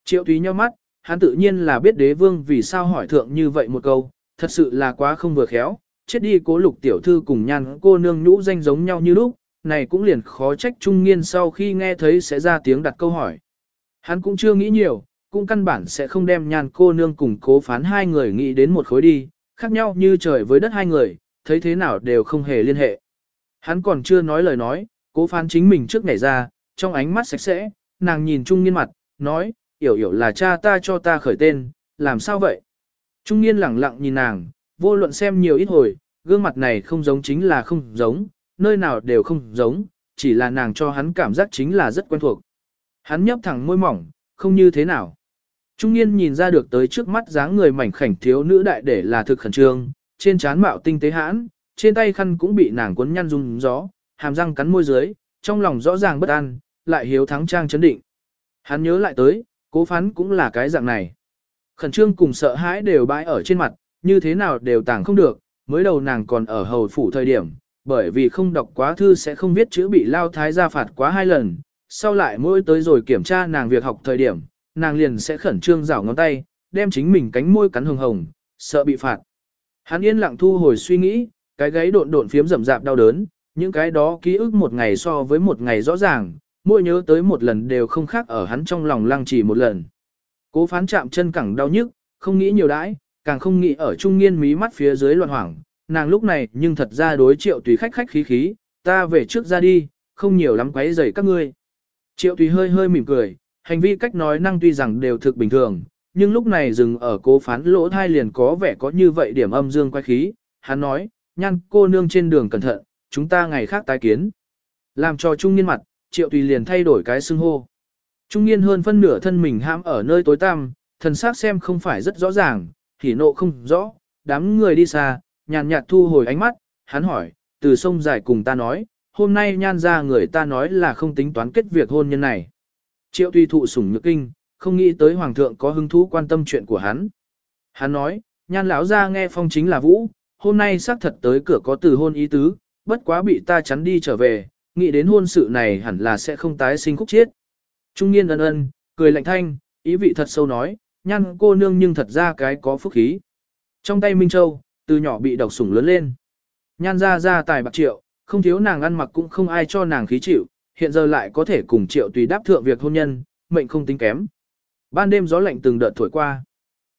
Speaker 1: Triệu tùy nhau mắt, hắn tự nhiên là biết đế vương vì sao hỏi thượng như vậy một câu, thật sự là quá không vừa khéo, chết đi cố lục tiểu thư cùng nhan cô nương nhũ danh giống nhau như lúc, này cũng liền khó trách trung nghiên sau khi nghe thấy sẽ ra tiếng đặt câu hỏi. Hắn cũng chưa nghĩ nhiều, cũng căn bản sẽ không đem nhan cô nương cùng cố phán hai người nghĩ đến một khối đi, khác nhau như trời với đất hai người, thấy thế nào đều không hề liên hệ. Hắn còn chưa nói lời nói, cố phán chính mình trước nhảy ra, trong ánh mắt sạch sẽ, nàng nhìn trung nghiên mặt, nói, hiểu hiểu là cha ta cho ta khởi tên, làm sao vậy? Trung nghiên lẳng lặng nhìn nàng, vô luận xem nhiều ít hồi, gương mặt này không giống chính là không giống, nơi nào đều không giống, chỉ là nàng cho hắn cảm giác chính là rất quen thuộc. Hắn nhấp thẳng môi mỏng, không như thế nào. Trung niên nhìn ra được tới trước mắt dáng người mảnh khảnh thiếu nữ đại để là thực khẩn trương, trên trán mạo tinh tế hãn, trên tay khăn cũng bị nàng cuốn nhăn rung gió, hàm răng cắn môi dưới, trong lòng rõ ràng bất an, lại hiếu thắng trang chấn định. Hắn nhớ lại tới, cố phán cũng là cái dạng này. Khẩn trương cùng sợ hãi đều bãi ở trên mặt, như thế nào đều tàng không được, mới đầu nàng còn ở hầu phủ thời điểm, bởi vì không đọc quá thư sẽ không viết chữ bị lao thái gia phạt quá hai lần, sau lại mỗi tới rồi kiểm tra nàng việc học thời điểm, nàng liền sẽ khẩn trương rảo ngón tay, đem chính mình cánh môi cắn hồng hồng, sợ bị phạt. Hắn yên lặng thu hồi suy nghĩ, cái gáy độn độn phiếm rầm rạp đau đớn, những cái đó ký ức một ngày so với một ngày rõ ràng, mỗi nhớ tới một lần đều không khác ở hắn trong lòng lăng trì một lần. Cố phán chạm chân cẳng đau nhức, không nghĩ nhiều đãi, càng không nghĩ ở trung nghiên mí mắt phía dưới loạn hoảng, nàng lúc này nhưng thật ra đối triệu tùy khách khách khí khí, ta về trước ra đi, không nhiều lắm quấy rầy các ngươi. Triệu tùy hơi hơi mỉm cười, hành vi cách nói năng tuy rằng đều thực bình thường, nhưng lúc này dừng ở cố phán lỗ thai liền có vẻ có như vậy điểm âm dương quay khí, hắn nói, nhăn cô nương trên đường cẩn thận, chúng ta ngày khác tái kiến. Làm cho trung niên mặt, triệu tùy liền thay đổi cái xưng hô. Trung niên hơn phân nửa thân mình hãm ở nơi tối tăm, thần sắc xem không phải rất rõ ràng, thì nộ không rõ, đám người đi xa, nhàn nhạt thu hồi ánh mắt, hắn hỏi, từ sông dài cùng ta nói, hôm nay nhan ra người ta nói là không tính toán kết việc hôn nhân này. Triệu tùy thụ sủng nhược kinh, không nghĩ tới hoàng thượng có hứng thú quan tâm chuyện của hắn. Hắn nói, nhan lão ra nghe phong chính là vũ, hôm nay xác thật tới cửa có từ hôn ý tứ, bất quá bị ta chắn đi trở về, nghĩ đến hôn sự này hẳn là sẽ không tái sinh khúc chiết. Trung niên ân ân, cười lạnh thanh, ý vị thật sâu nói, nhan cô nương nhưng thật ra cái có phúc khí. Trong tay Minh Châu, từ nhỏ bị độc sủng lớn lên. Nhan ra ra tài bạc triệu, không thiếu nàng ăn mặc cũng không ai cho nàng khí chịu, hiện giờ lại có thể cùng triệu tùy đáp thượng việc hôn nhân, mệnh không tính kém. Ban đêm gió lạnh từng đợt thổi qua.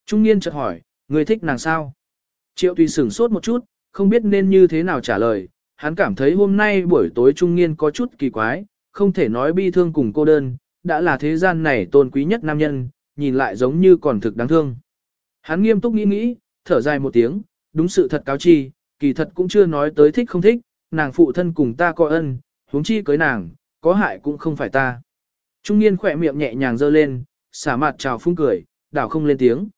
Speaker 1: Trung niên chợt hỏi, người thích nàng sao? Triệu tùy sửng sốt một chút, không biết nên như thế nào trả lời. Hắn cảm thấy hôm nay buổi tối trung niên có chút kỳ quái, không thể nói bi thương cùng cô đơn, đã là thế gian này tôn quý nhất nam nhân, nhìn lại giống như còn thực đáng thương. Hắn nghiêm túc nghĩ nghĩ, thở dài một tiếng, đúng sự thật cáo chi, kỳ thật cũng chưa nói tới thích không thích, nàng phụ thân cùng ta có ân, huống chi cưới nàng, có hại cũng không phải ta. Trung niên khỏe miệng nhẹ nhàng dơ lên, xả mặt chào phung cười, đảo không lên tiếng.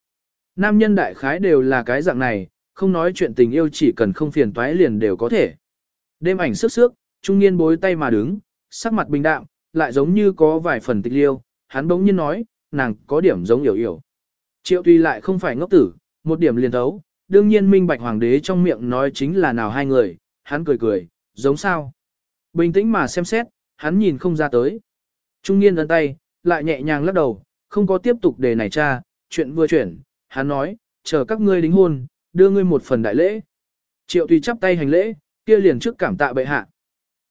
Speaker 1: Nam nhân đại khái đều là cái dạng này, không nói chuyện tình yêu chỉ cần không phiền toái liền đều có thể. Đêm ảnh sức sước, trung niên bối tay mà đứng, sắc mặt bình đạm, lại giống như có vài phần tịch liêu, hắn bỗng nhiên nói, nàng có điểm giống hiểu hiểu. Triệu tuy lại không phải ngốc tử, một điểm liền thấu, đương nhiên minh bạch hoàng đế trong miệng nói chính là nào hai người, hắn cười cười, giống sao. Bình tĩnh mà xem xét, hắn nhìn không ra tới. Trung niên ấn tay, lại nhẹ nhàng lắc đầu, không có tiếp tục đề này cha, chuyện vừa chuyển, hắn nói, chờ các ngươi đính hôn, đưa ngươi một phần đại lễ. Triệu tùy chắp tay hành lễ, kia liền trước cảm tạ bệ hạ.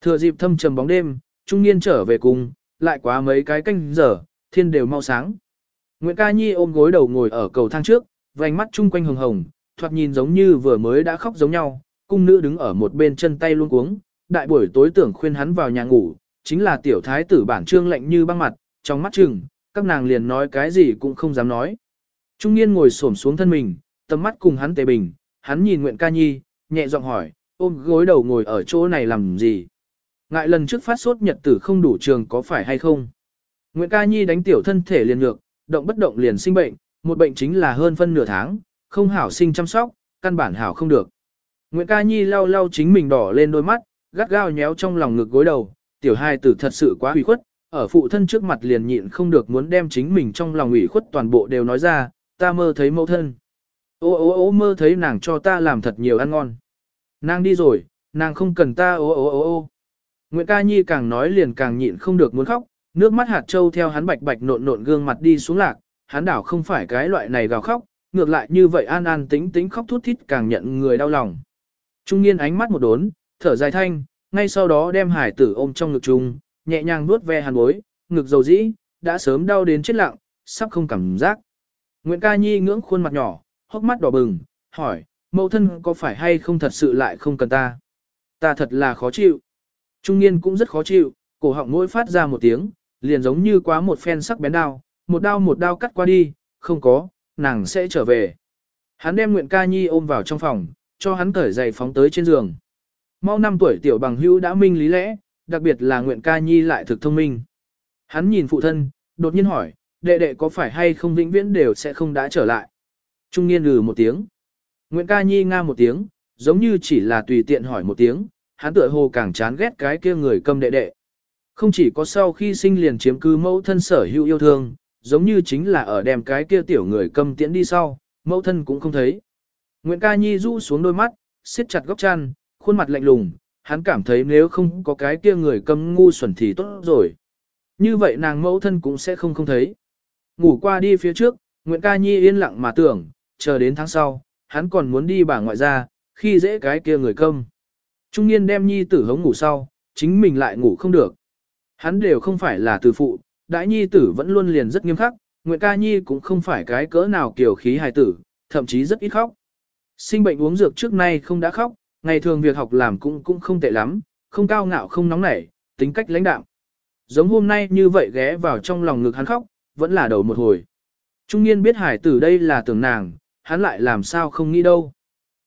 Speaker 1: Thừa dịp thâm trầm bóng đêm, trung niên trở về cùng, lại quá mấy cái canh giờ, thiên đều mau sáng. Nguyễn Ca Nhi ôm gối đầu ngồi ở cầu thang trước, vành mắt chung quanh hồng hồng, thoạt nhìn giống như vừa mới đã khóc giống nhau, cung nữ đứng ở một bên chân tay luôn cuống, đại buổi tối tưởng khuyên hắn vào nhà ngủ, chính là tiểu thái tử bản trương lạnh như băng mặt, trong mắt chừng, các nàng liền nói cái gì cũng không dám nói. Trung niên ngồi xổm xuống thân mình, tầm mắt cùng hắn tề bình, hắn nhìn Nguyện Ca Nhi, nhẹ giọng hỏi, ôm gối đầu ngồi ở chỗ này làm gì? Ngại lần trước phát sốt nhật tử không đủ trường có phải hay không? Nguyện Ca Nhi đánh tiểu thân thể liền ngược, động bất động liền sinh bệnh, một bệnh chính là hơn phân nửa tháng, không hảo sinh chăm sóc, căn bản hảo không được. Nguyễn Ca Nhi lau lau chính mình đỏ lên đôi mắt, gắt gao nhéo trong lòng ngực gối đầu, tiểu hai tử thật sự quá ủy khuất, ở phụ thân trước mặt liền nhịn không được muốn đem chính mình trong lòng ủy khuất toàn bộ đều nói ra, ta mơ thấy mẫu thân. Ô ô ô mơ thấy nàng cho ta làm thật nhiều ăn ngon. Nàng đi rồi, nàng không cần ta ô ô ô ô. Nguyễn ca nhi càng nói liền càng nhịn không được muốn khóc, nước mắt hạt châu theo hắn bạch bạch nộn nộn gương mặt đi xuống lạc, hắn đảo không phải cái loại này gào khóc, ngược lại như vậy an an tính tính khóc thút thít càng nhận người đau lòng. Trung niên ánh mắt một đốn, thở dài thanh, ngay sau đó đem hải tử ôm trong ngực chung, nhẹ nhàng nuốt ve hàn bối, ngực dầu dĩ, đã sớm đau đến chết lặng, sắp không cảm giác. Nguyễn ca nhi ngưỡng khuôn mặt nhỏ, hốc mắt đỏ bừng, hỏi, mẫu thân có phải hay không thật sự lại không cần ta? Ta thật là khó chịu. Trung niên cũng rất khó chịu, cổ họng mỗi phát ra một tiếng, liền giống như quá một phen sắc bén đao, một đao một đao cắt qua đi, không có, nàng sẽ trở về. Hắn đem Nguyện Ca Nhi ôm vào trong phòng, cho hắn cởi giày phóng tới trên giường. Mau năm tuổi tiểu bằng hữu đã minh lý lẽ, đặc biệt là Nguyện Ca Nhi lại thực thông minh. Hắn nhìn phụ thân, đột nhiên hỏi, đệ đệ có phải hay không vĩnh viễn đều sẽ không đã trở lại. Trung niên lừ một tiếng. Nguyễn Ca Nhi nga một tiếng, giống như chỉ là tùy tiện hỏi một tiếng, hắn tựa hồ càng chán ghét cái kia người câm đệ đệ. Không chỉ có sau khi sinh liền chiếm cư mẫu thân sở hữu yêu thương, giống như chính là ở đem cái kia tiểu người cầm tiễn đi sau, mẫu thân cũng không thấy. nguyễn ca nhi rũ xuống đôi mắt, siết chặt góc chăn, khuôn mặt lạnh lùng, hắn cảm thấy nếu không có cái kia người cầm ngu xuẩn thì tốt rồi. Như vậy nàng mẫu thân cũng sẽ không không thấy. Ngủ qua đi phía trước, nguyễn ca nhi yên lặng mà tưởng, chờ đến tháng sau, hắn còn muốn đi bà ngoại ra, khi dễ cái kia người câm. Trung niên đem nhi tử hống ngủ sau, chính mình lại ngủ không được. Hắn đều không phải là từ phụ, đại nhi tử vẫn luôn liền rất nghiêm khắc, Nguyệt ca nhi cũng không phải cái cỡ nào kiểu khí hài tử, thậm chí rất ít khóc. Sinh bệnh uống dược trước nay không đã khóc, ngày thường việc học làm cũng cũng không tệ lắm, không cao ngạo không nóng nảy, tính cách lãnh đạm. Giống hôm nay như vậy ghé vào trong lòng ngực hắn khóc, vẫn là đầu một hồi. Trung niên biết hải tử đây là tưởng nàng, hắn lại làm sao không nghĩ đâu.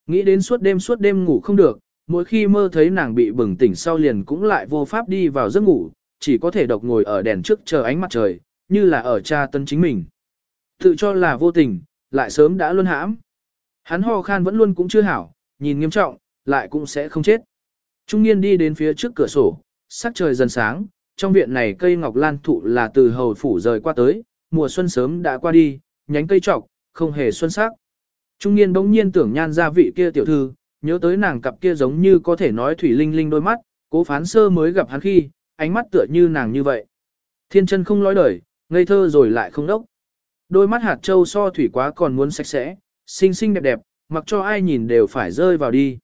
Speaker 1: Nghĩ đến suốt đêm suốt đêm ngủ không được, mỗi khi mơ thấy nàng bị bừng tỉnh sau liền cũng lại vô pháp đi vào giấc ngủ, chỉ có thể độc ngồi ở đèn trước chờ ánh mặt trời, như là ở cha tân chính mình. Tự cho là vô tình, lại sớm đã luân hãm. Hắn ho khan vẫn luôn cũng chưa hảo, nhìn nghiêm trọng, lại cũng sẽ không chết. Trung niên đi đến phía trước cửa sổ, sắc trời dần sáng, trong viện này cây ngọc lan thụ là từ hầu phủ rời qua tới, mùa xuân sớm đã qua đi, nhánh cây trọc, không hề xuân sắc. Trung niên bỗng nhiên tưởng nhan ra vị kia tiểu thư, nhớ tới nàng cặp kia giống như có thể nói thủy linh linh đôi mắt, cố phán sơ mới gặp hắn khi, ánh mắt tựa như nàng như vậy. Thiên chân không lói đời, ngây thơ rồi lại không đốc. Đôi mắt hạt châu so thủy quá còn muốn sạch sẽ, xinh xinh đẹp đẹp, mặc cho ai nhìn đều phải rơi vào đi.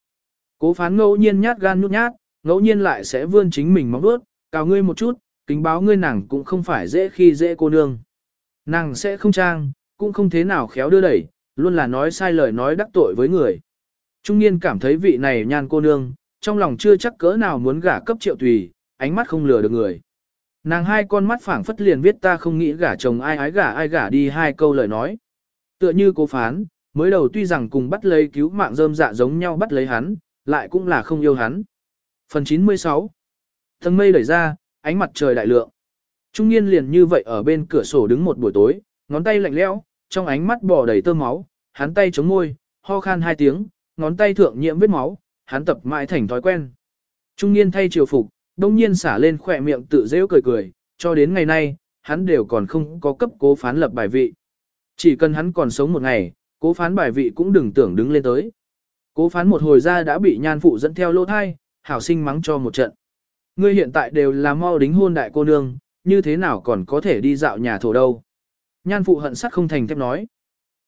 Speaker 1: Cố phán ngẫu nhiên nhát gan nhút nhát, ngẫu nhiên lại sẽ vươn chính mình móng vuốt, cào ngươi một chút, kính báo ngươi nàng cũng không phải dễ khi dễ cô nương. Nàng sẽ không trang, cũng không thế nào khéo đưa đẩy, luôn là nói sai lời nói đắc tội với người. Trung niên cảm thấy vị này nhan cô nương, trong lòng chưa chắc cỡ nào muốn gả cấp triệu tùy, ánh mắt không lừa được người. Nàng hai con mắt phảng phất liền viết ta không nghĩ gả chồng ai ái gả ai gả đi hai câu lời nói. Tựa như cố phán, mới đầu tuy rằng cùng bắt lấy cứu mạng rơm dạ giống nhau bắt lấy hắn, lại cũng là không yêu hắn. Phần 96 Tầng mây đẩy ra, ánh mặt trời đại lượng. Trung niên liền như vậy ở bên cửa sổ đứng một buổi tối, ngón tay lạnh lẽo, trong ánh mắt bò đầy tơ máu, hắn tay chống môi, ho khan hai tiếng, ngón tay thượng nhiễm vết máu, hắn tập mãi thành thói quen. Trung niên thay triều phục, đông nhiên xả lên khỏe miệng tự dễ cười cười, cho đến ngày nay, hắn đều còn không có cấp cố phán lập bài vị. Chỉ cần hắn còn sống một ngày, cố phán bài vị cũng đừng tưởng đứng lên tới. Cố phán một hồi ra đã bị nhan phụ dẫn theo lô thai, hảo sinh mắng cho một trận. Ngươi hiện tại đều là mau đính hôn đại cô nương, như thế nào còn có thể đi dạo nhà thổ đâu. Nhan phụ hận sắt không thành thép nói.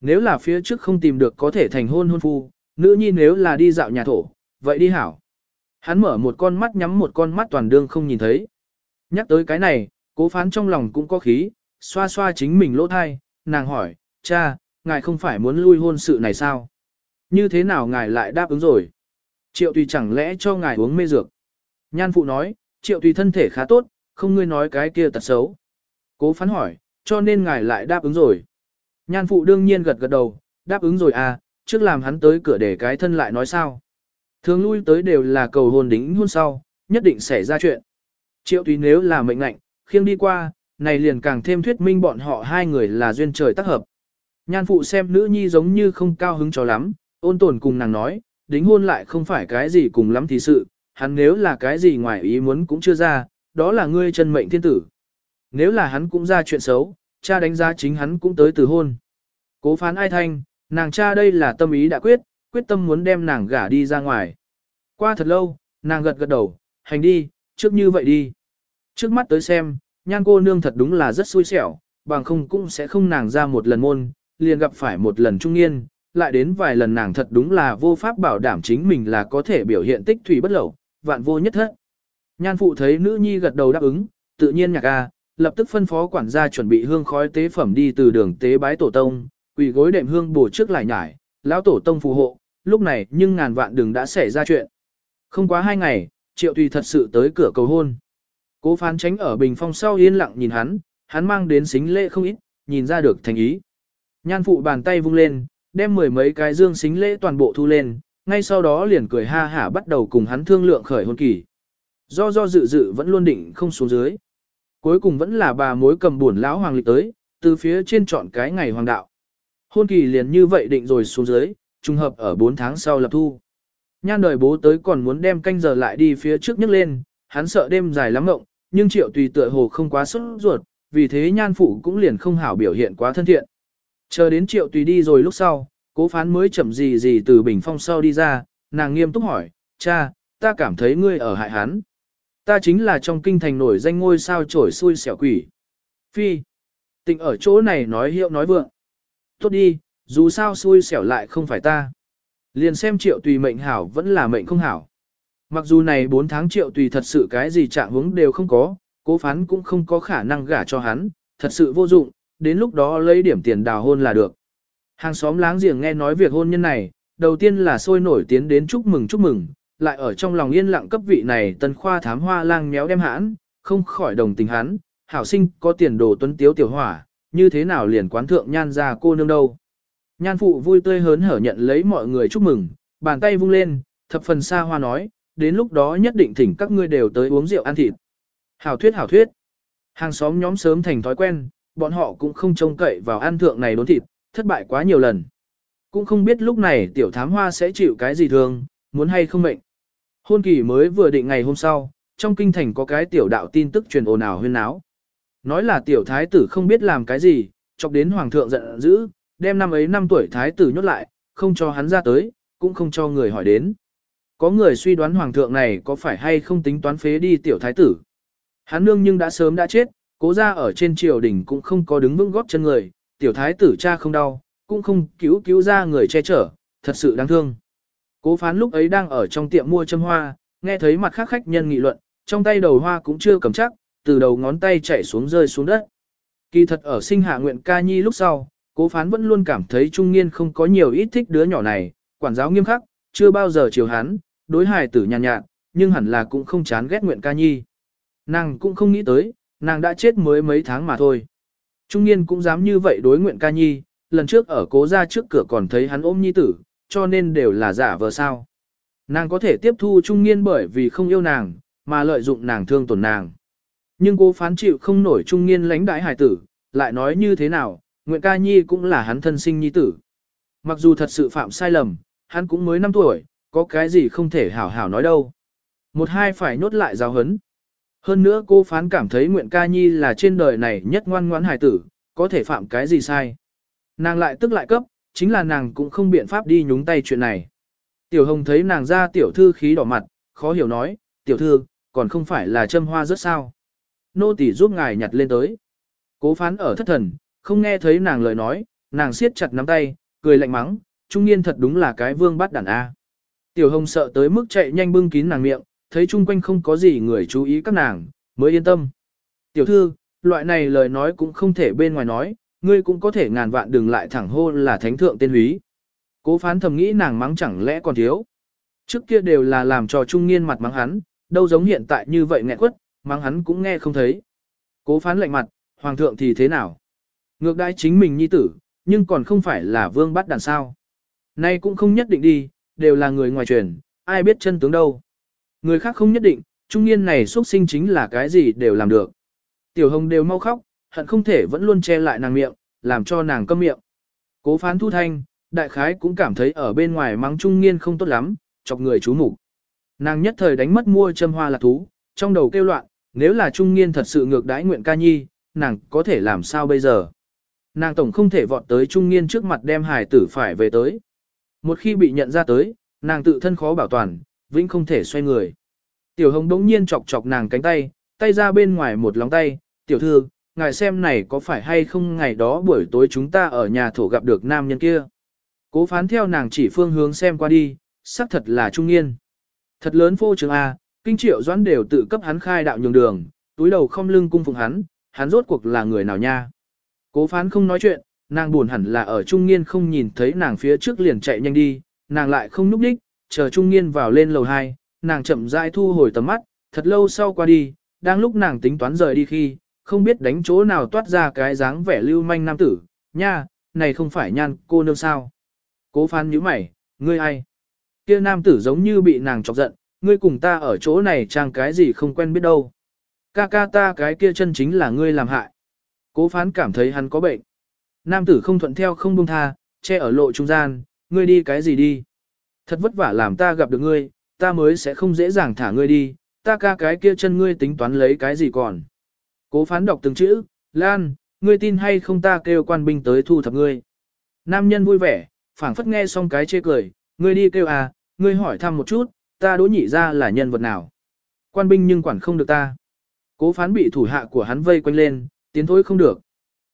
Speaker 1: Nếu là phía trước không tìm được có thể thành hôn hôn phu, nữ nhi nếu là đi dạo nhà thổ, vậy đi hảo. Hắn mở một con mắt nhắm một con mắt toàn đương không nhìn thấy. Nhắc tới cái này, cố phán trong lòng cũng có khí, xoa xoa chính mình lỗ thai, nàng hỏi, cha, ngài không phải muốn lui hôn sự này sao? Như thế nào ngài lại đáp ứng rồi? Triệu tùy chẳng lẽ cho ngài uống mê dược? Nhan phụ nói, triệu tùy thân thể khá tốt, không ngươi nói cái kia tật xấu. Cố phán hỏi, cho nên ngài lại đáp ứng rồi. Nhan phụ đương nhiên gật gật đầu, đáp ứng rồi à, trước làm hắn tới cửa để cái thân lại nói sao. Thường lui tới đều là cầu hôn đính hôn sau, nhất định xảy ra chuyện. Triệu tùy nếu là mệnh lệnh, khiêng đi qua, này liền càng thêm thuyết minh bọn họ hai người là duyên trời tác hợp. Nhan phụ xem nữ nhi giống như không cao hứng cho lắm, ôn tồn cùng nàng nói, đính hôn lại không phải cái gì cùng lắm thì sự, hắn nếu là cái gì ngoài ý muốn cũng chưa ra, đó là ngươi chân mệnh thiên tử. Nếu là hắn cũng ra chuyện xấu, cha đánh giá chính hắn cũng tới từ hôn. Cố phán ai thanh, nàng cha đây là tâm ý đã quyết, quyết tâm muốn đem nàng gả đi ra ngoài. Qua thật lâu, nàng gật gật đầu, hành đi, trước như vậy đi. Trước mắt tới xem, nhan cô nương thật đúng là rất xui xẻo, bằng không cũng sẽ không nàng ra một lần môn, liền gặp phải một lần trung niên, lại đến vài lần nàng thật đúng là vô pháp bảo đảm chính mình là có thể biểu hiện tích thủy bất lẩu, vạn vô nhất thất. Nhan phụ thấy nữ nhi gật đầu đáp ứng, tự nhiên nhạc a, lập tức phân phó quản gia chuẩn bị hương khói tế phẩm đi từ đường tế bái tổ tông, quỳ gối đệm hương bổ trước lại nhải, lão tổ tông phù hộ, lúc này nhưng ngàn vạn đừng đã xảy ra chuyện. Không quá hai ngày, triệu tùy thật sự tới cửa cầu hôn. Cố phán tránh ở bình phong sau yên lặng nhìn hắn, hắn mang đến xính lễ không ít, nhìn ra được thành ý. Nhan phụ bàn tay vung lên, đem mười mấy cái dương xính lễ toàn bộ thu lên, ngay sau đó liền cười ha hả bắt đầu cùng hắn thương lượng khởi hôn kỳ. Do do dự dự vẫn luôn định không xuống dưới. Cuối cùng vẫn là bà mối cầm buồn lão hoàng lịch tới, từ phía trên chọn cái ngày hoàng đạo. Hôn kỳ liền như vậy định rồi xuống dưới, trùng hợp ở 4 tháng sau lập thu. Nhan đời bố tới còn muốn đem canh giờ lại đi phía trước nhấc lên, hắn sợ đêm dài lắm mộng, nhưng triệu tùy tựa hồ không quá sốt ruột, vì thế nhan phụ cũng liền không hảo biểu hiện quá thân thiện. Chờ đến triệu tùy đi rồi lúc sau, cố phán mới chậm gì gì từ bình phong sau đi ra, nàng nghiêm túc hỏi, cha, ta cảm thấy ngươi ở hại hắn. Ta chính là trong kinh thành nổi danh ngôi sao trổi xui xẻo quỷ. Phi, tình ở chỗ này nói hiệu nói vượng. Tốt đi, dù sao xui xẻo lại không phải ta. Liền xem triệu tùy mệnh hảo vẫn là mệnh không hảo. Mặc dù này 4 tháng triệu tùy thật sự cái gì trạng hướng đều không có, cố phán cũng không có khả năng gả cho hắn, thật sự vô dụng, đến lúc đó lấy điểm tiền đào hôn là được. Hàng xóm láng giềng nghe nói việc hôn nhân này, đầu tiên là sôi nổi tiến đến chúc mừng chúc mừng, lại ở trong lòng yên lặng cấp vị này tân khoa thám hoa lang méo đem hãn, không khỏi đồng tình hắn, hảo sinh có tiền đồ tuấn tiếu tiểu hỏa, như thế nào liền quán thượng nhan ra cô nương đâu. Nhan phụ vui tươi hớn hở nhận lấy mọi người chúc mừng, bàn tay vung lên, thập phần xa hoa nói, đến lúc đó nhất định thỉnh các ngươi đều tới uống rượu ăn thịt. Hảo thuyết hảo thuyết. Hàng xóm nhóm sớm thành thói quen, bọn họ cũng không trông cậy vào ăn thượng này đốn thịt, thất bại quá nhiều lần. Cũng không biết lúc này tiểu thám hoa sẽ chịu cái gì thường, muốn hay không mệnh. Hôn kỳ mới vừa định ngày hôm sau, trong kinh thành có cái tiểu đạo tin tức truyền ồn ào huyên náo. Nói là tiểu thái tử không biết làm cái gì, chọc đến hoàng thượng giận dữ, đem năm ấy năm tuổi thái tử nhốt lại, không cho hắn ra tới, cũng không cho người hỏi đến. Có người suy đoán hoàng thượng này có phải hay không tính toán phế đi tiểu thái tử. Hắn nương nhưng đã sớm đã chết, cố ra ở trên triều đình cũng không có đứng vững góp chân người, tiểu thái tử cha không đau, cũng không cứu cứu ra người che chở, thật sự đáng thương. Cố phán lúc ấy đang ở trong tiệm mua châm hoa, nghe thấy mặt khác khách nhân nghị luận, trong tay đầu hoa cũng chưa cầm chắc, từ đầu ngón tay chạy xuống rơi xuống đất. Kỳ thật ở sinh hạ nguyện ca nhi lúc sau, cố phán vẫn luôn cảm thấy trung niên không có nhiều ít thích đứa nhỏ này, quản giáo nghiêm khắc, chưa bao giờ chiều hắn, đối hài tử nhàn nhạt, nhạt, nhưng hẳn là cũng không chán ghét nguyện ca nhi. Nàng cũng không nghĩ tới, nàng đã chết mới mấy tháng mà thôi. Trung niên cũng dám như vậy đối nguyện ca nhi, lần trước ở cố ra trước cửa còn thấy hắn ôm nhi tử, cho nên đều là giả vờ sao. Nàng có thể tiếp thu trung niên bởi vì không yêu nàng, mà lợi dụng nàng thương tổn nàng. Nhưng cô phán chịu không nổi trung niên lãnh đại hải tử, lại nói như thế nào, Nguyện ca nhi cũng là hắn thân sinh nhi tử. Mặc dù thật sự phạm sai lầm, hắn cũng mới 5 tuổi, có cái gì không thể hảo hảo nói đâu. Một hai phải nhốt lại giáo hấn. Hơn nữa cô phán cảm thấy Nguyện ca nhi là trên đời này nhất ngoan ngoãn hài tử, có thể phạm cái gì sai. Nàng lại tức lại cấp, chính là nàng cũng không biện pháp đi nhúng tay chuyện này. Tiểu hồng thấy nàng ra tiểu thư khí đỏ mặt, khó hiểu nói, tiểu thư, còn không phải là châm hoa rất sao. Nô tỳ giúp ngài nhặt lên tới. Cố phán ở thất thần, không nghe thấy nàng lời nói, nàng siết chặt nắm tay, cười lạnh mắng, trung niên thật đúng là cái vương bắt đàn A. Tiểu hồng sợ tới mức chạy nhanh bưng kín nàng miệng, thấy chung quanh không có gì người chú ý các nàng, mới yên tâm. Tiểu thư, loại này lời nói cũng không thể bên ngoài nói, ngươi cũng có thể ngàn vạn đừng lại thẳng hô là thánh thượng tên húy. Cố phán thầm nghĩ nàng mắng chẳng lẽ còn thiếu. Trước kia đều là làm cho trung niên mặt mắng hắn, đâu giống hiện tại như vậy nghẹn quất, mắng hắn cũng nghe không thấy. Cố phán lạnh mặt, hoàng thượng thì thế nào? Ngược đãi chính mình nhi tử, nhưng còn không phải là vương bắt đàn sao. Nay cũng không nhất định đi, đều là người ngoài truyền, ai biết chân tướng đâu. Người khác không nhất định, trung niên này xuất sinh chính là cái gì đều làm được. Tiểu hồng đều mau khóc, hận không thể vẫn luôn che lại nàng miệng, làm cho nàng câm miệng. Cố phán thu thanh, đại khái cũng cảm thấy ở bên ngoài mắng trung niên không tốt lắm, chọc người chú mục Nàng nhất thời đánh mất mua châm hoa lạc thú, trong đầu kêu loạn, nếu là trung niên thật sự ngược đãi nguyện ca nhi, nàng có thể làm sao bây giờ? Nàng tổng không thể vọt tới trung niên trước mặt đem hài tử phải về tới. Một khi bị nhận ra tới, nàng tự thân khó bảo toàn, vĩnh không thể xoay người. Tiểu hồng đống nhiên chọc chọc nàng cánh tay, tay ra bên ngoài một lóng tay, tiểu thư, ngài xem này có phải hay không ngày đó buổi tối chúng ta ở nhà thổ gặp được nam nhân kia. Cố phán theo nàng chỉ phương hướng xem qua đi, xác thật là trung niên. Thật lớn phô trường A, kinh triệu doãn đều tự cấp hắn khai đạo nhường đường, túi đầu không lưng cung phụng hắn, hắn rốt cuộc là người nào nha. Cố phán không nói chuyện, nàng buồn hẳn là ở trung niên không nhìn thấy nàng phía trước liền chạy nhanh đi, nàng lại không núp đích, chờ trung niên vào lên lầu 2, nàng chậm rãi thu hồi tầm mắt, thật lâu sau qua đi, đang lúc nàng tính toán rời đi khi, không biết đánh chỗ nào toát ra cái dáng vẻ lưu manh nam tử, nha, này không phải nhan cô nương sao. Cố phán nhíu mày, ngươi ai? Kia nam tử giống như bị nàng chọc giận, ngươi cùng ta ở chỗ này trang cái gì không quen biết đâu. Ca ca ta cái kia chân chính là ngươi làm hại. Cố phán cảm thấy hắn có bệnh. Nam tử không thuận theo không buông tha, che ở lộ trung gian, ngươi đi cái gì đi. Thật vất vả làm ta gặp được ngươi, ta mới sẽ không dễ dàng thả ngươi đi, ta ca cái kia chân ngươi tính toán lấy cái gì còn. Cố phán đọc từng chữ, Lan, ngươi tin hay không ta kêu quan binh tới thu thập ngươi. Nam nhân vui vẻ, phảng phất nghe xong cái chê cười, ngươi đi kêu à, ngươi hỏi thăm một chút, ta đỗ nhị ra là nhân vật nào. Quan binh nhưng quản không được ta. Cố phán bị thủ hạ của hắn vây quanh lên, tiến thối không được.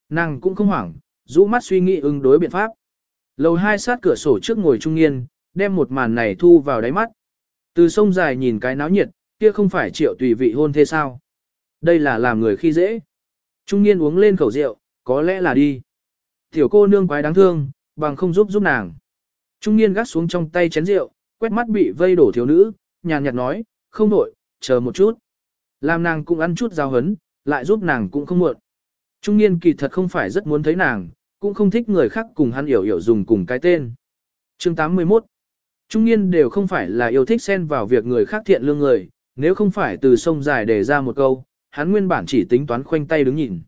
Speaker 1: Nàng cũng không hoảng, rũ mắt suy nghĩ ứng đối biện pháp. Lầu hai sát cửa sổ trước ngồi trung niên, đem một màn này thu vào đáy mắt. Từ sông dài nhìn cái náo nhiệt, kia không phải triệu tùy vị hôn thế sao. Đây là làm người khi dễ. Trung niên uống lên khẩu rượu, có lẽ là đi. Tiểu cô nương quái đáng thương, bằng không giúp giúp nàng. Trung niên gắt xuống trong tay chén rượu, quét mắt bị vây đổ thiếu nữ, nhàn nhạt nói, không nổi, chờ một chút. Làm nàng cũng ăn chút giao hấn, lại giúp nàng cũng không muộn. Trung niên kỳ thật không phải rất muốn thấy nàng, cũng không thích người khác cùng hắn hiểu hiểu dùng cùng cái tên. Chương 81 Trung niên đều không phải là yêu thích xen vào việc người khác thiện lương người, nếu không phải từ sông dài để ra một câu, hắn nguyên bản chỉ tính toán khoanh tay đứng nhìn.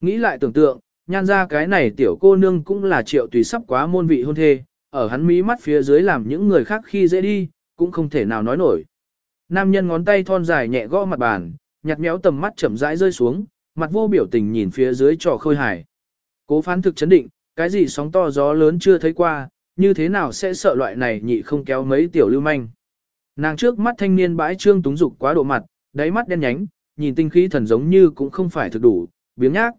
Speaker 1: Nghĩ lại tưởng tượng, nhan ra cái này tiểu cô nương cũng là triệu tùy sắp quá môn vị hôn thê, ở hắn mí mắt phía dưới làm những người khác khi dễ đi, cũng không thể nào nói nổi. Nam nhân ngón tay thon dài nhẹ gõ mặt bàn, nhặt méo tầm mắt chậm rãi rơi xuống, mặt vô biểu tình nhìn phía dưới trò khôi hài. Cố phán thực chấn định, cái gì sóng to gió lớn chưa thấy qua, như thế nào sẽ sợ loại này nhị không kéo mấy tiểu lưu manh. Nàng trước mắt thanh niên bãi trương túng dục quá độ mặt, đáy mắt đen nhánh, nhìn tinh khí thần giống như cũng không phải thực đủ, biếng nhác.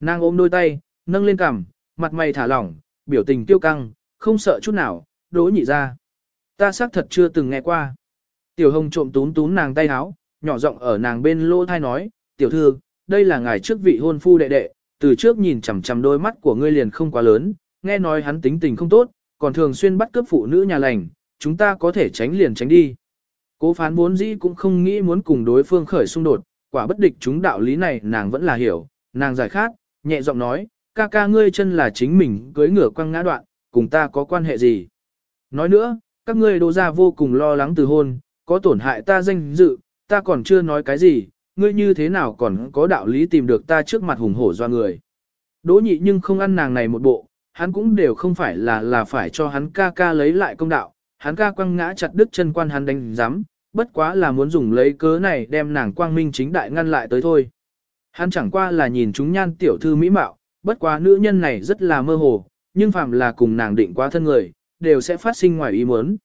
Speaker 1: Nàng ôm đôi tay, nâng lên cằm, mặt mày thả lỏng, biểu tình tiêu căng, không sợ chút nào, đỗ nhị ra. Ta xác thật chưa từng nghe qua. Tiểu hồng trộm tún tún nàng tay háo, nhỏ giọng ở nàng bên lỗ thai nói, tiểu thư, đây là ngài trước vị hôn phu đệ đệ, từ trước nhìn chằm chằm đôi mắt của ngươi liền không quá lớn, nghe nói hắn tính tình không tốt, còn thường xuyên bắt cướp phụ nữ nhà lành, chúng ta có thể tránh liền tránh đi. Cố phán vốn dĩ cũng không nghĩ muốn cùng đối phương khởi xung đột, quả bất địch chúng đạo lý này nàng vẫn là hiểu, nàng giải khát, nhẹ giọng nói, ca ca ngươi chân là chính mình cưới ngửa quăng ngã đoạn, cùng ta có quan hệ gì. Nói nữa, các ngươi đô ra vô cùng lo lắng từ hôn, có tổn hại ta danh dự, ta còn chưa nói cái gì, ngươi như thế nào còn có đạo lý tìm được ta trước mặt hùng hổ do người. Đỗ nhị nhưng không ăn nàng này một bộ, hắn cũng đều không phải là là phải cho hắn ca ca lấy lại công đạo, hắn ca quăng ngã chặt đứt chân quan hắn đánh giám, bất quá là muốn dùng lấy cớ này đem nàng quang minh chính đại ngăn lại tới thôi. Hắn chẳng qua là nhìn chúng nhan tiểu thư mỹ mạo, bất quá nữ nhân này rất là mơ hồ, nhưng phàm là cùng nàng định quá thân người, đều sẽ phát sinh ngoài ý muốn.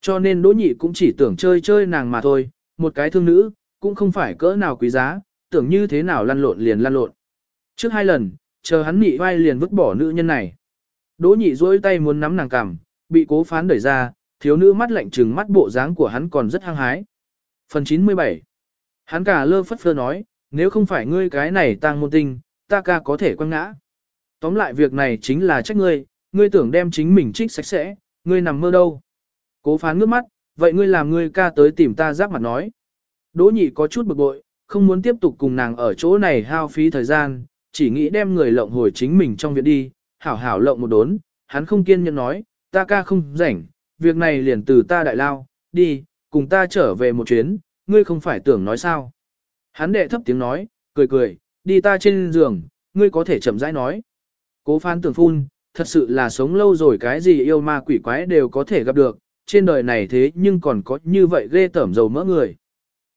Speaker 1: Cho nên đỗ nhị cũng chỉ tưởng chơi chơi nàng mà thôi, một cái thương nữ, cũng không phải cỡ nào quý giá, tưởng như thế nào lăn lộn liền lăn lộn. Trước hai lần, chờ hắn nhị vai liền vứt bỏ nữ nhân này. Đỗ nhị duỗi tay muốn nắm nàng cằm, bị cố phán đẩy ra, thiếu nữ mắt lạnh trừng mắt bộ dáng của hắn còn rất hăng hái. Phần 97 Hắn cả lơ phất phơ nói, nếu không phải ngươi cái này tang môn tinh, ta ca có thể quăng ngã. Tóm lại việc này chính là trách ngươi, ngươi tưởng đem chính mình trích sạch sẽ, ngươi nằm mơ đâu. Cố phán ngước mắt, vậy ngươi làm ngươi ca tới tìm ta giáp mặt nói. Đỗ nhị có chút bực bội, không muốn tiếp tục cùng nàng ở chỗ này hao phí thời gian, chỉ nghĩ đem người lộng hồi chính mình trong viện đi, hảo hảo lộng một đốn, hắn không kiên nhẫn nói, ta ca không rảnh, việc này liền từ ta đại lao, đi, cùng ta trở về một chuyến, ngươi không phải tưởng nói sao. Hắn đệ thấp tiếng nói, cười cười, đi ta trên giường, ngươi có thể chậm rãi nói. Cố phán tưởng phun, thật sự là sống lâu rồi cái gì yêu ma quỷ quái đều có thể gặp được, trên đời này thế nhưng còn có như vậy ghê tởm dầu mỡ người.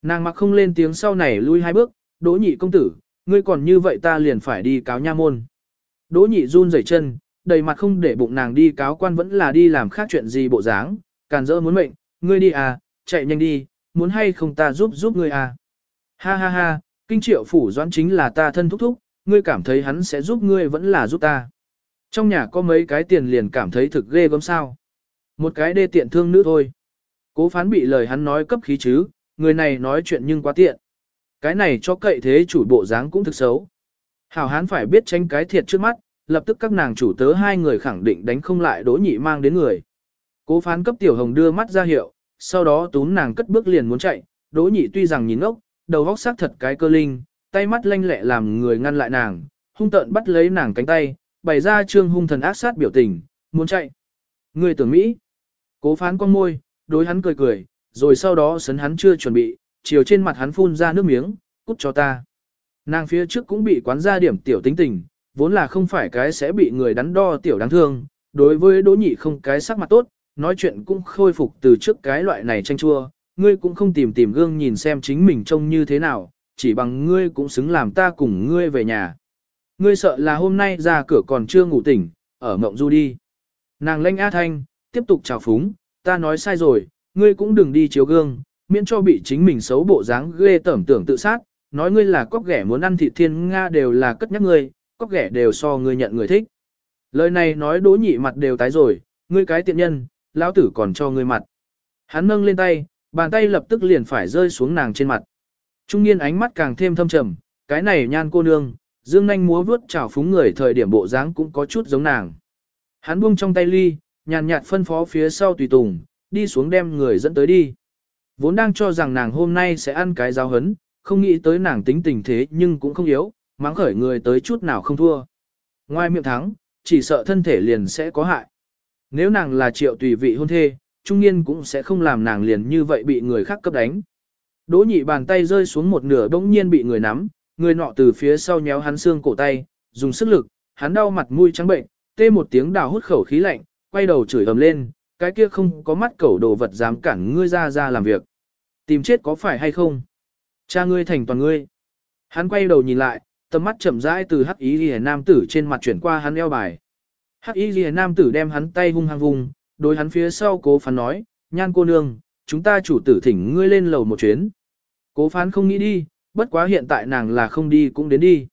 Speaker 1: Nàng mặc không lên tiếng sau này lui hai bước, đỗ nhị công tử, ngươi còn như vậy ta liền phải đi cáo nha môn. Đỗ nhị run rẩy chân, đầy mặt không để bụng nàng đi cáo quan vẫn là đi làm khác chuyện gì bộ dáng, càn rỡ muốn mệnh, ngươi đi à, chạy nhanh đi, muốn hay không ta giúp giúp ngươi à. Ha ha ha, kinh triệu phủ doãn chính là ta thân thúc thúc, ngươi cảm thấy hắn sẽ giúp ngươi vẫn là giúp ta. Trong nhà có mấy cái tiền liền cảm thấy thực ghê gớm sao. Một cái đê tiện thương nữ thôi. Cố phán bị lời hắn nói cấp khí chứ, người này nói chuyện nhưng quá tiện. Cái này cho cậy thế chủ bộ dáng cũng thực xấu. Hảo hán phải biết tranh cái thiệt trước mắt, lập tức các nàng chủ tớ hai người khẳng định đánh không lại đỗ nhị mang đến người. Cố phán cấp tiểu hồng đưa mắt ra hiệu, sau đó túm nàng cất bước liền muốn chạy, đỗ nhị tuy rằng nhìn ngốc, đầu góc sắc thật cái cơ linh, tay mắt lanh lẹ làm người ngăn lại nàng, hung tợn bắt lấy nàng cánh tay, bày ra trương hung thần ác sát biểu tình, muốn chạy. Người tưởng Mỹ. Cố phán con môi, đối hắn cười cười, rồi sau đó sấn hắn chưa chuẩn bị, chiều trên mặt hắn phun ra nước miếng, cút cho ta. Nàng phía trước cũng bị quán ra điểm tiểu tính tình, vốn là không phải cái sẽ bị người đắn đo tiểu đáng thương, đối với đỗ nhị không cái sắc mặt tốt, nói chuyện cũng khôi phục từ trước cái loại này tranh chua, ngươi cũng không tìm tìm gương nhìn xem chính mình trông như thế nào, chỉ bằng ngươi cũng xứng làm ta cùng ngươi về nhà. Ngươi sợ là hôm nay ra cửa còn chưa ngủ tỉnh, ở mộng du đi. Nàng lanh A Thanh, tiếp tục chào phúng, ta nói sai rồi, ngươi cũng đừng đi chiếu gương, miễn cho bị chính mình xấu bộ dáng ghê tởm tưởng tự sát, nói ngươi là cóc ghẻ muốn ăn thịt thiên Nga đều là cất nhắc ngươi, cóc ghẻ đều so ngươi nhận người thích. Lời này nói đố nhị mặt đều tái rồi, ngươi cái tiện nhân, lão tử còn cho ngươi mặt. Hắn nâng lên tay, bàn tay lập tức liền phải rơi xuống nàng trên mặt. Trung niên ánh mắt càng thêm thâm trầm, cái này nhan cô nương, dương nanh múa vướt chảo phúng người thời điểm bộ dáng cũng có chút giống nàng. Hắn buông trong tay ly, nhàn nhạt phân phó phía sau tùy tùng, đi xuống đem người dẫn tới đi. Vốn đang cho rằng nàng hôm nay sẽ ăn cái giáo hấn, không nghĩ tới nàng tính tình thế nhưng cũng không yếu, mắng khởi người tới chút nào không thua. Ngoài miệng thắng, chỉ sợ thân thể liền sẽ có hại. Nếu nàng là triệu tùy vị hôn thê, trung niên cũng sẽ không làm nàng liền như vậy bị người khác cấp đánh. Đỗ nhị bàn tay rơi xuống một nửa bỗng nhiên bị người nắm, người nọ từ phía sau nhéo hắn xương cổ tay, dùng sức lực, hắn đau mặt mũi trắng bệnh, tê một tiếng đào hút khẩu khí lạnh, quay đầu chửi ầm lên, cái kia không có mắt cẩu đồ vật dám cản ngươi ra ra làm việc. Tìm chết có phải hay không? Cha ngươi thành toàn ngươi. Hắn quay đầu nhìn lại, tầm mắt chậm rãi từ hắc ý ghi nam tử trên mặt chuyển qua hắn eo bài. Hắc ý ghi nam tử đem hắn tay hung hăng vùng, đối hắn phía sau cố phán nói, nhan cô nương, chúng ta chủ tử thỉnh ngươi lên lầu một chuyến. Cố phán không nghĩ đi, bất quá hiện tại nàng là không đi cũng đến đi.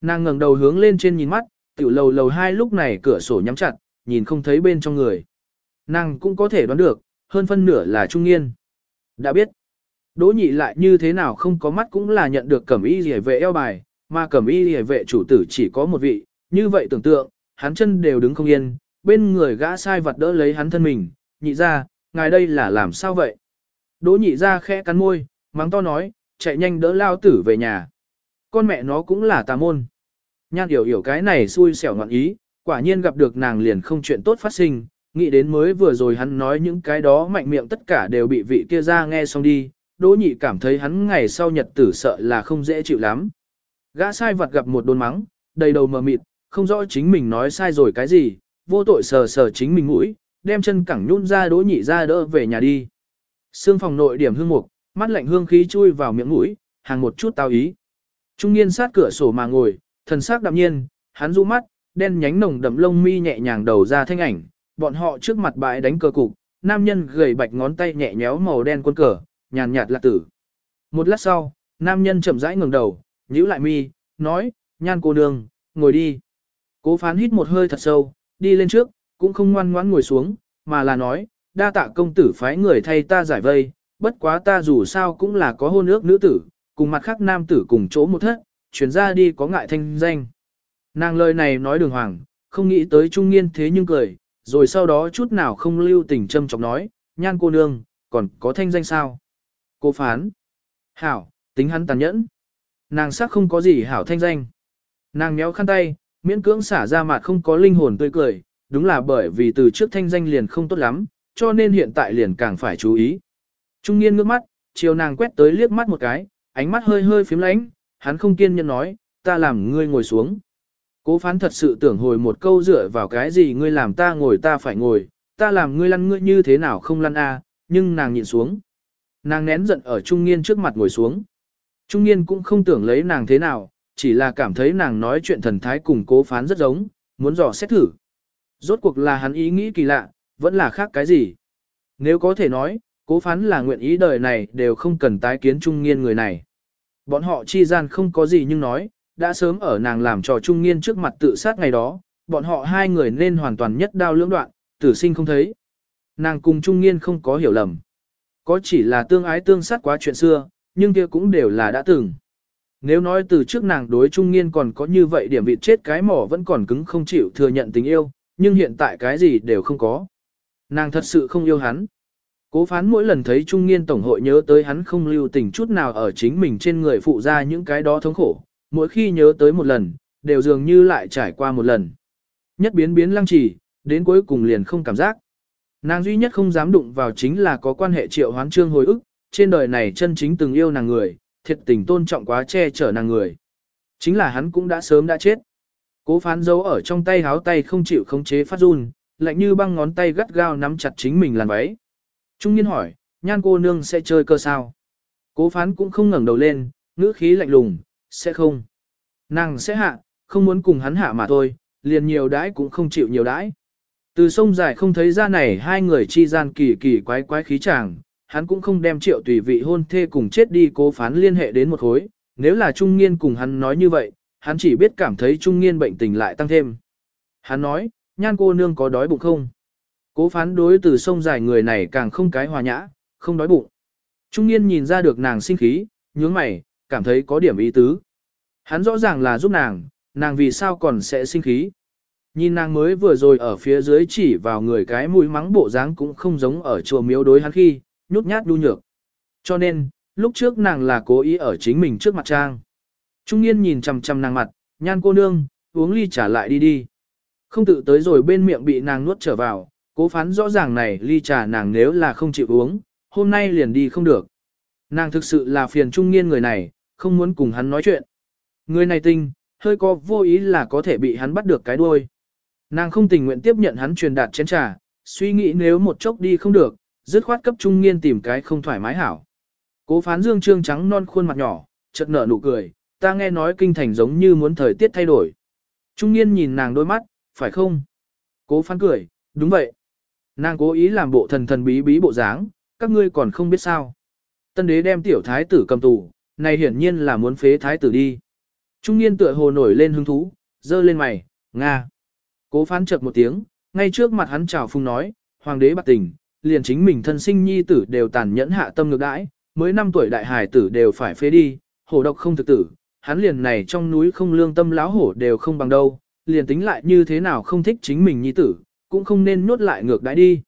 Speaker 1: Nàng ngẩng đầu hướng lên trên nhìn mắt, tiểu lầu lầu hai lúc này cửa sổ nhắm chặt, nhìn không thấy bên trong người. Nàng cũng có thể đoán được, hơn phân nửa là trung niên. Đã biết, đỗ nhị lại như thế nào không có mắt cũng là nhận được cẩm y rỉa vệ eo bài, mà cẩm y rỉa vệ chủ tử chỉ có một vị, như vậy tưởng tượng, hắn chân đều đứng không yên, bên người gã sai vật đỡ lấy hắn thân mình, nhị ra, ngài đây là làm sao vậy? Đỗ nhị ra khẽ cắn môi, mắng to nói, chạy nhanh đỡ lao tử về nhà. Con mẹ nó cũng là tà môn. Nhan hiểu hiểu cái này xui xẻo ngoạn ý, quả nhiên gặp được nàng liền không chuyện tốt phát sinh, nghĩ đến mới vừa rồi hắn nói những cái đó mạnh miệng tất cả đều bị vị kia ra nghe xong đi, đỗ nhị cảm thấy hắn ngày sau nhật tử sợ là không dễ chịu lắm. Gã sai vật gặp một đồn mắng, đầy đầu mờ mịt, không rõ chính mình nói sai rồi cái gì, vô tội sờ sờ chính mình mũi, đem chân cẳng nhún ra đỗ nhị ra đỡ về nhà đi. Sương phòng nội điểm hương mục, mắt lạnh hương khí chui vào miệng mũi, hàng một chút tao ý. Trung niên sát cửa sổ mà ngồi, thần sắc đạm nhiên, hắn du mắt, đen nhánh nồng đậm lông mi nhẹ nhàng đầu ra thanh ảnh, bọn họ trước mặt bãi đánh cờ cục, nam nhân gầy bạch ngón tay nhẹ nhéo màu đen quân cờ, nhàn nhạt lạc tử. Một lát sau, nam nhân chậm rãi ngẩng đầu, nhíu lại mi, nói, nhan cô nương, ngồi đi. Cố phán hít một hơi thật sâu, đi lên trước, cũng không ngoan ngoãn ngồi xuống, mà là nói, đa tạ công tử phái người thay ta giải vây, bất quá ta dù sao cũng là có hôn ước nữ tử, cùng mặt khác nam tử cùng chỗ một thất, chuyển ra đi có ngại thanh danh. Nàng lời này nói đường hoàng, không nghĩ tới trung niên thế nhưng cười, rồi sau đó chút nào không lưu tình châm chọc nói, nhan cô nương, còn có thanh danh sao? Cô phán. Hảo, tính hắn tàn nhẫn. Nàng sắc không có gì hảo thanh danh. Nàng méo khăn tay, miễn cưỡng xả ra mặt không có linh hồn tươi cười, đúng là bởi vì từ trước thanh danh liền không tốt lắm, cho nên hiện tại liền càng phải chú ý. Trung niên ngước mắt, chiều nàng quét tới liếc mắt một cái, ánh mắt hơi hơi phím lánh, hắn không kiên nhẫn nói, ta làm ngươi ngồi xuống. Cố phán thật sự tưởng hồi một câu dựa vào cái gì ngươi làm ta ngồi ta phải ngồi, ta làm ngươi lăn ngươi như thế nào không lăn a, nhưng nàng nhìn xuống. Nàng nén giận ở trung niên trước mặt ngồi xuống. Trung niên cũng không tưởng lấy nàng thế nào, chỉ là cảm thấy nàng nói chuyện thần thái cùng cố phán rất giống, muốn dò xét thử. Rốt cuộc là hắn ý nghĩ kỳ lạ, vẫn là khác cái gì. Nếu có thể nói, cố phán là nguyện ý đời này đều không cần tái kiến trung niên người này. Bọn họ chi gian không có gì nhưng nói, đã sớm ở nàng làm trò trung niên trước mặt tự sát ngày đó, bọn họ hai người nên hoàn toàn nhất đao lưỡng đoạn, tử sinh không thấy. Nàng cùng trung niên không có hiểu lầm. Có chỉ là tương ái tương sát quá chuyện xưa, nhưng kia cũng đều là đã từng. Nếu nói từ trước nàng đối trung niên còn có như vậy điểm vị chết cái mỏ vẫn còn cứng không chịu thừa nhận tình yêu, nhưng hiện tại cái gì đều không có. Nàng thật sự không yêu hắn. Cố phán mỗi lần thấy trung niên tổng hội nhớ tới hắn không lưu tình chút nào ở chính mình trên người phụ ra những cái đó thống khổ, mỗi khi nhớ tới một lần, đều dường như lại trải qua một lần. Nhất biến biến lăng trì, đến cuối cùng liền không cảm giác. Nàng duy nhất không dám đụng vào chính là có quan hệ triệu hoán trương hồi ức, trên đời này chân chính từng yêu nàng người, thiệt tình tôn trọng quá che chở nàng người. Chính là hắn cũng đã sớm đã chết. Cố phán dấu ở trong tay háo tay không chịu khống chế phát run, lạnh như băng ngón tay gắt gao nắm chặt chính mình làn váy. Trung niên hỏi, nhan cô nương sẽ chơi cơ sao? Cố phán cũng không ngẩng đầu lên, ngữ khí lạnh lùng, sẽ không. Nàng sẽ hạ, không muốn cùng hắn hạ mà thôi, liền nhiều đãi cũng không chịu nhiều đãi. Từ sông dài không thấy ra này hai người chi gian kỳ kỳ quái quái khí chàng, hắn cũng không đem triệu tùy vị hôn thê cùng chết đi cố phán liên hệ đến một khối, nếu là trung nghiên cùng hắn nói như vậy, hắn chỉ biết cảm thấy trung nghiên bệnh tình lại tăng thêm. Hắn nói, nhan cô nương có đói bụng không? Cố phán đối từ sông dài người này càng không cái hòa nhã, không đói bụng. Trung nghiên nhìn ra được nàng sinh khí, nhướng mày, cảm thấy có điểm ý tứ. Hắn rõ ràng là giúp nàng, nàng vì sao còn sẽ sinh khí. Nhìn nàng mới vừa rồi ở phía dưới chỉ vào người cái mũi mắng bộ dáng cũng không giống ở chùa miếu đối hắn khi, nhút nhát đu nhược. Cho nên, lúc trước nàng là cố ý ở chính mình trước mặt trang. Trung niên nhìn chằm chằm nàng mặt, nhan cô nương, uống ly trả lại đi đi. Không tự tới rồi bên miệng bị nàng nuốt trở vào, cố phán rõ ràng này ly trà nàng nếu là không chịu uống, hôm nay liền đi không được. Nàng thực sự là phiền trung niên người này, không muốn cùng hắn nói chuyện. Người này tinh, hơi có vô ý là có thể bị hắn bắt được cái đuôi. Nàng không tình nguyện tiếp nhận hắn truyền đạt chén trà, suy nghĩ nếu một chốc đi không được, dứt khoát cấp trung niên tìm cái không thoải mái hảo. Cố phán dương trương trắng non khuôn mặt nhỏ, chợt nở nụ cười, ta nghe nói kinh thành giống như muốn thời tiết thay đổi. Trung niên nhìn nàng đôi mắt, phải không? Cố phán cười, đúng vậy. Nàng cố ý làm bộ thần thần bí bí bộ dáng, các ngươi còn không biết sao. Tân đế đem tiểu thái tử cầm tù, này hiển nhiên là muốn phế thái tử đi. Trung niên tựa hồ nổi lên hứng thú, dơ lên mày, Nga. Cố phán chợt một tiếng, ngay trước mặt hắn chào phung nói, hoàng đế bạc tình, liền chính mình thân sinh nhi tử đều tàn nhẫn hạ tâm ngược đãi, mới 5 tuổi đại hải tử đều phải phế đi, hổ độc không thực tử, hắn liền này trong núi không lương tâm láo hổ đều không bằng đâu, liền tính lại như thế nào không thích chính mình nhi tử, cũng không nên nhốt lại ngược đãi đi.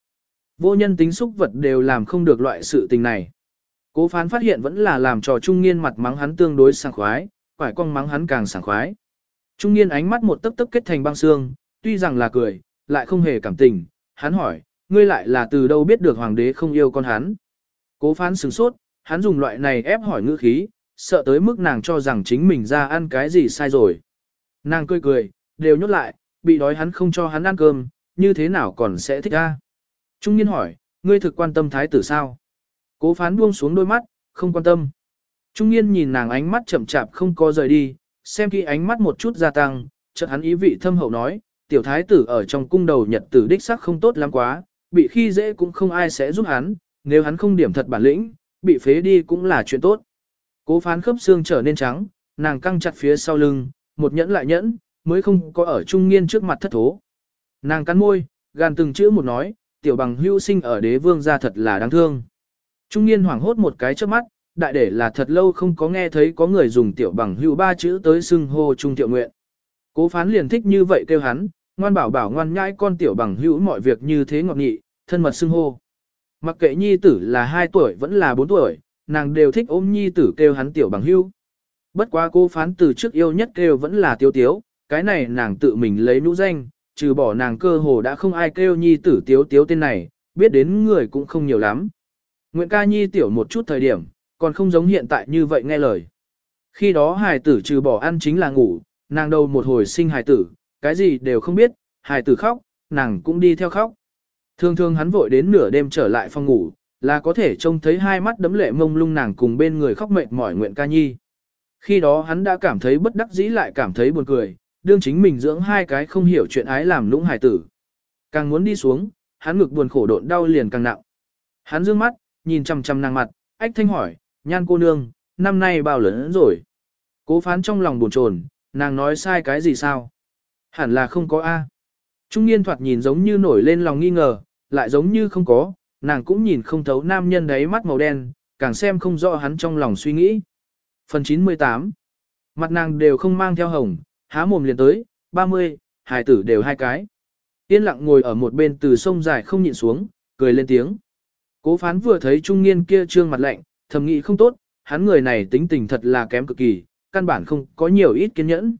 Speaker 1: Vô nhân tính xúc vật đều làm không được loại sự tình này. Cố phán phát hiện vẫn là làm trò trung niên mặt mắng hắn tương đối sảng khoái, phải cong mắng hắn càng sảng khoái. Trung niên ánh mắt một tấc tấc kết thành băng xương, tuy rằng là cười, lại không hề cảm tình, hắn hỏi, ngươi lại là từ đâu biết được hoàng đế không yêu con hắn. Cố phán sừng sốt, hắn dùng loại này ép hỏi ngữ khí, sợ tới mức nàng cho rằng chính mình ra ăn cái gì sai rồi. Nàng cười cười, đều nhốt lại, bị đói hắn không cho hắn ăn cơm, như thế nào còn sẽ thích ra. Trung niên hỏi, ngươi thực quan tâm thái tử sao? Cố phán buông xuống đôi mắt, không quan tâm. Trung niên nhìn nàng ánh mắt chậm chạp không có rời đi, xem khi ánh mắt một chút gia tăng, chợt hắn ý vị thâm hậu nói, tiểu thái tử ở trong cung đầu nhật tử đích sắc không tốt lắm quá, bị khi dễ cũng không ai sẽ giúp hắn, nếu hắn không điểm thật bản lĩnh, bị phế đi cũng là chuyện tốt. Cố phán khớp xương trở nên trắng, nàng căng chặt phía sau lưng, một nhẫn lại nhẫn, mới không có ở trung niên trước mặt thất thố. Nàng cắn môi, gàn từng chữ một nói, tiểu bằng hưu sinh ở đế vương gia thật là đáng thương. Trung niên hoảng hốt một cái trước mắt, đại để là thật lâu không có nghe thấy có người dùng tiểu bằng hữu ba chữ tới xưng hô trung tiểu nguyện. Cố phán liền thích như vậy kêu hắn, ngoan bảo bảo ngoan nhãi con tiểu bằng hữu mọi việc như thế ngọt nghị, thân mật xưng hô. Mặc kệ nhi tử là 2 tuổi vẫn là 4 tuổi, nàng đều thích ôm nhi tử kêu hắn tiểu bằng hữu. Bất quá cô phán từ trước yêu nhất kêu vẫn là tiêu tiếu, cái này nàng tự mình lấy nũ danh, trừ bỏ nàng cơ hồ đã không ai kêu nhi tử tiếu tiếu tên này, biết đến người cũng không nhiều lắm. Nguyện ca nhi tiểu một chút thời điểm, còn không giống hiện tại như vậy nghe lời. Khi đó hài tử trừ bỏ ăn chính là ngủ, nàng đầu một hồi sinh hài tử, cái gì đều không biết, hài tử khóc, nàng cũng đi theo khóc. Thường thường hắn vội đến nửa đêm trở lại phòng ngủ, là có thể trông thấy hai mắt đấm lệ mông lung nàng cùng bên người khóc mệt mỏi nguyện ca nhi. Khi đó hắn đã cảm thấy bất đắc dĩ lại cảm thấy buồn cười, đương chính mình dưỡng hai cái không hiểu chuyện ái làm lũng hài tử. Càng muốn đi xuống, hắn ngực buồn khổ độn đau liền càng nặng. Hắn dương mắt, nhìn chằm chằm nàng mặt, ách thanh hỏi, nhan cô nương, năm nay bao lớn rồi. Cố phán trong lòng buồn chồn, nàng nói sai cái gì sao? Hẳn là không có A. Trung niên thoạt nhìn giống như nổi lên lòng nghi ngờ, lại giống như không có, nàng cũng nhìn không thấu nam nhân đấy mắt màu đen, càng xem không rõ hắn trong lòng suy nghĩ. Phần 98 Mặt nàng đều không mang theo hồng, há mồm liền tới, 30, hài tử đều hai cái. Yên lặng ngồi ở một bên từ sông dài không nhịn xuống, cười lên tiếng. Cố phán vừa thấy trung niên kia trương mặt lạnh, thầm nghĩ không tốt, hắn người này tính tình thật là kém cực kỳ, căn bản không có nhiều ít kiên nhẫn.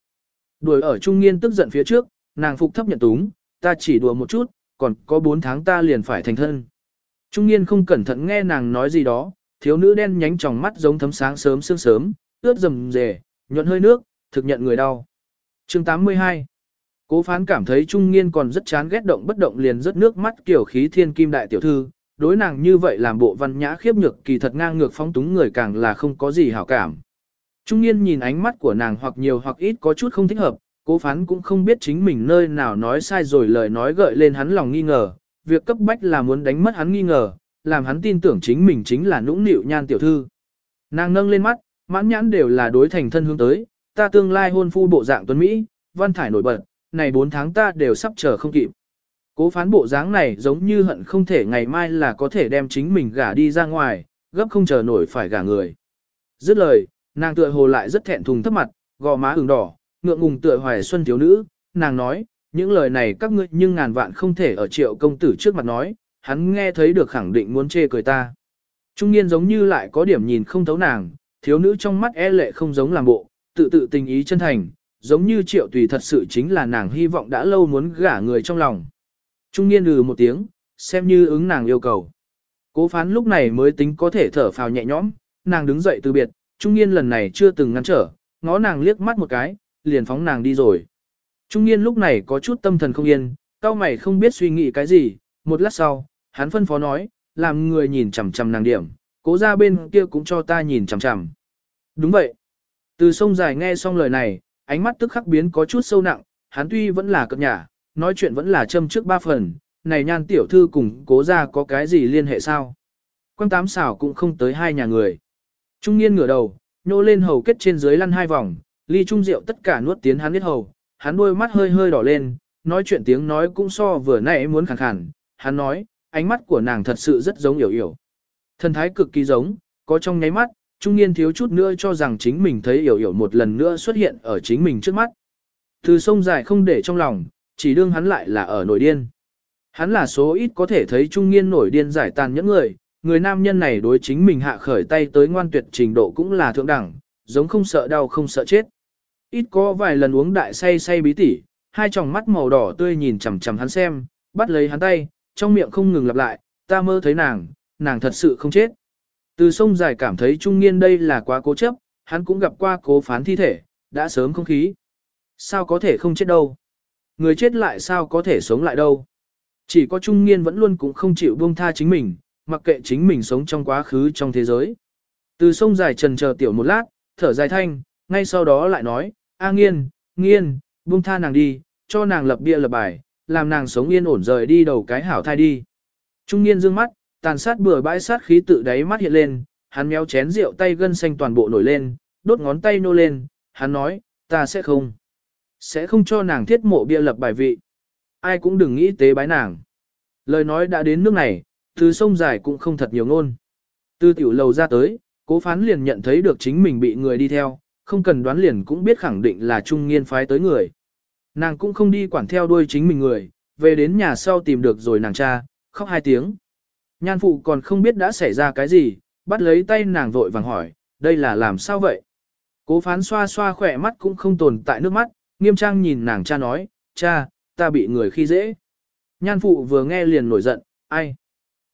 Speaker 1: Đuổi ở trung niên tức giận phía trước, nàng phục thấp nhận túng, ta chỉ đùa một chút, còn có 4 tháng ta liền phải thành thân. Trung niên không cẩn thận nghe nàng nói gì đó, thiếu nữ đen nhánh tròng mắt giống thấm sáng sớm sương sớm, ướt rầm rề, nhuận hơi nước, thực nhận người đau. chương 82 Cố phán cảm thấy trung niên còn rất chán ghét động bất động liền rất nước mắt kiểu khí thiên kim đại tiểu thư, đối nàng như vậy làm bộ văn nhã khiếp nhược kỳ thật ngang ngược phóng túng người càng là không có gì hảo cảm. Trung niên nhìn ánh mắt của nàng hoặc nhiều hoặc ít có chút không thích hợp, cố phán cũng không biết chính mình nơi nào nói sai rồi lời nói gợi lên hắn lòng nghi ngờ, việc cấp bách là muốn đánh mất hắn nghi ngờ, làm hắn tin tưởng chính mình chính là nũng nịu nhan tiểu thư. Nàng nâng lên mắt, mãn nhãn đều là đối thành thân hướng tới, ta tương lai hôn phu bộ dạng tuấn Mỹ, văn thải nổi bật, này 4 tháng ta đều sắp chờ không kịp. Cố phán bộ dáng này giống như hận không thể ngày mai là có thể đem chính mình gả đi ra ngoài, gấp không chờ nổi phải gả người. Dứt lời, nàng tựa hồ lại rất thẹn thùng thấp mặt, gò má ửng đỏ, ngượng ngùng tựa hoài xuân thiếu nữ, nàng nói, những lời này các ngươi nhưng ngàn vạn không thể ở triệu công tử trước mặt nói, hắn nghe thấy được khẳng định muốn chê cười ta. Trung niên giống như lại có điểm nhìn không thấu nàng, thiếu nữ trong mắt e lệ không giống làm bộ, tự tự tình ý chân thành, giống như triệu tùy thật sự chính là nàng hy vọng đã lâu muốn gả người trong lòng. Trung niên lừ một tiếng, xem như ứng nàng yêu cầu. Cố phán lúc này mới tính có thể thở phào nhẹ nhõm, nàng đứng dậy từ biệt, trung niên lần này chưa từng ngăn trở, ngó nàng liếc mắt một cái, liền phóng nàng đi rồi. Trung niên lúc này có chút tâm thần không yên, cao mày không biết suy nghĩ cái gì, một lát sau, hắn phân phó nói, làm người nhìn chằm chằm nàng điểm, cố ra bên kia cũng cho ta nhìn chằm chằm. Đúng vậy. Từ sông dài nghe xong lời này, ánh mắt tức khắc biến có chút sâu nặng, hắn tuy vẫn là cập nhả, nói chuyện vẫn là châm trước ba phần, này nhan tiểu thư cùng cố ra có cái gì liên hệ sao? Quang tám xảo cũng không tới hai nhà người. Trung niên ngửa đầu, nhô lên hầu kết trên dưới lăn hai vòng, ly trung rượu tất cả nuốt tiến hắn biết hầu, hắn đôi mắt hơi hơi đỏ lên, nói chuyện tiếng nói cũng so vừa nãy muốn khàn khàn, hắn nói, ánh mắt của nàng thật sự rất giống hiểu hiểu. Thần thái cực kỳ giống, có trong nháy mắt, trung niên thiếu chút nữa cho rằng chính mình thấy hiểu hiểu một lần nữa xuất hiện ở chính mình trước mắt. Từ sông dài không để trong lòng, chỉ đương hắn lại là ở nổi điên. Hắn là số ít có thể thấy trung niên nổi điên giải tàn những người, người nam nhân này đối chính mình hạ khởi tay tới ngoan tuyệt trình độ cũng là thượng đẳng, giống không sợ đau không sợ chết. Ít có vài lần uống đại say say bí tỉ, hai tròng mắt màu đỏ tươi nhìn chằm chằm hắn xem, bắt lấy hắn tay, trong miệng không ngừng lặp lại, ta mơ thấy nàng, nàng thật sự không chết. Từ sông dài cảm thấy trung niên đây là quá cố chấp, hắn cũng gặp qua cố phán thi thể, đã sớm không khí. Sao có thể không chết đâu? Người chết lại sao có thể sống lại đâu? Chỉ có trung niên vẫn luôn cũng không chịu buông tha chính mình, mặc kệ chính mình sống trong quá khứ trong thế giới. Từ sông dài trần chờ tiểu một lát, thở dài thanh, ngay sau đó lại nói, A nghiên, nghiên, buông tha nàng đi, cho nàng lập bia lập bài, làm nàng sống yên ổn rời đi đầu cái hảo thai đi. Trung niên dương mắt, tàn sát bừa bãi sát khí tự đáy mắt hiện lên, hắn méo chén rượu tay gân xanh toàn bộ nổi lên, đốt ngón tay nô lên, hắn nói, ta sẽ không. Sẽ không cho nàng thiết mộ bia lập bài vị. Ai cũng đừng nghĩ tế bái nàng. Lời nói đã đến nước này, từ sông dài cũng không thật nhiều ngôn. Từ tiểu lầu ra tới, cố phán liền nhận thấy được chính mình bị người đi theo, không cần đoán liền cũng biết khẳng định là trung nghiên phái tới người. Nàng cũng không đi quản theo đuôi chính mình người, về đến nhà sau tìm được rồi nàng cha, khóc hai tiếng. Nhan phụ còn không biết đã xảy ra cái gì, bắt lấy tay nàng vội vàng hỏi, đây là làm sao vậy? Cố phán xoa xoa khỏe mắt cũng không tồn tại nước mắt, nghiêm trang nhìn nàng cha nói, cha, ta bị người khi dễ. Nhan phụ vừa nghe liền nổi giận, ai?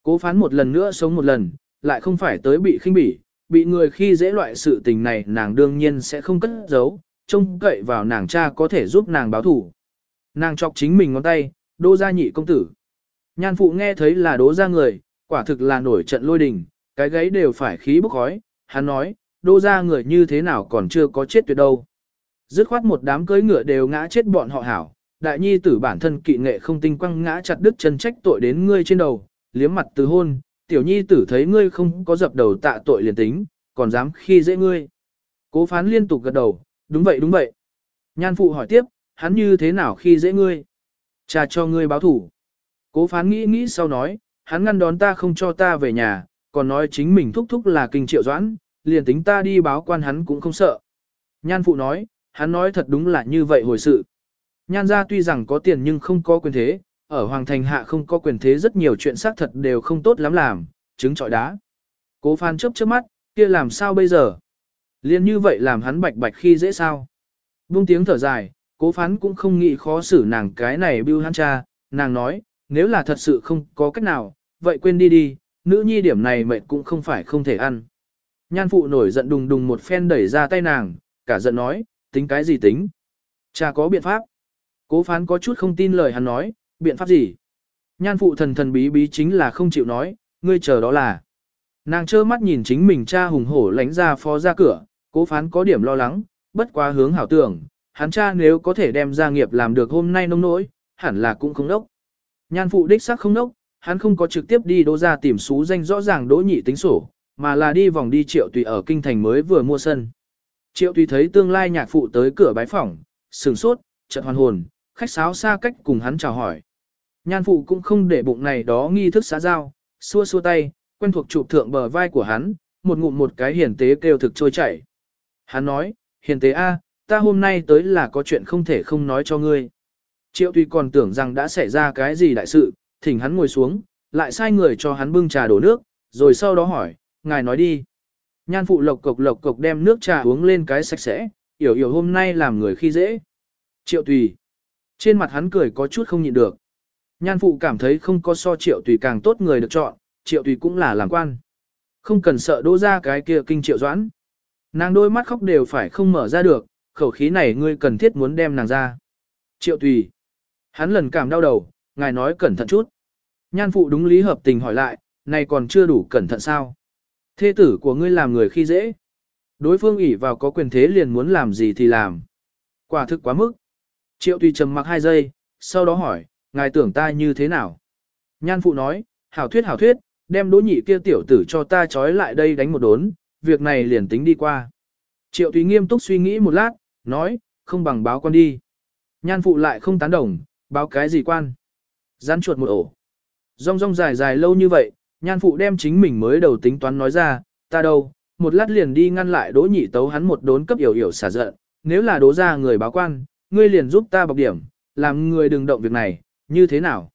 Speaker 1: Cố phán một lần nữa sống một lần, lại không phải tới bị khinh bỉ, bị người khi dễ loại sự tình này nàng đương nhiên sẽ không cất giấu, trông cậy vào nàng cha có thể giúp nàng báo thủ. Nàng chọc chính mình ngón tay, đô gia nhị công tử. Nhan phụ nghe thấy là đố ra người, quả thực là nổi trận lôi đình, cái gáy đều phải khí bốc khói, hắn nói, đô ra người như thế nào còn chưa có chết tuyệt đâu. Dứt khoát một đám cưỡi ngựa đều ngã chết bọn họ hảo, đại nhi tử bản thân kỵ nghệ không tinh quăng ngã chặt đứt chân trách tội đến ngươi trên đầu, liếm mặt từ hôn, tiểu nhi tử thấy ngươi không có dập đầu tạ tội liền tính, còn dám khi dễ ngươi. Cố phán liên tục gật đầu, đúng vậy đúng vậy. Nhan phụ hỏi tiếp, hắn như thế nào khi dễ ngươi? Cha cho ngươi báo thủ. Cố phán nghĩ nghĩ sau nói, hắn ngăn đón ta không cho ta về nhà, còn nói chính mình thúc thúc là kinh triệu doãn, liền tính ta đi báo quan hắn cũng không sợ. Nhan phụ nói, hắn nói thật đúng là như vậy hồi sự. Nhan gia tuy rằng có tiền nhưng không có quyền thế, ở Hoàng Thành Hạ không có quyền thế rất nhiều chuyện xác thật đều không tốt lắm làm, trứng trọi đá. Cố phan chớp chớp mắt, kia làm sao bây giờ? Liên như vậy làm hắn bạch bạch khi dễ sao? Buông tiếng thở dài, cố phán cũng không nghĩ khó xử nàng cái này bưu hắn cha, nàng nói, nếu là thật sự không có cách nào, vậy quên đi đi, nữ nhi điểm này mệt cũng không phải không thể ăn. Nhan phụ nổi giận đùng đùng một phen đẩy ra tay nàng, cả giận nói, tính cái gì tính? Cha có biện pháp. Cố phán có chút không tin lời hắn nói, biện pháp gì? Nhan phụ thần thần bí bí chính là không chịu nói, ngươi chờ đó là. Nàng trơ mắt nhìn chính mình cha hùng hổ lánh ra phó ra cửa, cố phán có điểm lo lắng, bất quá hướng hảo tưởng, hắn cha nếu có thể đem gia nghiệp làm được hôm nay nông nỗi, hẳn là cũng không đốc. Nhan phụ đích xác không đốc, hắn không có trực tiếp đi đỗ ra tìm xú danh rõ ràng đỗ nhị tính sổ, mà là đi vòng đi triệu tùy ở kinh thành mới vừa mua sân. Triệu tùy thấy tương lai nhạc phụ tới cửa bái phỏng, sừng sốt, chợt hoàn hồn, khách sáo xa cách cùng hắn chào hỏi. Nhan phụ cũng không để bụng này đó nghi thức xã giao, xua xua tay, quen thuộc chụp thượng bờ vai của hắn, một ngụm một cái hiền tế kêu thực trôi chảy. Hắn nói, hiền tế A, ta hôm nay tới là có chuyện không thể không nói cho ngươi. Triệu Tùy còn tưởng rằng đã xảy ra cái gì đại sự, thỉnh hắn ngồi xuống, lại sai người cho hắn bưng trà đổ nước, rồi sau đó hỏi, ngài nói đi. Nhan phụ lộc cộc lộc cộc đem nước trà uống lên cái sạch sẽ, hiểu hiểu hôm nay làm người khi dễ. Triệu Tùy. Trên mặt hắn cười có chút không nhịn được. Nhan phụ cảm thấy không có so Triệu Tùy càng tốt người được chọn, Triệu Tùy cũng là làm quan. Không cần sợ đỗ ra cái kia kinh triệu doãn. Nàng đôi mắt khóc đều phải không mở ra được, khẩu khí này ngươi cần thiết muốn đem nàng ra. Triệu Tùy. Hắn lần cảm đau đầu, ngài nói cẩn thận chút. Nhan phụ đúng lý hợp tình hỏi lại, này còn chưa đủ cẩn thận sao? Thê tử của ngươi làm người khi dễ. Đối phương ỷ vào có quyền thế liền muốn làm gì thì làm. Quả thực quá mức. Triệu tùy trầm mặc hai giây, sau đó hỏi, ngài tưởng ta như thế nào? Nhan phụ nói, hảo thuyết hảo thuyết, đem đỗ nhị kia tiểu tử cho ta trói lại đây đánh một đốn, việc này liền tính đi qua. Triệu tùy nghiêm túc suy nghĩ một lát, nói, không bằng báo con đi. Nhan phụ lại không tán đồng, báo cái gì quan. Gián chuột một ổ. Rong rong dài dài lâu như vậy, nhan phụ đem chính mình mới đầu tính toán nói ra, ta đâu, một lát liền đi ngăn lại đỗ nhị tấu hắn một đốn cấp hiểu hiểu xả giận, nếu là đỗ ra người báo quan, ngươi liền giúp ta bọc điểm, làm người đừng động việc này, như thế nào?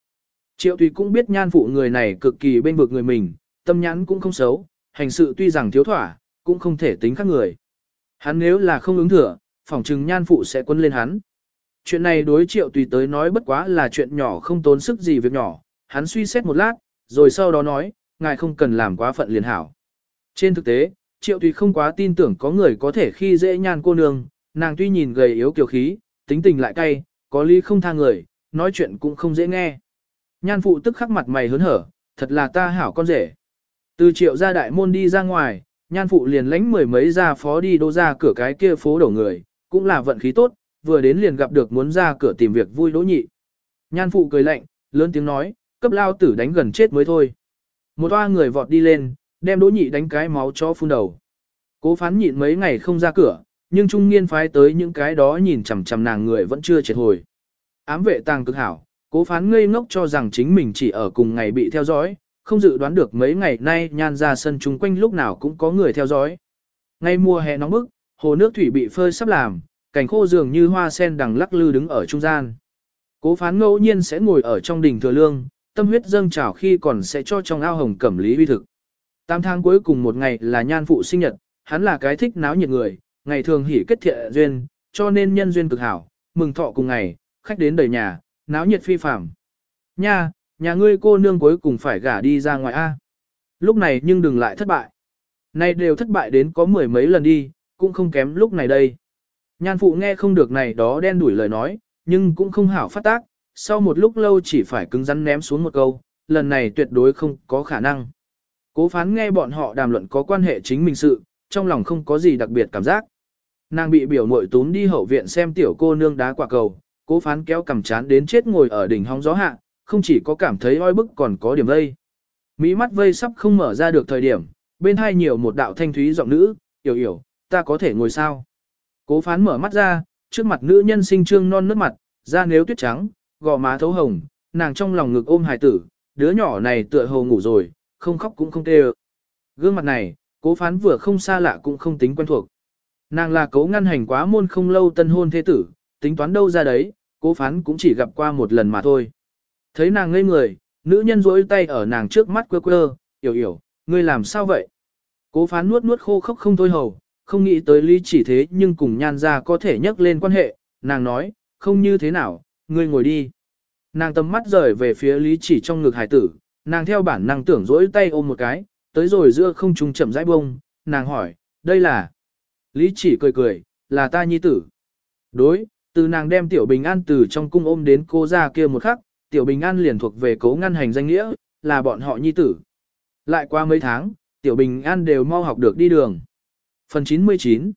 Speaker 1: Triệu Tùy cũng biết nhan phụ người này cực kỳ bên vực người mình, tâm nhãn cũng không xấu, hành sự tuy rằng thiếu thỏa, cũng không thể tính khác người. Hắn nếu là không ứng thừa, phỏng chừng nhan phụ sẽ quân lên hắn. Chuyện này đối triệu tùy tới nói bất quá là chuyện nhỏ không tốn sức gì việc nhỏ, hắn suy xét một lát, rồi sau đó nói, ngài không cần làm quá phận liền hảo. Trên thực tế, triệu tùy không quá tin tưởng có người có thể khi dễ nhan cô nương, nàng tuy nhìn gầy yếu kiều khí, tính tình lại cay, có lý không tha người, nói chuyện cũng không dễ nghe. Nhan phụ tức khắc mặt mày hớn hở, thật là ta hảo con rể. Từ triệu ra đại môn đi ra ngoài, nhan phụ liền lánh mười mấy ra phó đi đô ra cửa cái kia phố đổ người, cũng là vận khí tốt, vừa đến liền gặp được muốn ra cửa tìm việc vui đỗ nhị. Nhan phụ cười lạnh, lớn tiếng nói, cấp lao tử đánh gần chết mới thôi. Một toa người vọt đi lên, đem đỗ nhị đánh cái máu cho phun đầu. Cố phán nhịn mấy ngày không ra cửa, nhưng trung nghiên phái tới những cái đó nhìn chằm chằm nàng người vẫn chưa triệt hồi. Ám vệ tàng cực hảo, cố phán ngây ngốc cho rằng chính mình chỉ ở cùng ngày bị theo dõi, không dự đoán được mấy ngày nay nhan ra sân chung quanh lúc nào cũng có người theo dõi. Ngay mùa hè nóng bức, hồ nước thủy bị phơi sắp làm, cảnh khô dường như hoa sen đằng lắc lư đứng ở trung gian. Cố phán ngẫu nhiên sẽ ngồi ở trong đình thừa lương, tâm huyết dâng trào khi còn sẽ cho trong ao hồng cẩm lý uy thực. Tám tháng cuối cùng một ngày là nhan phụ sinh nhật, hắn là cái thích náo nhiệt người, ngày thường hỉ kết thiện duyên, cho nên nhân duyên cực hảo, mừng thọ cùng ngày, khách đến đầy nhà, náo nhiệt phi phạm. Nha, nhà ngươi cô nương cuối cùng phải gả đi ra ngoài A. Lúc này nhưng đừng lại thất bại. Nay đều thất bại đến có mười mấy lần đi, cũng không kém lúc này đây. Nhan phụ nghe không được này đó đen đuổi lời nói, nhưng cũng không hảo phát tác, sau một lúc lâu chỉ phải cứng rắn ném xuống một câu, lần này tuyệt đối không có khả năng. Cố phán nghe bọn họ đàm luận có quan hệ chính mình sự, trong lòng không có gì đặc biệt cảm giác. Nàng bị biểu muội tún đi hậu viện xem tiểu cô nương đá quả cầu, cố phán kéo cầm chán đến chết ngồi ở đỉnh hóng gió hạ, không chỉ có cảm thấy oi bức còn có điểm vây. Mỹ mắt vây sắp không mở ra được thời điểm, bên hai nhiều một đạo thanh thúy giọng nữ, hiểu hiểu, ta có thể ngồi sao. Cố phán mở mắt ra, trước mặt nữ nhân sinh trương non nước mặt, da nếu tuyết trắng, gò má thấu hồng, nàng trong lòng ngực ôm hài tử, đứa nhỏ này tựa hồ ngủ rồi, không khóc cũng không tê Gương mặt này, cố phán vừa không xa lạ cũng không tính quen thuộc. Nàng là cố ngăn hành quá môn không lâu tân hôn thế tử, tính toán đâu ra đấy, cố phán cũng chỉ gặp qua một lần mà thôi. Thấy nàng ngây người, nữ nhân rỗi tay ở nàng trước mắt quơ quơ, hiểu hiểu, ngươi làm sao vậy? Cố phán nuốt nuốt khô khốc không thôi hầu, không nghĩ tới lý chỉ thế nhưng cùng nhan ra có thể nhắc lên quan hệ, nàng nói, không như thế nào, ngươi ngồi đi. Nàng tầm mắt rời về phía lý chỉ trong ngực hải tử, nàng theo bản năng tưởng rỗi tay ôm một cái, tới rồi giữa không trung chậm rãi bông, nàng hỏi, đây là... Lý chỉ cười cười, là ta nhi tử. Đối, từ nàng đem tiểu bình an từ trong cung ôm đến cô ra kia một khắc, tiểu bình an liền thuộc về cố ngăn hành danh nghĩa, là bọn họ nhi tử. Lại qua mấy tháng, tiểu bình an đều mau học được đi đường. Phần 99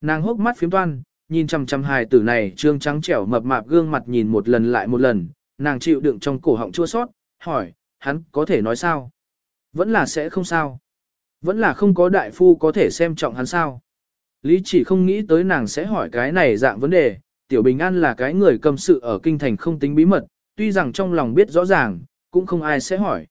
Speaker 1: Nàng hốc mắt phiếm toan, nhìn chằm chằm hài tử này trương trắng trẻo mập mạp gương mặt nhìn một lần lại một lần, nàng chịu đựng trong cổ họng chua sót, hỏi, hắn có thể nói sao? Vẫn là sẽ không sao. Vẫn là không có đại phu có thể xem trọng hắn sao. Lý chỉ không nghĩ tới nàng sẽ hỏi cái này dạng vấn đề, tiểu bình an là cái người cầm sự ở kinh thành không tính bí mật, tuy rằng trong lòng biết rõ ràng, cũng không ai sẽ hỏi.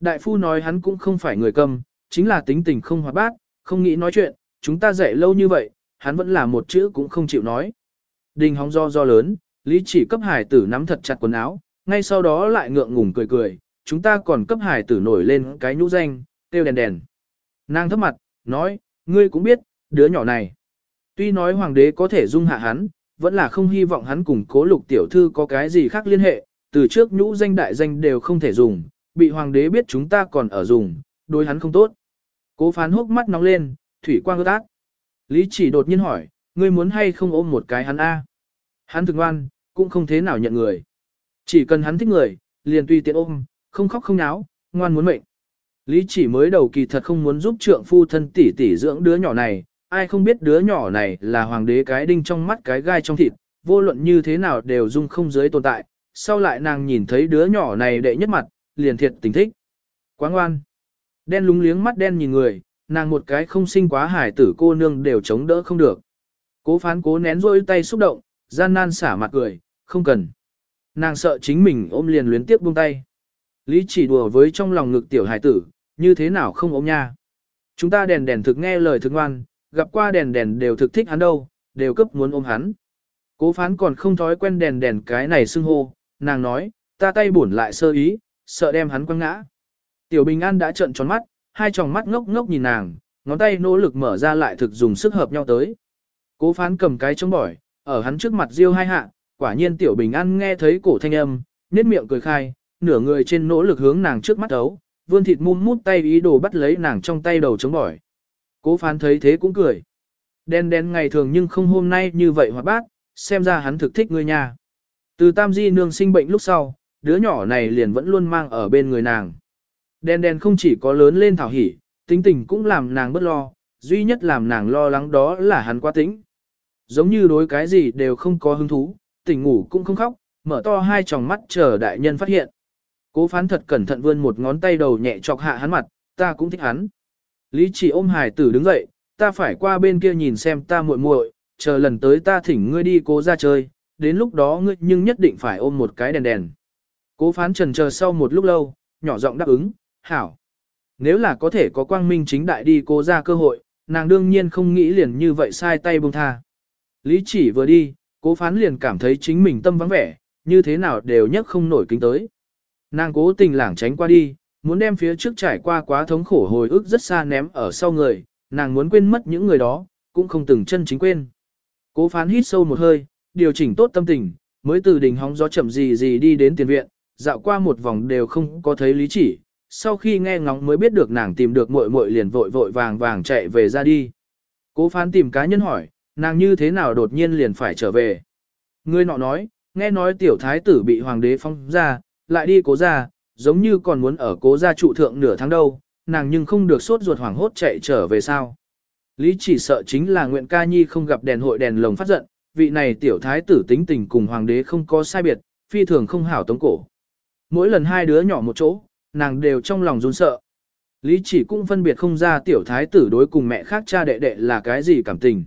Speaker 1: Đại phu nói hắn cũng không phải người cầm, chính là tính tình không hoạt bát, không nghĩ nói chuyện, chúng ta dạy lâu như vậy, hắn vẫn là một chữ cũng không chịu nói. Đình hóng do do lớn, Lý chỉ cấp hải tử nắm thật chặt quần áo, ngay sau đó lại ngượng ngùng cười cười, chúng ta còn cấp hải tử nổi lên cái nhũ danh, tiêu đèn đèn. Nàng thấp mặt, nói, ngươi cũng biết, đứa nhỏ này. Tuy nói hoàng đế có thể dung hạ hắn, vẫn là không hy vọng hắn cùng cố lục tiểu thư có cái gì khác liên hệ, từ trước nhũ danh đại danh đều không thể dùng, bị hoàng đế biết chúng ta còn ở dùng, đối hắn không tốt. Cố phán hốc mắt nóng lên, thủy quang ước ác. Lý chỉ đột nhiên hỏi, ngươi muốn hay không ôm một cái hắn A. Hắn thực ngoan, cũng không thế nào nhận người. Chỉ cần hắn thích người, liền tùy tiện ôm, không khóc không náo, ngoan muốn mệnh. Lý chỉ mới đầu kỳ thật không muốn giúp trượng phu thân tỷ tỷ dưỡng đứa nhỏ này, ai không biết đứa nhỏ này là hoàng đế cái đinh trong mắt cái gai trong thịt, vô luận như thế nào đều dung không giới tồn tại, sau lại nàng nhìn thấy đứa nhỏ này đệ nhất mặt, liền thiệt tình thích. Quá ngoan. Đen lúng liếng mắt đen nhìn người, nàng một cái không sinh quá hải tử cô nương đều chống đỡ không được. Cố phán cố nén rôi tay xúc động, gian nan xả mặt cười, không cần. Nàng sợ chính mình ôm liền luyến tiếp buông tay. Lý chỉ đùa với trong lòng ngực tiểu hải tử, như thế nào không ôm nha. Chúng ta đèn đèn thực nghe lời thực ngoan, gặp qua đèn đèn đều thực thích hắn đâu, đều cấp muốn ôm hắn. Cố phán còn không thói quen đèn đèn cái này xưng hô, nàng nói, ta tay bổn lại sơ ý, sợ đem hắn quăng ngã. Tiểu Bình An đã trợn tròn mắt, hai tròng mắt ngốc ngốc nhìn nàng, ngón tay nỗ lực mở ra lại thực dùng sức hợp nhau tới. Cố phán cầm cái chống bỏi, ở hắn trước mặt riêu hai hạ, quả nhiên Tiểu Bình An nghe thấy cổ thanh âm, nết miệng cười khai, nửa người trên nỗ lực hướng nàng trước mắt ấu, vươn thịt mum mút tay ý đồ bắt lấy nàng trong tay đầu chống bỏi. Cố phán thấy thế cũng cười. Đen đen ngày thường nhưng không hôm nay như vậy hoạt bát, xem ra hắn thực thích người nhà. Từ tam di nương sinh bệnh lúc sau, đứa nhỏ này liền vẫn luôn mang ở bên người nàng. Đen đen không chỉ có lớn lên thảo hỉ, tính tình cũng làm nàng bất lo, duy nhất làm nàng lo lắng đó là hắn quá tính. Giống như đối cái gì đều không có hứng thú, tỉnh ngủ cũng không khóc, mở to hai tròng mắt chờ đại nhân phát hiện. Cố phán thật cẩn thận vươn một ngón tay đầu nhẹ chọc hạ hắn mặt, ta cũng thích hắn. Lý chỉ ôm hải tử đứng dậy, ta phải qua bên kia nhìn xem ta muội muội, chờ lần tới ta thỉnh ngươi đi cố ra chơi, đến lúc đó ngươi nhưng nhất định phải ôm một cái đèn đèn. Cố phán trần chờ sau một lúc lâu, nhỏ giọng đáp ứng, hảo. Nếu là có thể có quang minh chính đại đi cố ra cơ hội, nàng đương nhiên không nghĩ liền như vậy sai tay buông tha. Lý chỉ vừa đi, cố phán liền cảm thấy chính mình tâm vắng vẻ, như thế nào đều nhất không nổi kính tới. Nàng cố tình lảng tránh qua đi, muốn đem phía trước trải qua quá thống khổ hồi ức rất xa ném ở sau người, nàng muốn quên mất những người đó, cũng không từng chân chính quên. Cố phán hít sâu một hơi, điều chỉnh tốt tâm tình, mới từ đỉnh hóng gió chậm gì gì đi đến tiền viện, dạo qua một vòng đều không có thấy lý chỉ. Sau khi nghe ngóng mới biết được nàng tìm được muội muội liền vội vội vàng vàng chạy về ra đi. Cố phán tìm cá nhân hỏi, nàng như thế nào đột nhiên liền phải trở về. Người nọ nói, nghe nói tiểu thái tử bị hoàng đế phong ra, lại đi cố ra, giống như còn muốn ở cố gia trụ thượng nửa tháng đâu, nàng nhưng không được sốt ruột hoảng hốt chạy trở về sao. Lý chỉ sợ chính là nguyện ca nhi không gặp đèn hội đèn lồng phát giận, vị này tiểu thái tử tính tình cùng hoàng đế không có sai biệt, phi thường không hảo tống cổ. Mỗi lần hai đứa nhỏ một chỗ, nàng đều trong lòng run sợ. Lý chỉ cũng phân biệt không ra tiểu thái tử đối cùng mẹ khác cha đệ đệ là cái gì cảm tình.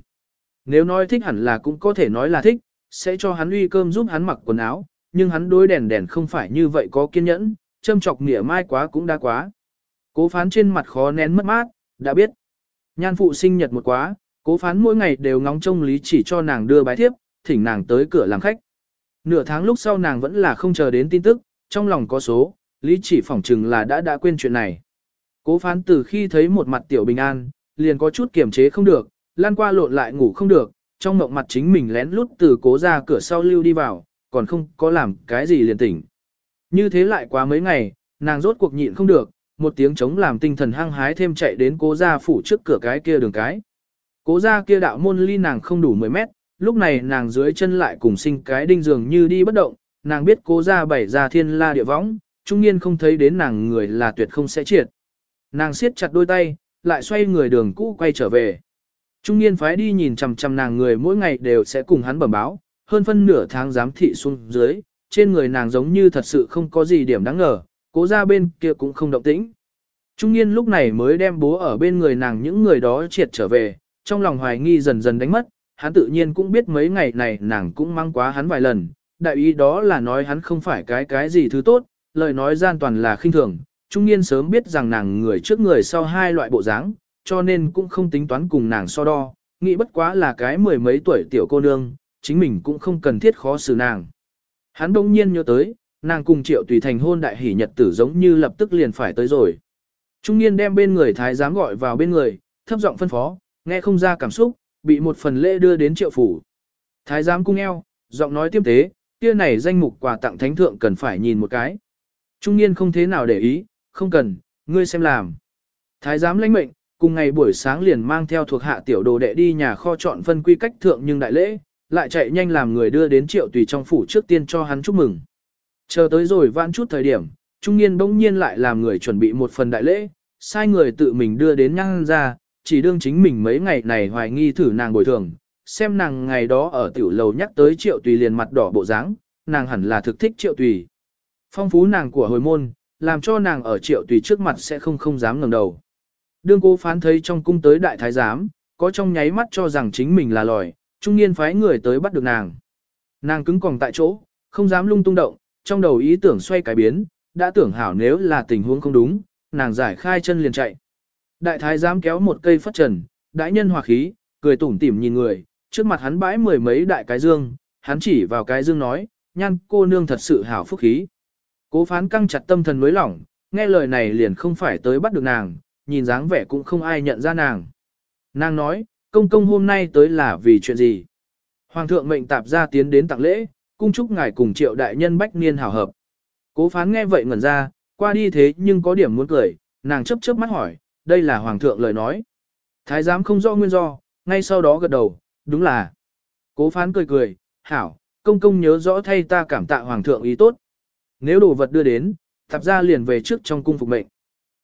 Speaker 1: Nếu nói thích hẳn là cũng có thể nói là thích, sẽ cho hắn uy cơm giúp hắn mặc quần áo, nhưng hắn đối đèn đèn không phải như vậy có kiên nhẫn, châm chọc nghĩa mai quá cũng đã quá. Cố phán trên mặt khó nén mất mát, đã biết. Nhan phụ sinh nhật một quá, cố phán mỗi ngày đều ngóng trông lý chỉ cho nàng đưa bái thiếp, thỉnh nàng tới cửa làm khách. Nửa tháng lúc sau nàng vẫn là không chờ đến tin tức, trong lòng có số, lý chỉ phỏng chừng là đã đã quên chuyện này. Cố phán từ khi thấy một mặt tiểu bình an, liền có chút kiềm chế không được, lan qua lộn lại ngủ không được, trong mộng mặt chính mình lén lút từ cố ra cửa sau lưu đi vào, còn không có làm cái gì liền tỉnh. Như thế lại quá mấy ngày, nàng rốt cuộc nhịn không được, một tiếng chống làm tinh thần hăng hái thêm chạy đến cố gia phủ trước cửa cái kia đường cái. Cố gia kia đạo môn ly nàng không đủ 10 mét, lúc này nàng dưới chân lại cùng sinh cái đinh dường như đi bất động, nàng biết cố gia bảy ra thiên la địa võng, trung niên không thấy đến nàng người là tuyệt không sẽ triệt. Nàng siết chặt đôi tay, lại xoay người đường cũ quay trở về. Trung niên phái đi nhìn chằm chằm nàng người mỗi ngày đều sẽ cùng hắn bẩm báo, hơn phân nửa tháng giám thị xuống dưới, trên người nàng giống như thật sự không có gì điểm đáng ngờ, cố ra bên kia cũng không động tĩnh. Trung niên lúc này mới đem bố ở bên người nàng những người đó triệt trở về, trong lòng hoài nghi dần dần đánh mất, hắn tự nhiên cũng biết mấy ngày này nàng cũng mang quá hắn vài lần, đại ý đó là nói hắn không phải cái cái gì thứ tốt, lời nói gian toàn là khinh thường, trung niên sớm biết rằng nàng người trước người sau hai loại bộ dáng, cho nên cũng không tính toán cùng nàng so đo, nghĩ bất quá là cái mười mấy tuổi tiểu cô nương, chính mình cũng không cần thiết khó xử nàng. Hắn đông nhiên nhớ tới, nàng cùng triệu tùy thành hôn đại hỷ nhật tử giống như lập tức liền phải tới rồi. Trung niên đem bên người thái giám gọi vào bên người, thấp giọng phân phó, nghe không ra cảm xúc, bị một phần lễ đưa đến triệu phủ. Thái giám cung eo, giọng nói tiêm tế, kia này danh mục quà tặng thánh thượng cần phải nhìn một cái. Trung niên không thế nào để ý, không cần, ngươi xem làm. Thái giám lãnh mệnh, cùng ngày buổi sáng liền mang theo thuộc hạ tiểu đồ đệ đi nhà kho chọn phân quy cách thượng nhưng đại lễ, lại chạy nhanh làm người đưa đến triệu tùy trong phủ trước tiên cho hắn chúc mừng. Chờ tới rồi vãn chút thời điểm, trung niên bỗng nhiên lại làm người chuẩn bị một phần đại lễ, sai người tự mình đưa đến nhăn ra, chỉ đương chính mình mấy ngày này hoài nghi thử nàng bồi thường, xem nàng ngày đó ở tiểu lầu nhắc tới triệu tùy liền mặt đỏ bộ dáng, nàng hẳn là thực thích triệu tùy. Phong phú nàng của hồi môn, làm cho nàng ở triệu tùy trước mặt sẽ không không dám ngẩng đầu. Đương Cố phán thấy trong cung tới đại thái giám, có trong nháy mắt cho rằng chính mình là lòi, trung niên phái người tới bắt được nàng. Nàng cứng còng tại chỗ, không dám lung tung động, trong đầu ý tưởng xoay cái biến, đã tưởng hảo nếu là tình huống không đúng, nàng giải khai chân liền chạy. Đại thái giám kéo một cây phất trần, đại nhân hòa khí, cười tủm tỉm nhìn người, trước mặt hắn bãi mười mấy đại cái dương, hắn chỉ vào cái dương nói, nhan cô nương thật sự hảo phúc khí. Cố phán căng chặt tâm thần mới lỏng, nghe lời này liền không phải tới bắt được nàng, nhìn dáng vẻ cũng không ai nhận ra nàng. Nàng nói, công công hôm nay tới là vì chuyện gì? Hoàng thượng mệnh tạp ra tiến đến tặng lễ, cung chúc ngài cùng triệu đại nhân bách niên hảo hợp. Cố phán nghe vậy ngẩn ra, qua đi thế nhưng có điểm muốn cười, nàng chấp chớp mắt hỏi, đây là hoàng thượng lời nói. Thái giám không rõ nguyên do, ngay sau đó gật đầu, đúng là. Cố phán cười cười, hảo, công công nhớ rõ thay ta cảm tạ hoàng thượng ý tốt. Nếu đồ vật đưa đến, tạp ra liền về trước trong cung phục mệnh.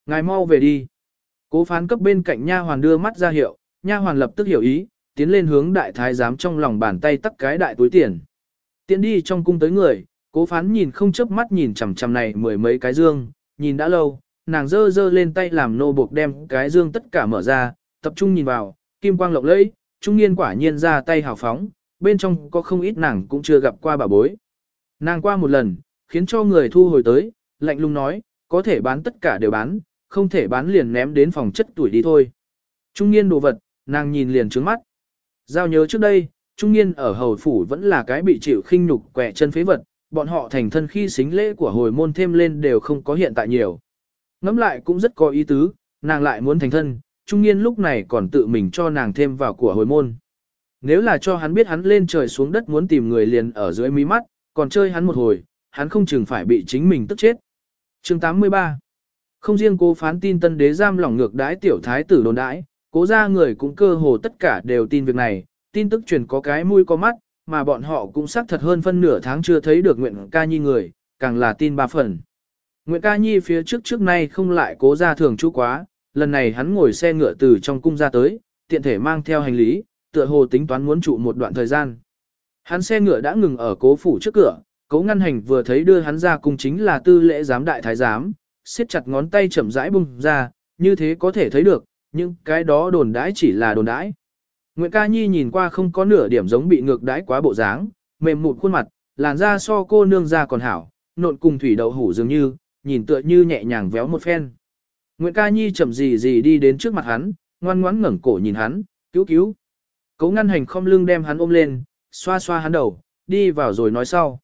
Speaker 1: Ngài mau về đi. Cố phán cấp bên cạnh nha hoàn đưa mắt ra hiệu, nha hoàn lập tức hiểu ý, tiến lên hướng đại thái giám trong lòng bàn tay tắt cái đại túi tiền. Tiến đi trong cung tới người, cố phán nhìn không chớp mắt nhìn chằm chằm này mười mấy cái dương, nhìn đã lâu, nàng dơ dơ lên tay làm nô buộc đem cái dương tất cả mở ra, tập trung nhìn vào, kim quang lộng lẫy, trung niên quả nhiên ra tay hào phóng, bên trong có không ít nàng cũng chưa gặp qua bà bối. Nàng qua một lần, khiến cho người thu hồi tới, lạnh lùng nói, có thể bán tất cả đều bán, không thể bán liền ném đến phòng chất tuổi đi thôi. Trung niên đồ vật, nàng nhìn liền trướng mắt. Giao nhớ trước đây, trung niên ở hầu phủ vẫn là cái bị chịu khinh nhục quẻ chân phế vật, bọn họ thành thân khi xính lễ của hồi môn thêm lên đều không có hiện tại nhiều. Ngắm lại cũng rất có ý tứ, nàng lại muốn thành thân, trung niên lúc này còn tự mình cho nàng thêm vào của hồi môn. Nếu là cho hắn biết hắn lên trời xuống đất muốn tìm người liền ở dưới mí mắt, còn chơi hắn một hồi, hắn không chừng phải bị chính mình tức chết. chương 83 Không riêng cố phán tin tân đế giam lỏng ngược đái tiểu thái tử đồn đãi, cố ra người cũng cơ hồ tất cả đều tin việc này, tin tức truyền có cái mũi có mắt, mà bọn họ cũng xác thật hơn phân nửa tháng chưa thấy được nguyện ca nhi người, càng là tin ba phần. nguyễn ca nhi phía trước trước nay không lại cố ra thường chú quá, lần này hắn ngồi xe ngựa từ trong cung ra tới, tiện thể mang theo hành lý, tựa hồ tính toán muốn trụ một đoạn thời gian. Hắn xe ngựa đã ngừng ở cố phủ trước cửa, cố ngăn hành vừa thấy đưa hắn ra cung chính là tư lễ giám đại thái giám, siết chặt ngón tay chậm rãi bung ra, như thế có thể thấy được, nhưng cái đó đồn đãi chỉ là đồn đãi. nguyễn ca nhi nhìn qua không có nửa điểm giống bị ngược đãi quá bộ dáng, mềm mụn khuôn mặt, làn da so cô nương da còn hảo, nộn cùng thủy đậu hủ dường như, nhìn tựa như nhẹ nhàng véo một phen. nguyễn ca nhi chậm gì gì đi đến trước mặt hắn, ngoan ngoãn ngẩng cổ nhìn hắn, cứu cứu. Cấu ngăn hành không lưng đem hắn ôm lên, xoa xoa hắn đầu, đi vào rồi nói sau.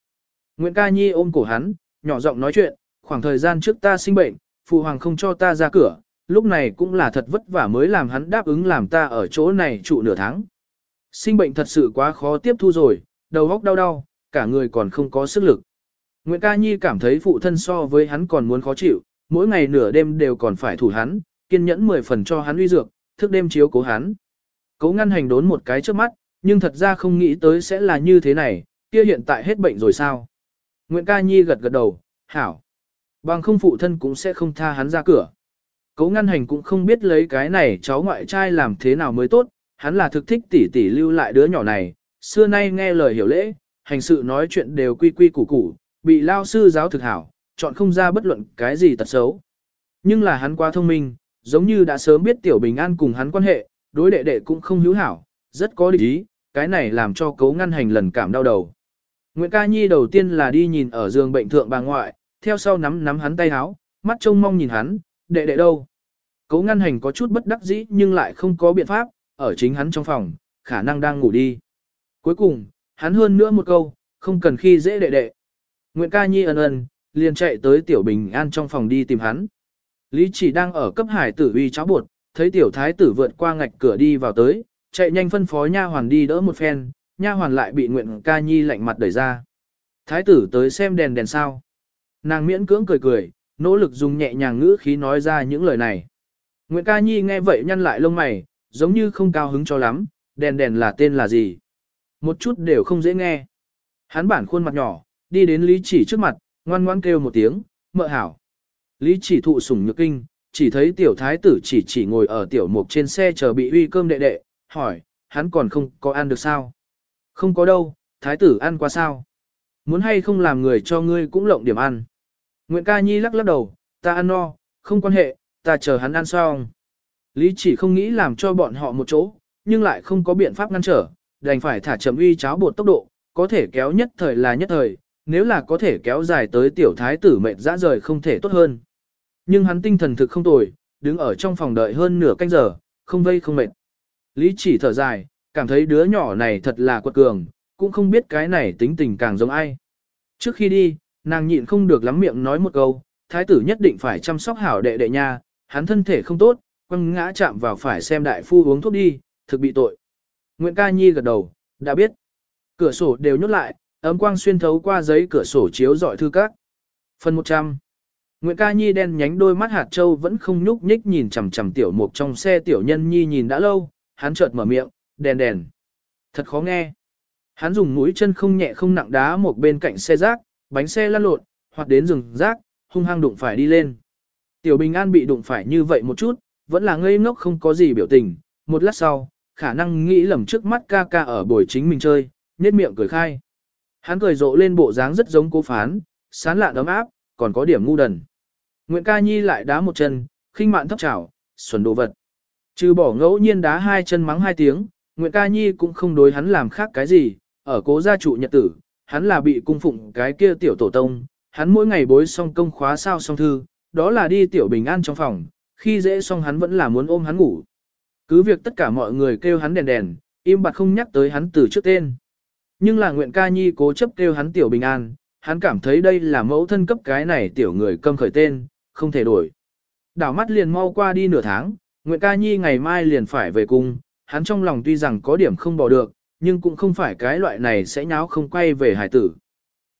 Speaker 1: Nguyễn ca nhi ôm cổ hắn, nhỏ giọng nói chuyện, khoảng thời gian trước ta sinh bệnh, phụ hoàng không cho ta ra cửa, lúc này cũng là thật vất vả mới làm hắn đáp ứng làm ta ở chỗ này trụ nửa tháng. Sinh bệnh thật sự quá khó tiếp thu rồi, đầu óc đau đau, cả người còn không có sức lực. Nguyễn Ca Nhi cảm thấy phụ thân so với hắn còn muốn khó chịu, mỗi ngày nửa đêm đều còn phải thủ hắn, kiên nhẫn 10 phần cho hắn uy dược, thức đêm chiếu cố hắn. Cố ngăn hành đốn một cái trước mắt, nhưng thật ra không nghĩ tới sẽ là như thế này, kia hiện tại hết bệnh rồi sao. Nguyễn Ca Nhi gật gật đầu, hảo. Bằng không phụ thân cũng sẽ không tha hắn ra cửa. Cố ngăn hành cũng không biết lấy cái này cháu ngoại trai làm thế nào mới tốt, hắn là thực thích tỉ tỉ lưu lại đứa nhỏ này, xưa nay nghe lời hiểu lễ, hành sự nói chuyện đều quy quy củ củ, bị lao sư giáo thực hảo, chọn không ra bất luận cái gì tật xấu. Nhưng là hắn quá thông minh, giống như đã sớm biết tiểu bình an cùng hắn quan hệ, đối đệ đệ cũng không hữu hảo, rất có địch ý, cái này làm cho cấu ngăn hành lần cảm đau đầu. Nguyễn Ca Nhi đầu tiên là đi nhìn ở giường bệnh thượng bà ngoại, theo sau nắm nắm hắn tay háo, mắt trông mong nhìn hắn, đệ đệ đâu. Cố ngăn hành có chút bất đắc dĩ nhưng lại không có biện pháp, ở chính hắn trong phòng, khả năng đang ngủ đi. Cuối cùng, hắn hơn nữa một câu, không cần khi dễ đệ đệ. Nguyễn ca nhi ân ân, liền chạy tới tiểu bình an trong phòng đi tìm hắn. Lý chỉ đang ở cấp hải tử uy cháo bột, thấy tiểu thái tử vượt qua ngạch cửa đi vào tới, chạy nhanh phân phó nha hoàn đi đỡ một phen, nha hoàn lại bị nguyện ca nhi lạnh mặt đẩy ra. Thái tử tới xem đèn đèn sao. Nàng miễn cưỡng cười cười, nỗ lực dùng nhẹ nhàng ngữ khí nói ra những lời này. Nguyện ca nhi nghe vậy nhăn lại lông mày, giống như không cao hứng cho lắm, đèn đèn là tên là gì. Một chút đều không dễ nghe. Hắn bản khuôn mặt nhỏ, đi đến Lý chỉ trước mặt, ngoan ngoan kêu một tiếng, mợ hảo. Lý chỉ thụ sủng nhược kinh, chỉ thấy tiểu thái tử chỉ chỉ ngồi ở tiểu mục trên xe chờ bị uy cơm đệ đệ, hỏi, hắn còn không có ăn được sao? Không có đâu, thái tử ăn qua sao? Muốn hay không làm người cho ngươi cũng lộng điểm ăn. nguyễn ca nhi lắc lắc đầu, ta ăn no, không quan hệ, ta chờ hắn ăn xong. Lý chỉ không nghĩ làm cho bọn họ một chỗ, nhưng lại không có biện pháp ngăn trở, đành phải thả chậm uy cháo bột tốc độ, có thể kéo nhất thời là nhất thời, nếu là có thể kéo dài tới tiểu thái tử mệt dã rời không thể tốt hơn. Nhưng hắn tinh thần thực không tồi, đứng ở trong phòng đợi hơn nửa canh giờ, không vây không mệt. Lý chỉ thở dài, cảm thấy đứa nhỏ này thật là quật cường, cũng không biết cái này tính tình càng giống ai. Trước khi đi, nàng nhịn không được lắm miệng nói một câu, thái tử nhất định phải chăm sóc hảo đệ đệ nha, hắn thân thể không tốt, quăng ngã chạm vào phải xem đại phu uống thuốc đi, thực bị tội. Nguyễn Ca Nhi gật đầu, đã biết. Cửa sổ đều nhốt lại, ấm quang xuyên thấu qua giấy cửa sổ chiếu dọi thư các. Phần 100 Nguyễn Ca Nhi đen nhánh đôi mắt hạt châu vẫn không nhúc nhích nhìn chằm chằm tiểu mục trong xe tiểu nhân nhi nhìn đã lâu, hắn chợt mở miệng, đèn đèn. Thật khó nghe. Hắn dùng mũi chân không nhẹ không nặng đá một bên cạnh xe rác, bánh xe lăn lộn, hoặc đến rừng rác, hung hăng đụng phải đi lên. Tiểu Bình An bị đụng phải như vậy một chút, vẫn là ngây ngốc không có gì biểu tình, một lát sau, khả năng nghĩ lầm trước mắt ca ca ở buổi chính mình chơi, nhếch miệng cười khai. Hắn cười rộ lên bộ dáng rất giống cố phán, sán lạ đấm áp, còn có điểm ngu đần. Nguyễn Ca Nhi lại đá một chân, khinh mạn thấp chảo, xuẩn đồ vật. Trừ bỏ ngẫu nhiên đá hai chân mắng hai tiếng, Nguyễn Ca Nhi cũng không đối hắn làm khác cái gì, ở cố gia trụ nhật tử, hắn là bị cung phụng cái kia tiểu tổ tông, hắn mỗi ngày bối xong công khóa sao xong thư, đó là đi tiểu bình an trong phòng, khi dễ xong hắn vẫn là muốn ôm hắn ngủ. Cứ việc tất cả mọi người kêu hắn đèn đèn, im bặt không nhắc tới hắn từ trước tên. Nhưng là nguyện ca nhi cố chấp kêu hắn tiểu bình an, hắn cảm thấy đây là mẫu thân cấp cái này tiểu người câm khởi tên, không thể đổi. Đảo mắt liền mau qua đi nửa tháng, nguyện ca nhi ngày mai liền phải về cung, hắn trong lòng tuy rằng có điểm không bỏ được, nhưng cũng không phải cái loại này sẽ nháo không quay về hải tử.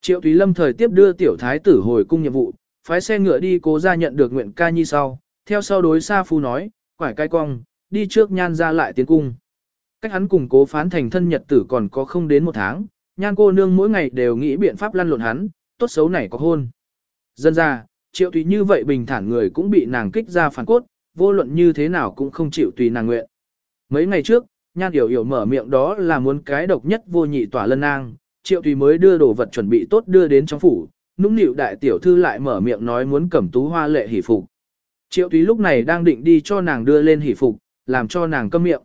Speaker 1: Triệu Thúy Lâm thời tiếp đưa tiểu thái tử hồi cung nhiệm vụ, phái xe ngựa đi cố ra nhận được nguyện ca nhi sau, theo sau đối Sa Phu nói, quải cai cong, đi trước nhan ra lại tiến cung. Cách hắn cùng cố phán thành thân nhật tử còn có không đến một tháng, nhan cô nương mỗi ngày đều nghĩ biện pháp lăn lộn hắn, tốt xấu này có hôn. Dân ra, triệu tùy như vậy bình thản người cũng bị nàng kích ra phản cốt, vô luận như thế nào cũng không chịu tùy nàng nguyện. Mấy ngày trước, nhan hiểu yểu mở miệng đó là muốn cái độc nhất vô nhị tỏa lân nang, triệu tùy mới đưa đồ vật chuẩn bị tốt đưa đến trong phủ, nũng nịu đại tiểu thư lại mở miệng nói muốn cẩm tú hoa lệ hỷ phục. Triệu tùy lúc này đang định đi cho nàng đưa lên hỷ phục, làm cho nàng câm miệng.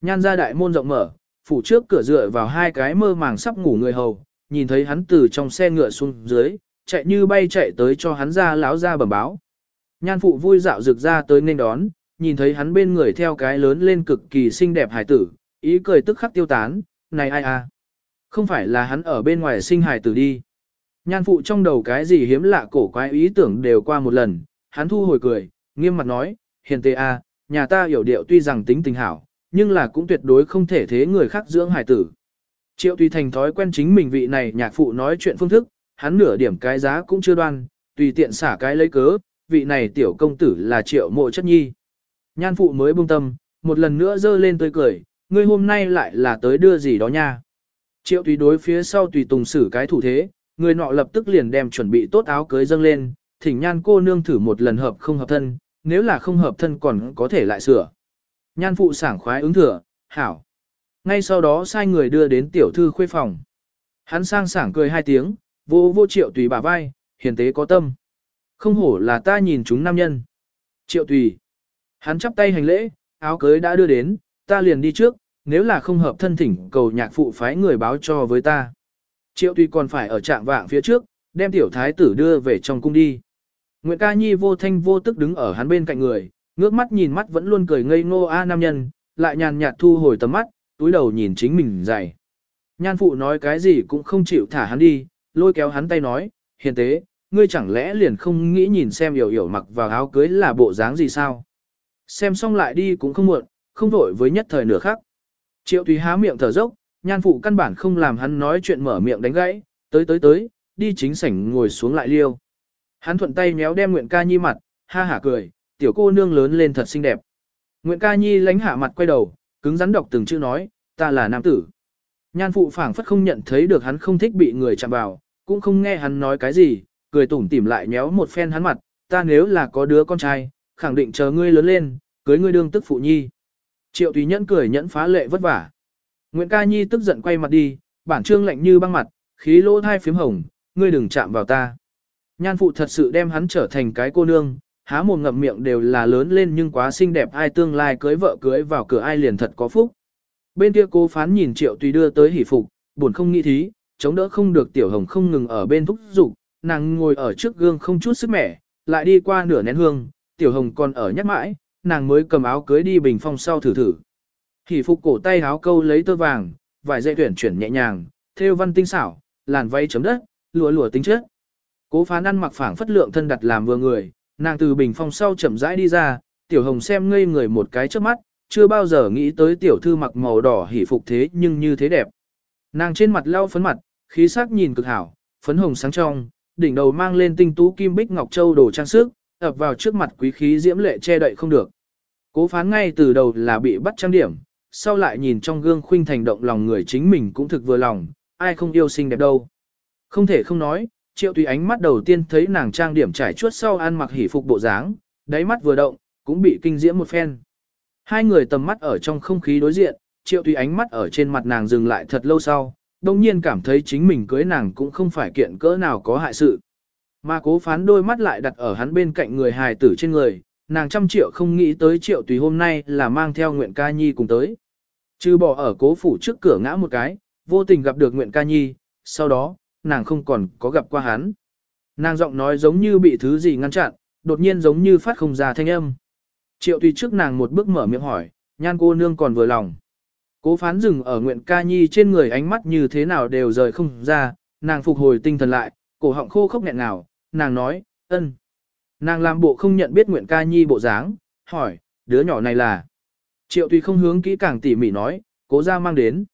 Speaker 1: Nhan ra đại môn rộng mở, phủ trước cửa dựa vào hai cái mơ màng sắp ngủ người hầu, nhìn thấy hắn từ trong xe ngựa xuống dưới, chạy như bay chạy tới cho hắn ra láo ra bẩm báo. Nhan phụ vui dạo rực ra tới nên đón, nhìn thấy hắn bên người theo cái lớn lên cực kỳ xinh đẹp hài tử, ý cười tức khắc tiêu tán, này ai à? Không phải là hắn ở bên ngoài sinh hài tử đi. Nhan phụ trong đầu cái gì hiếm lạ cổ quái ý tưởng đều qua một lần, hắn thu hồi cười, nghiêm mặt nói, hiền tê a, à, nhà ta hiểu điệu tuy rằng tính tình hảo, nhưng là cũng tuyệt đối không thể thế người khác dưỡng hài tử. Triệu tùy thành thói quen chính mình vị này nhạc phụ nói chuyện phương thức, hắn nửa điểm cái giá cũng chưa đoan, tùy tiện xả cái lấy cớ, vị này tiểu công tử là triệu mộ chất nhi. Nhan phụ mới buông tâm, một lần nữa dơ lên tươi cười, ngươi hôm nay lại là tới đưa gì đó nha. Triệu tùy đối phía sau tùy tùng xử cái thủ thế, người nọ lập tức liền đem chuẩn bị tốt áo cưới dâng lên, thỉnh nhan cô nương thử một lần hợp không hợp thân, nếu là không hợp thân còn có thể lại sửa. Nhan phụ sảng khoái ứng thừa, hảo. Ngay sau đó sai người đưa đến tiểu thư khuê phòng. Hắn sang sảng cười hai tiếng, vô vô triệu tùy bà vai, hiền tế có tâm. Không hổ là ta nhìn chúng nam nhân. Triệu tùy. Hắn chắp tay hành lễ, áo cưới đã đưa đến, ta liền đi trước, nếu là không hợp thân thỉnh cầu nhạc phụ phái người báo cho với ta. Triệu tùy còn phải ở trạng vạng phía trước, đem tiểu thái tử đưa về trong cung đi. Nguyễn ca nhi vô thanh vô tức đứng ở hắn bên cạnh người, ngước mắt nhìn mắt vẫn luôn cười ngây ngô a nam nhân, lại nhàn nhạt thu hồi tầm mắt, túi đầu nhìn chính mình dày. Nhan phụ nói cái gì cũng không chịu thả hắn đi, lôi kéo hắn tay nói, hiền tế, ngươi chẳng lẽ liền không nghĩ nhìn xem hiểu hiểu mặc vào áo cưới là bộ dáng gì sao? Xem xong lại đi cũng không muộn, không vội với nhất thời nửa khác. Triệu Thúy há miệng thở dốc, nhan phụ căn bản không làm hắn nói chuyện mở miệng đánh gãy, tới tới tới, đi chính sảnh ngồi xuống lại liêu. Hắn thuận tay méo đem Nguyện Ca Nhi mặt, ha hả cười, tiểu cô nương lớn lên thật xinh đẹp. Nguyện Ca Nhi lánh hạ mặt quay đầu, cứng rắn đọc từng chữ nói, ta là nam tử. Nhan phụ phảng phất không nhận thấy được hắn không thích bị người chạm vào, cũng không nghe hắn nói cái gì, cười tủm tỉm lại nhéo một phen hắn mặt, ta nếu là có đứa con trai, khẳng định chờ ngươi lớn lên, cưới ngươi đương tức phụ nhi. Triệu Tùy Nhẫn cười nhẫn phá lệ vất vả. Nguyễn Ca Nhi tức giận quay mặt đi, bản trương lạnh như băng mặt, khí lỗ thai phím hồng, ngươi đừng chạm vào ta. Nhan phụ thật sự đem hắn trở thành cái cô nương, há mồm ngậm miệng đều là lớn lên nhưng quá xinh đẹp ai tương lai cưới vợ cưới vào cửa ai liền thật có phúc. Bên kia cô phán nhìn Triệu Tùy đưa tới hỉ phục, buồn không nghĩ thí, chống đỡ không được tiểu hồng không ngừng ở bên thúc dục nàng ngồi ở trước gương không chút sức mẻ, lại đi qua nửa nén hương, tiểu hồng còn ở nhắc mãi, nàng mới cầm áo cưới đi bình phong sau thử thử. Hỷ phục cổ tay áo câu lấy tơ vàng, vải dây tuyển chuyển nhẹ nhàng, thêu văn tinh xảo, làn váy chấm đất, lụa lụa tính chất. Cố phán ăn mặc phảng phất lượng thân đặt làm vừa người, nàng từ bình phong sau chậm rãi đi ra, tiểu hồng xem ngây người một cái trước mắt, chưa bao giờ nghĩ tới tiểu thư mặc màu đỏ hỷ phục thế nhưng như thế đẹp. Nàng trên mặt lau phấn mặt, khí sắc nhìn cực hảo, phấn hồng sáng trong, đỉnh đầu mang lên tinh tú kim bích ngọc châu đồ trang sức, ập vào trước mặt quý khí diễm lệ che đậy không được. Cố phán ngay từ đầu là bị bắt trang điểm, sau lại nhìn trong gương khuynh thành động lòng người chính mình cũng thực vừa lòng, ai không yêu xinh đẹp đâu. Không thể không nói, triệu tùy ánh mắt đầu tiên thấy nàng trang điểm trải chuốt sau ăn mặc hỉ phục bộ dáng, đáy mắt vừa động, cũng bị kinh diễm một phen. Hai người tầm mắt ở trong không khí đối diện, triệu tùy ánh mắt ở trên mặt nàng dừng lại thật lâu sau, đồng nhiên cảm thấy chính mình cưới nàng cũng không phải kiện cỡ nào có hại sự. Mà cố phán đôi mắt lại đặt ở hắn bên cạnh người hài tử trên người, nàng trăm triệu không nghĩ tới triệu tùy hôm nay là mang theo nguyện ca nhi cùng tới. Chứ bỏ ở cố phủ trước cửa ngã một cái, vô tình gặp được nguyện ca nhi, sau đó, nàng không còn có gặp qua hắn. Nàng giọng nói giống như bị thứ gì ngăn chặn, đột nhiên giống như phát không ra thanh âm. Triệu tùy trước nàng một bước mở miệng hỏi, nhan cô nương còn vừa lòng. Cố phán dừng ở nguyện ca nhi trên người ánh mắt như thế nào đều rời không ra, nàng phục hồi tinh thần lại, cổ họng khô khốc nghẹn nào nàng nói, ân. Nàng làm bộ không nhận biết nguyện ca nhi bộ dáng, hỏi, đứa nhỏ này là. Triệu tùy không hướng kỹ càng tỉ mỉ nói, cố ra mang đến.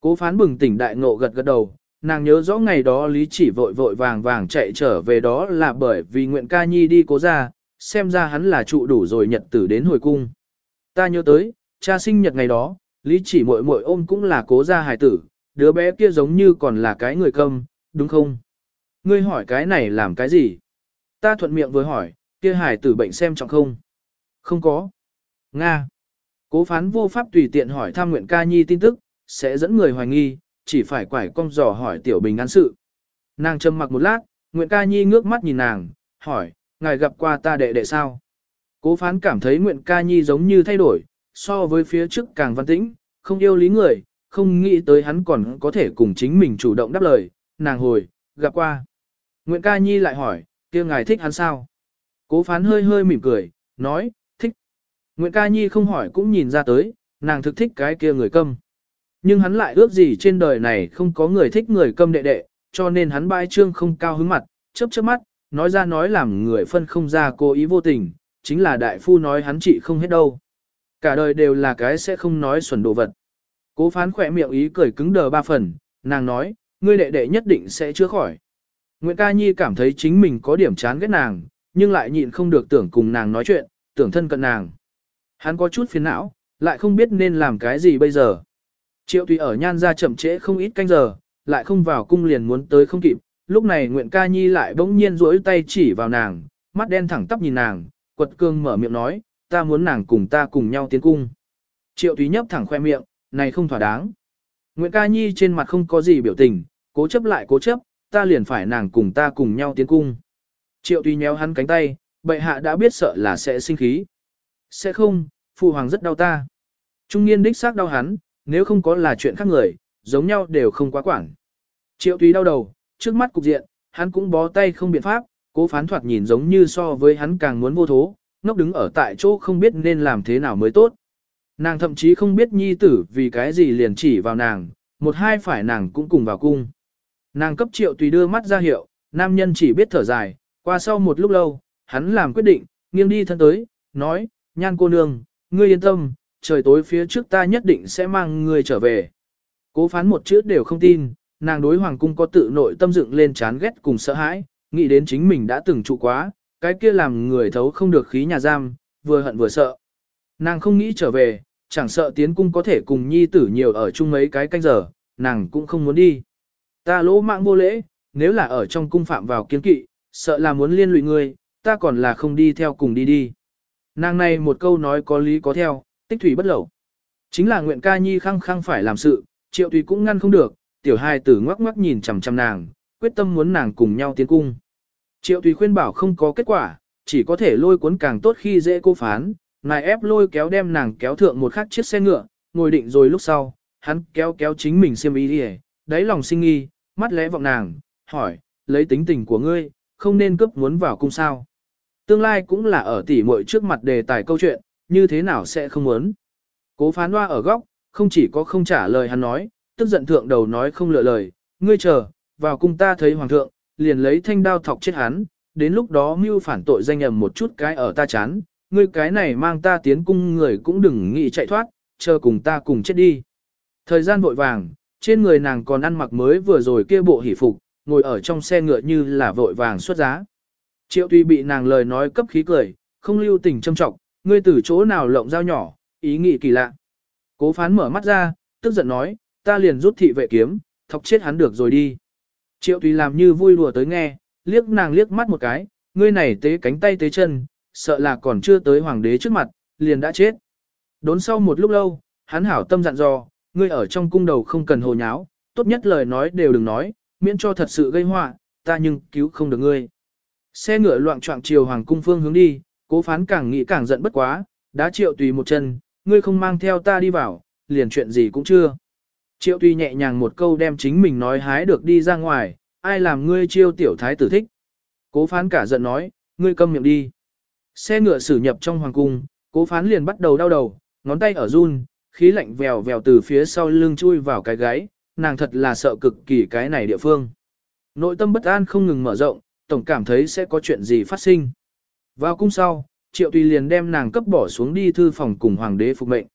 Speaker 1: Cố phán bừng tỉnh đại ngộ gật gật đầu, nàng nhớ rõ ngày đó lý chỉ vội vội vàng vàng chạy trở về đó là bởi vì nguyện ca nhi đi cố ra, xem ra hắn là trụ đủ rồi nhật tử đến hồi cung. Ta nhớ tới, cha sinh nhật ngày đó, lý chỉ muội muội ôm cũng là cố ra hài tử, đứa bé kia giống như còn là cái người câm, đúng không? Ngươi hỏi cái này làm cái gì? Ta thuận miệng với hỏi, kia Hải tử bệnh xem trọng không? Không có. Nga. Cố phán vô pháp tùy tiện hỏi tham nguyện ca nhi tin tức, sẽ dẫn người hoài nghi, chỉ phải quải cong dò hỏi tiểu bình an sự. Nàng trầm mặc một lát, nguyện ca nhi ngước mắt nhìn nàng, hỏi, ngài gặp qua ta đệ đệ sao? Cố phán cảm thấy nguyện ca nhi giống như thay đổi, so với phía trước càng văn tĩnh, không yêu lý người, không nghĩ tới hắn còn có thể cùng chính mình chủ động đáp lời, nàng hồi, gặp qua. Nguyễn ca nhi lại hỏi, kia ngài thích hắn sao? Cố phán hơi hơi mỉm cười, nói, thích. Nguyễn ca nhi không hỏi cũng nhìn ra tới, nàng thực thích cái kia người câm. Nhưng hắn lại ước gì trên đời này không có người thích người câm đệ đệ, cho nên hắn bãi trương không cao hứng mặt, chớp chớp mắt, nói ra nói làm người phân không ra cố ý vô tình, chính là đại phu nói hắn trị không hết đâu. Cả đời đều là cái sẽ không nói xuẩn đồ vật. Cố phán khỏe miệng ý cười cứng đờ ba phần, nàng nói, ngươi đệ đệ nhất định sẽ chữa khỏi. Nguyễn Ca Nhi cảm thấy chính mình có điểm chán ghét nàng, nhưng lại nhịn không được tưởng cùng nàng nói chuyện, tưởng thân cận nàng. Hắn có chút phiền não, lại không biết nên làm cái gì bây giờ. Triệu Tùy ở nhan ra chậm trễ không ít canh giờ, lại không vào cung liền muốn tới không kịp. Lúc này Nguyễn Ca Nhi lại bỗng nhiên duỗi tay chỉ vào nàng, mắt đen thẳng tắp nhìn nàng, quật cương mở miệng nói, ta muốn nàng cùng ta cùng nhau tiến cung. Triệu Thúy nhấp thẳng khoe miệng, này không thỏa đáng. Nguyễn ca nhi trên mặt không có gì biểu tình, cố chấp lại cố chấp, ta liền phải nàng cùng ta cùng nhau tiến cung. Triệu Thúy nhéo hắn cánh tay, bệ hạ đã biết sợ là sẽ sinh khí. Sẽ không, phụ hoàng rất đau ta. Trung niên đích xác đau hắn, nếu không có là chuyện khác người, giống nhau đều không quá quản. Triệu Thúy đau đầu, trước mắt cục diện, hắn cũng bó tay không biện pháp, cố phán thoạt nhìn giống như so với hắn càng muốn vô thố, ngốc đứng ở tại chỗ không biết nên làm thế nào mới tốt. Nàng thậm chí không biết nhi tử vì cái gì liền chỉ vào nàng, một hai phải nàng cũng cùng vào cung. Nàng cấp triệu tùy đưa mắt ra hiệu, nam nhân chỉ biết thở dài, qua sau một lúc lâu, hắn làm quyết định, nghiêng đi thân tới, nói, nhan cô nương, ngươi yên tâm, trời tối phía trước ta nhất định sẽ mang ngươi trở về. Cố phán một chữ đều không tin, nàng đối hoàng cung có tự nội tâm dựng lên chán ghét cùng sợ hãi, nghĩ đến chính mình đã từng trụ quá, cái kia làm người thấu không được khí nhà giam, vừa hận vừa sợ. Nàng không nghĩ trở về, chẳng sợ tiến cung có thể cùng nhi tử nhiều ở chung mấy cái canh giờ, nàng cũng không muốn đi. Ta lỗ mạng vô lễ, nếu là ở trong cung phạm vào kiến kỵ, sợ là muốn liên lụy ngươi, ta còn là không đi theo cùng đi đi. Nàng này một câu nói có lý có theo, tích thủy bất lẩu. Chính là nguyện ca nhi khăng khăng phải làm sự, triệu tùy cũng ngăn không được, tiểu hai tử ngoắc ngoắc nhìn chằm chằm nàng, quyết tâm muốn nàng cùng nhau tiến cung. Triệu Tùy khuyên bảo không có kết quả, chỉ có thể lôi cuốn càng tốt khi dễ cô phán, ngài ép lôi kéo đem nàng kéo thượng một khắc chiếc xe ngựa, ngồi định rồi lúc sau, hắn kéo kéo chính mình xiêm y đi đáy lòng sinh nghi, mắt lẽ vọng nàng, hỏi, lấy tính tình của ngươi, không nên cướp muốn vào cung sao. Tương lai cũng là ở tỉ muội trước mặt đề tài câu chuyện, như thế nào sẽ không muốn. Cố phán hoa ở góc, không chỉ có không trả lời hắn nói, tức giận thượng đầu nói không lựa lời, ngươi chờ, vào cung ta thấy hoàng thượng, liền lấy thanh đao thọc chết hắn, đến lúc đó mưu phản tội danh ầm một chút cái ở ta chán, ngươi cái này mang ta tiến cung người cũng đừng nghĩ chạy thoát, chờ cùng ta cùng chết đi. Thời gian vội vàng, trên người nàng còn ăn mặc mới vừa rồi kia bộ hỷ phục, ngồi ở trong xe ngựa như là vội vàng xuất giá. Triệu tuy bị nàng lời nói cấp khí cười, không lưu tình châm trọng, ngươi từ chỗ nào lộng dao nhỏ, ý nghĩ kỳ lạ. Cố phán mở mắt ra, tức giận nói, ta liền rút thị vệ kiếm, thọc chết hắn được rồi đi. Triệu Tuy làm như vui đùa tới nghe, liếc nàng liếc mắt một cái, ngươi này tế cánh tay tế chân, sợ là còn chưa tới hoàng đế trước mặt, liền đã chết. Đốn sau một lúc lâu, hắn hảo tâm dặn dò, ngươi ở trong cung đầu không cần hồ nháo, tốt nhất lời nói đều đừng nói, miễn cho thật sự gây họa, ta nhưng cứu không được ngươi. Xe ngựa loạn trọng chiều hoàng cung phương hướng đi, cố phán càng nghĩ càng giận bất quá, đã triệu tùy một chân, ngươi không mang theo ta đi vào, liền chuyện gì cũng chưa. Triệu tùy nhẹ nhàng một câu đem chính mình nói hái được đi ra ngoài, ai làm ngươi chiêu tiểu thái tử thích. Cố phán cả giận nói, ngươi câm miệng đi. Xe ngựa xử nhập trong hoàng cung, cố phán liền bắt đầu đau đầu, ngón tay ở run, khí lạnh vèo vèo từ phía sau lưng chui vào cái gáy, nàng thật là sợ cực kỳ cái này địa phương. Nội tâm bất an không ngừng mở rộng, tổng cảm thấy sẽ có chuyện gì phát sinh. Vào cung sau, triệu tùy liền đem nàng cấp bỏ xuống đi thư phòng cùng hoàng đế phục mệnh.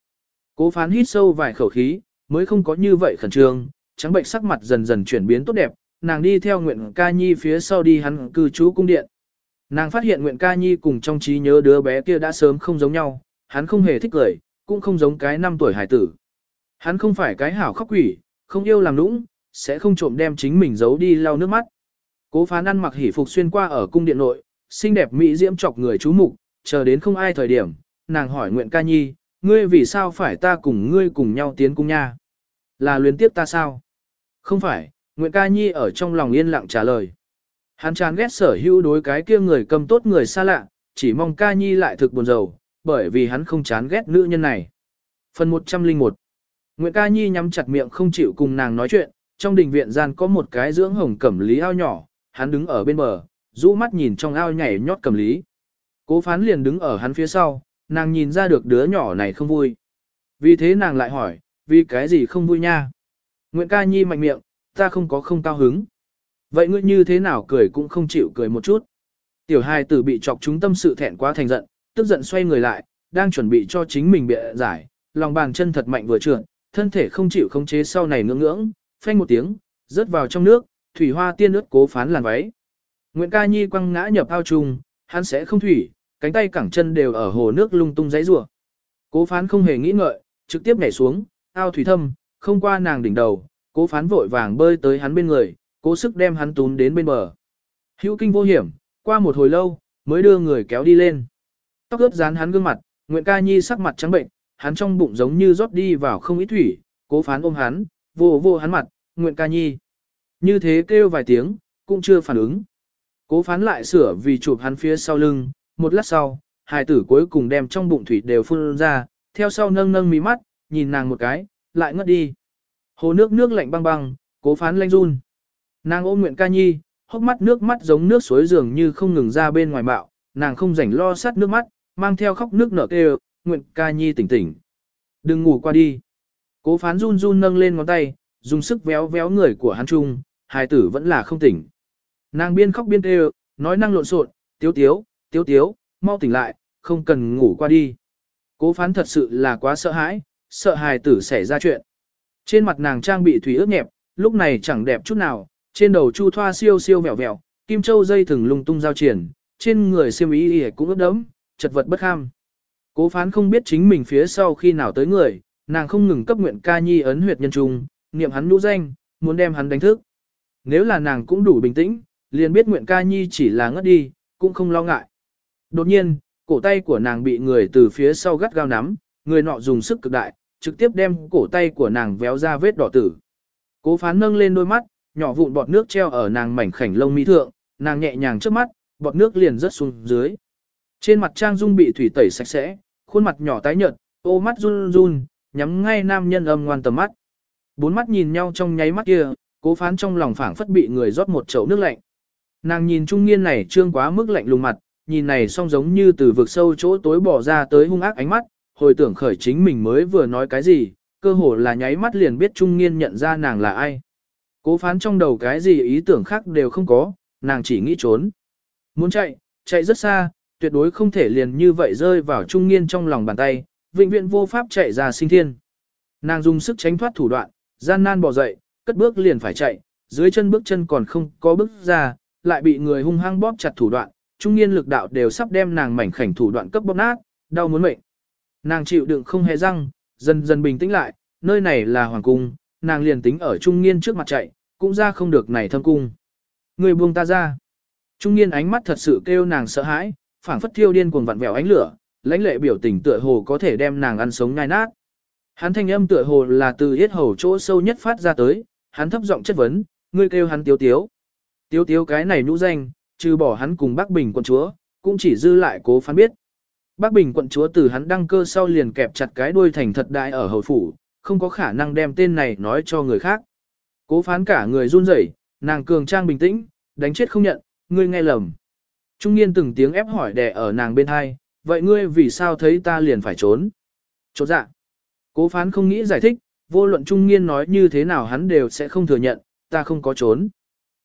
Speaker 1: Cố phán hít sâu vài khẩu khí, mới không có như vậy khẩn trương, trắng bệnh sắc mặt dần dần chuyển biến tốt đẹp, nàng đi theo Nguyện Ca Nhi phía sau đi hắn cư trú cung điện. Nàng phát hiện Nguyện Ca Nhi cùng trong trí nhớ đứa bé kia đã sớm không giống nhau, hắn không hề thích cười, cũng không giống cái năm tuổi hải tử. Hắn không phải cái hảo khóc quỷ, không yêu làm nũng, sẽ không trộm đem chính mình giấu đi lau nước mắt. Cố phán ăn mặc hỉ phục xuyên qua ở cung điện nội, xinh đẹp mỹ diễm chọc người chú mục, chờ đến không ai thời điểm, nàng hỏi Nguyện Ca Nhi, ngươi vì sao phải ta cùng ngươi cùng nhau tiến cung nha? Là luyến tiếp ta sao? Không phải, Nguyện Ca Nhi ở trong lòng yên lặng trả lời. Hắn chán ghét sở hữu đối cái kia người cầm tốt người xa lạ, chỉ mong Ca Nhi lại thực buồn rầu, bởi vì hắn không chán ghét nữ nhân này. Phần 101 nguyễn Ca Nhi nhắm chặt miệng không chịu cùng nàng nói chuyện, trong đình viện gian có một cái dưỡng hồng cẩm lý ao nhỏ, hắn đứng ở bên bờ, rũ mắt nhìn trong ao nhảy nhót cẩm lý. Cố phán liền đứng ở hắn phía sau, nàng nhìn ra được đứa nhỏ này không vui. Vì thế nàng lại hỏi, vì cái gì không vui nha? nguyễn ca nhi mạnh miệng, ta không có không cao hứng. Vậy ngươi như thế nào cười cũng không chịu cười một chút. Tiểu hài tử bị chọc chúng tâm sự thẹn quá thành giận, tức giận xoay người lại, đang chuẩn bị cho chính mình bịa giải, lòng bàn chân thật mạnh vừa trượt, thân thể không chịu khống chế sau này ngưỡng ngưỡng, phanh một tiếng, rớt vào trong nước, thủy hoa tiên ướt cố phán làn váy. nguyễn ca nhi quăng ngã nhập ao trùng, hắn sẽ không thủy, cánh tay cẳng chân đều ở hồ nước lung tung giấy rủa. Cố phán không hề nghĩ ngợi, trực tiếp nhảy xuống, ao thủy thâm, không qua nàng đỉnh đầu, cố phán vội vàng bơi tới hắn bên người, cố sức đem hắn tún đến bên bờ. Hữu kinh vô hiểm, qua một hồi lâu, mới đưa người kéo đi lên. Tóc ướt dán hắn gương mặt, Nguyện ca nhi sắc mặt trắng bệnh, hắn trong bụng giống như rót đi vào không ít thủy, cố phán ôm hắn, vô vô hắn mặt, Nguyện ca nhi. Như thế kêu vài tiếng, cũng chưa phản ứng. Cố phán lại sửa vì chụp hắn phía sau lưng, một lát sau, hài tử cuối cùng đem trong bụng thủy đều phun ra, theo sau nâng nâng mí mắt, nhìn nàng một cái, lại ngất đi. Hồ nước nước lạnh băng băng, cố phán lanh run. Nàng ôm nguyện ca nhi, hốc mắt nước mắt giống nước suối dường như không ngừng ra bên ngoài bạo, nàng không rảnh lo sát nước mắt, mang theo khóc nước nở kêu, nguyện ca nhi tỉnh tỉnh. Đừng ngủ qua đi. Cố phán run run nâng lên ngón tay, dùng sức véo véo người của hắn trung, hài tử vẫn là không tỉnh. Nàng biên khóc biên kêu, nói năng lộn xộn, tiếu tiếu, tiếu tiếu, mau tỉnh lại, không cần ngủ qua đi. Cố phán thật sự là quá sợ hãi, sợ hài tử xảy ra chuyện. Trên mặt nàng trang bị thủy ướt nhẹp, lúc này chẳng đẹp chút nào, trên đầu chu thoa siêu siêu vẹo vẹo, kim châu dây thừng lung tung giao triển, trên người xiêm y cũng ướt đẫm, chật vật bất ham. Cố phán không biết chính mình phía sau khi nào tới người, nàng không ngừng cấp nguyện ca nhi ấn huyệt nhân trung, niệm hắn nhũ danh, muốn đem hắn đánh thức. Nếu là nàng cũng đủ bình tĩnh, liền biết nguyện ca nhi chỉ là ngất đi, cũng không lo ngại. Đột nhiên, cổ tay của nàng bị người từ phía sau gắt gao nắm, người nọ dùng sức cực đại, trực tiếp đem cổ tay của nàng véo ra vết đỏ tử. Cố phán nâng lên đôi mắt, nhỏ vụn bọt nước treo ở nàng mảnh khảnh lông mi thượng, nàng nhẹ nhàng trước mắt, bọt nước liền rớt xuống dưới. Trên mặt Trang Dung bị thủy tẩy sạch sẽ, khuôn mặt nhỏ tái nhợt, ô mắt run run, nhắm ngay nam nhân âm ngoan tầm mắt. Bốn mắt nhìn nhau trong nháy mắt kia, cố phán trong lòng phảng phất bị người rót một chậu nước lạnh. Nàng nhìn trung niên này trương quá mức lạnh lùng mặt, nhìn này song giống như từ vực sâu chỗ tối bỏ ra tới hung ác ánh mắt, hồi tưởng khởi chính mình mới vừa nói cái gì, cơ hồ là nháy mắt liền biết trung niên nhận ra nàng là ai. Cố phán trong đầu cái gì ý tưởng khác đều không có, nàng chỉ nghĩ trốn. Muốn chạy, chạy rất xa, tuyệt đối không thể liền như vậy rơi vào trung niên trong lòng bàn tay, vĩnh viễn vô pháp chạy ra sinh thiên. Nàng dùng sức tránh thoát thủ đoạn, gian nan bò dậy, cất bước liền phải chạy, dưới chân bước chân còn không có bước ra, lại bị người hung hăng bóp chặt thủ đoạn, trung niên lực đạo đều sắp đem nàng mảnh khảnh thủ đoạn cấp bóp nát, đau muốn mệnh. Nàng chịu đựng không hề răng, dần dần bình tĩnh lại, nơi này là hoàng cung, nàng liền tính ở trung niên trước mặt chạy, cũng ra không được này thâm cung. Người buông ta ra. Trung niên ánh mắt thật sự kêu nàng sợ hãi, phảng phất thiêu điên cuồng vặn vẹo ánh lửa, lãnh lệ biểu tình tựa hồ có thể đem nàng ăn sống ngai nát. Hắn thanh âm tựa hồ là từ yết hầu chỗ sâu nhất phát ra tới, hắn thấp giọng chất vấn, ngươi kêu hắn tiếu tiếu. Tiếu tiếu cái này nhũ danh, trừ bỏ hắn cùng bác Bình quận chúa, cũng chỉ dư lại cố phán biết. Bác Bình quận chúa từ hắn đăng cơ sau liền kẹp chặt cái đuôi thành thật đại ở hầu phủ, không có khả năng đem tên này nói cho người khác. Cố phán cả người run rẩy, nàng cường trang bình tĩnh, đánh chết không nhận, ngươi nghe lầm. Trung niên từng tiếng ép hỏi đè ở nàng bên hai, vậy ngươi vì sao thấy ta liền phải trốn? Chốt dạ. Cố phán không nghĩ giải thích, vô luận trung niên nói như thế nào hắn đều sẽ không thừa nhận, ta không có trốn.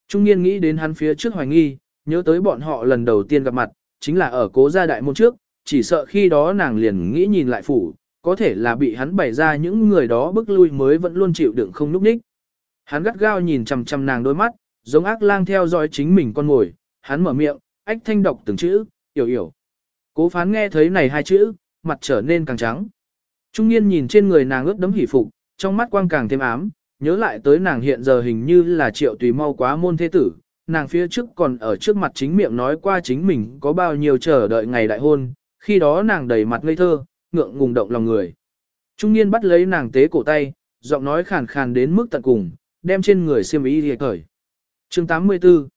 Speaker 1: Trung niên nghĩ đến hắn phía trước hoài nghi, nhớ tới bọn họ lần đầu tiên gặp mặt, chính là ở cố gia đại môn trước, chỉ sợ khi đó nàng liền nghĩ nhìn lại phủ, có thể là bị hắn bày ra những người đó bức lui mới vẫn luôn chịu đựng không núp ních. Hắn gắt gao nhìn chằm chằm nàng đôi mắt, giống ác lang theo dõi chính mình con ngồi, hắn mở miệng, ách thanh đọc từng chữ, hiểu hiểu. Cố phán nghe thấy này hai chữ, mặt trở nên càng trắng. Trung niên nhìn trên người nàng ướt đấm hỉ phục, trong mắt quang càng thêm ám, nhớ lại tới nàng hiện giờ hình như là triệu tùy mau quá môn thế tử, nàng phía trước còn ở trước mặt chính miệng nói qua chính mình có bao nhiêu chờ đợi ngày đại hôn, khi đó nàng đầy mặt ngây thơ, ngượng ngùng động lòng người. Trung niên bắt lấy nàng tế cổ tay, giọng nói khàn khàn đến mức tận cùng, đem trên người xiêm y lìa cởi. Chương 84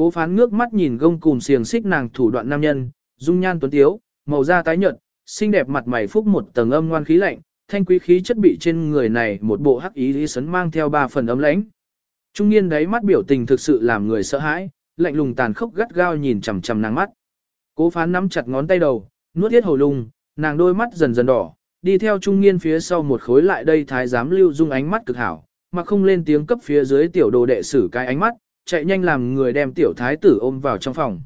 Speaker 1: Cố phán ngước mắt nhìn gông cùm xiềng xích nàng thủ đoạn nam nhân, dung nhan tuấn tiếu, màu da tái nhợt, xinh đẹp mặt mày phúc một tầng âm ngoan khí lạnh, thanh quý khí chất bị trên người này một bộ hắc ý lý sấn mang theo ba phần ấm lãnh. Trung niên đấy mắt biểu tình thực sự làm người sợ hãi, lạnh lùng tàn khốc gắt gao nhìn chằm chằm nàng mắt. Cố phán nắm chặt ngón tay đầu, nuốt tiết hầu lung, nàng đôi mắt dần dần đỏ, đi theo trung niên phía sau một khối lại đây thái giám lưu dung ánh mắt cực hảo, mà không lên tiếng cấp phía dưới tiểu đồ đệ sử cái ánh mắt, chạy nhanh làm người đem tiểu thái tử ôm vào trong phòng.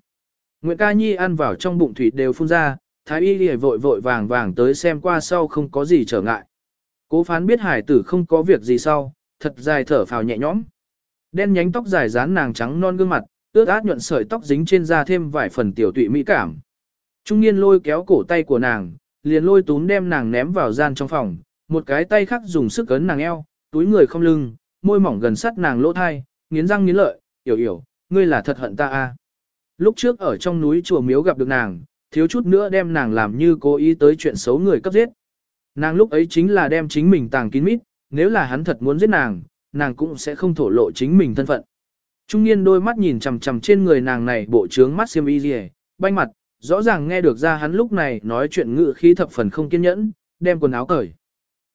Speaker 1: Nguyệt ca nhi ăn vào trong bụng thủy đều phun ra, thái y lìa vội vội vàng vàng tới xem qua sau không có gì trở ngại. Cố phán biết hải tử không có việc gì sau, thật dài thở phào nhẹ nhõm. Đen nhánh tóc dài dán nàng trắng non gương mặt, ướt át nhuận sợi tóc dính trên da thêm vài phần tiểu tụy mỹ cảm. Trung niên lôi kéo cổ tay của nàng, liền lôi túm đem nàng ném vào gian trong phòng, một cái tay khác dùng sức ấn nàng eo, túi người không lưng, môi mỏng gần sát nàng lỗ thai, nghiến răng nghiến lợi, "Yểu yểu, ngươi là thật hận ta a." À. Lúc trước ở trong núi chùa miếu gặp được nàng, thiếu chút nữa đem nàng làm như cố ý tới chuyện xấu người cấp giết. Nàng lúc ấy chính là đem chính mình tàng kín mít, nếu là hắn thật muốn giết nàng, nàng cũng sẽ không thổ lộ chính mình thân phận. Trung niên đôi mắt nhìn chằm chằm trên người nàng này bộ trướng mắt xiêm y rìa, banh mặt, rõ ràng nghe được ra hắn lúc này nói chuyện ngự khí thập phần không kiên nhẫn, đem quần áo cởi.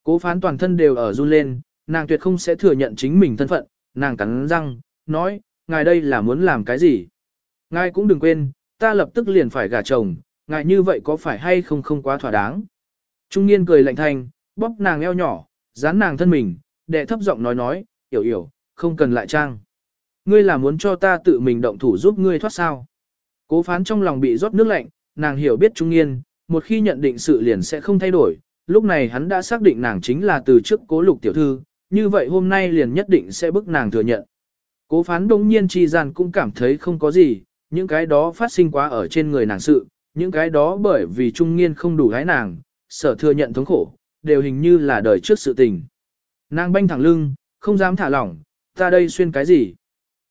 Speaker 1: Cố phán toàn thân đều ở run lên, nàng tuyệt không sẽ thừa nhận chính mình thân phận, nàng cắn răng, nói, ngài đây là muốn làm cái gì? Ngài cũng đừng quên, ta lập tức liền phải gả chồng, ngài như vậy có phải hay không không quá thỏa đáng? Trung niên cười lạnh thanh, bóp nàng eo nhỏ, dán nàng thân mình, đệ thấp giọng nói nói, hiểu hiểu, không cần lại trang. Ngươi là muốn cho ta tự mình động thủ giúp ngươi thoát sao? Cố phán trong lòng bị rót nước lạnh, nàng hiểu biết trung niên, một khi nhận định sự liền sẽ không thay đổi, lúc này hắn đã xác định nàng chính là từ trước cố lục tiểu thư, như vậy hôm nay liền nhất định sẽ bức nàng thừa nhận. Cố phán đông nhiên chi gian cũng cảm thấy không có gì, những cái đó phát sinh quá ở trên người nàng sự, những cái đó bởi vì trung niên không đủ gái nàng, sở thừa nhận thống khổ, đều hình như là đời trước sự tình. Nàng banh thẳng lưng, không dám thả lỏng, ta đây xuyên cái gì.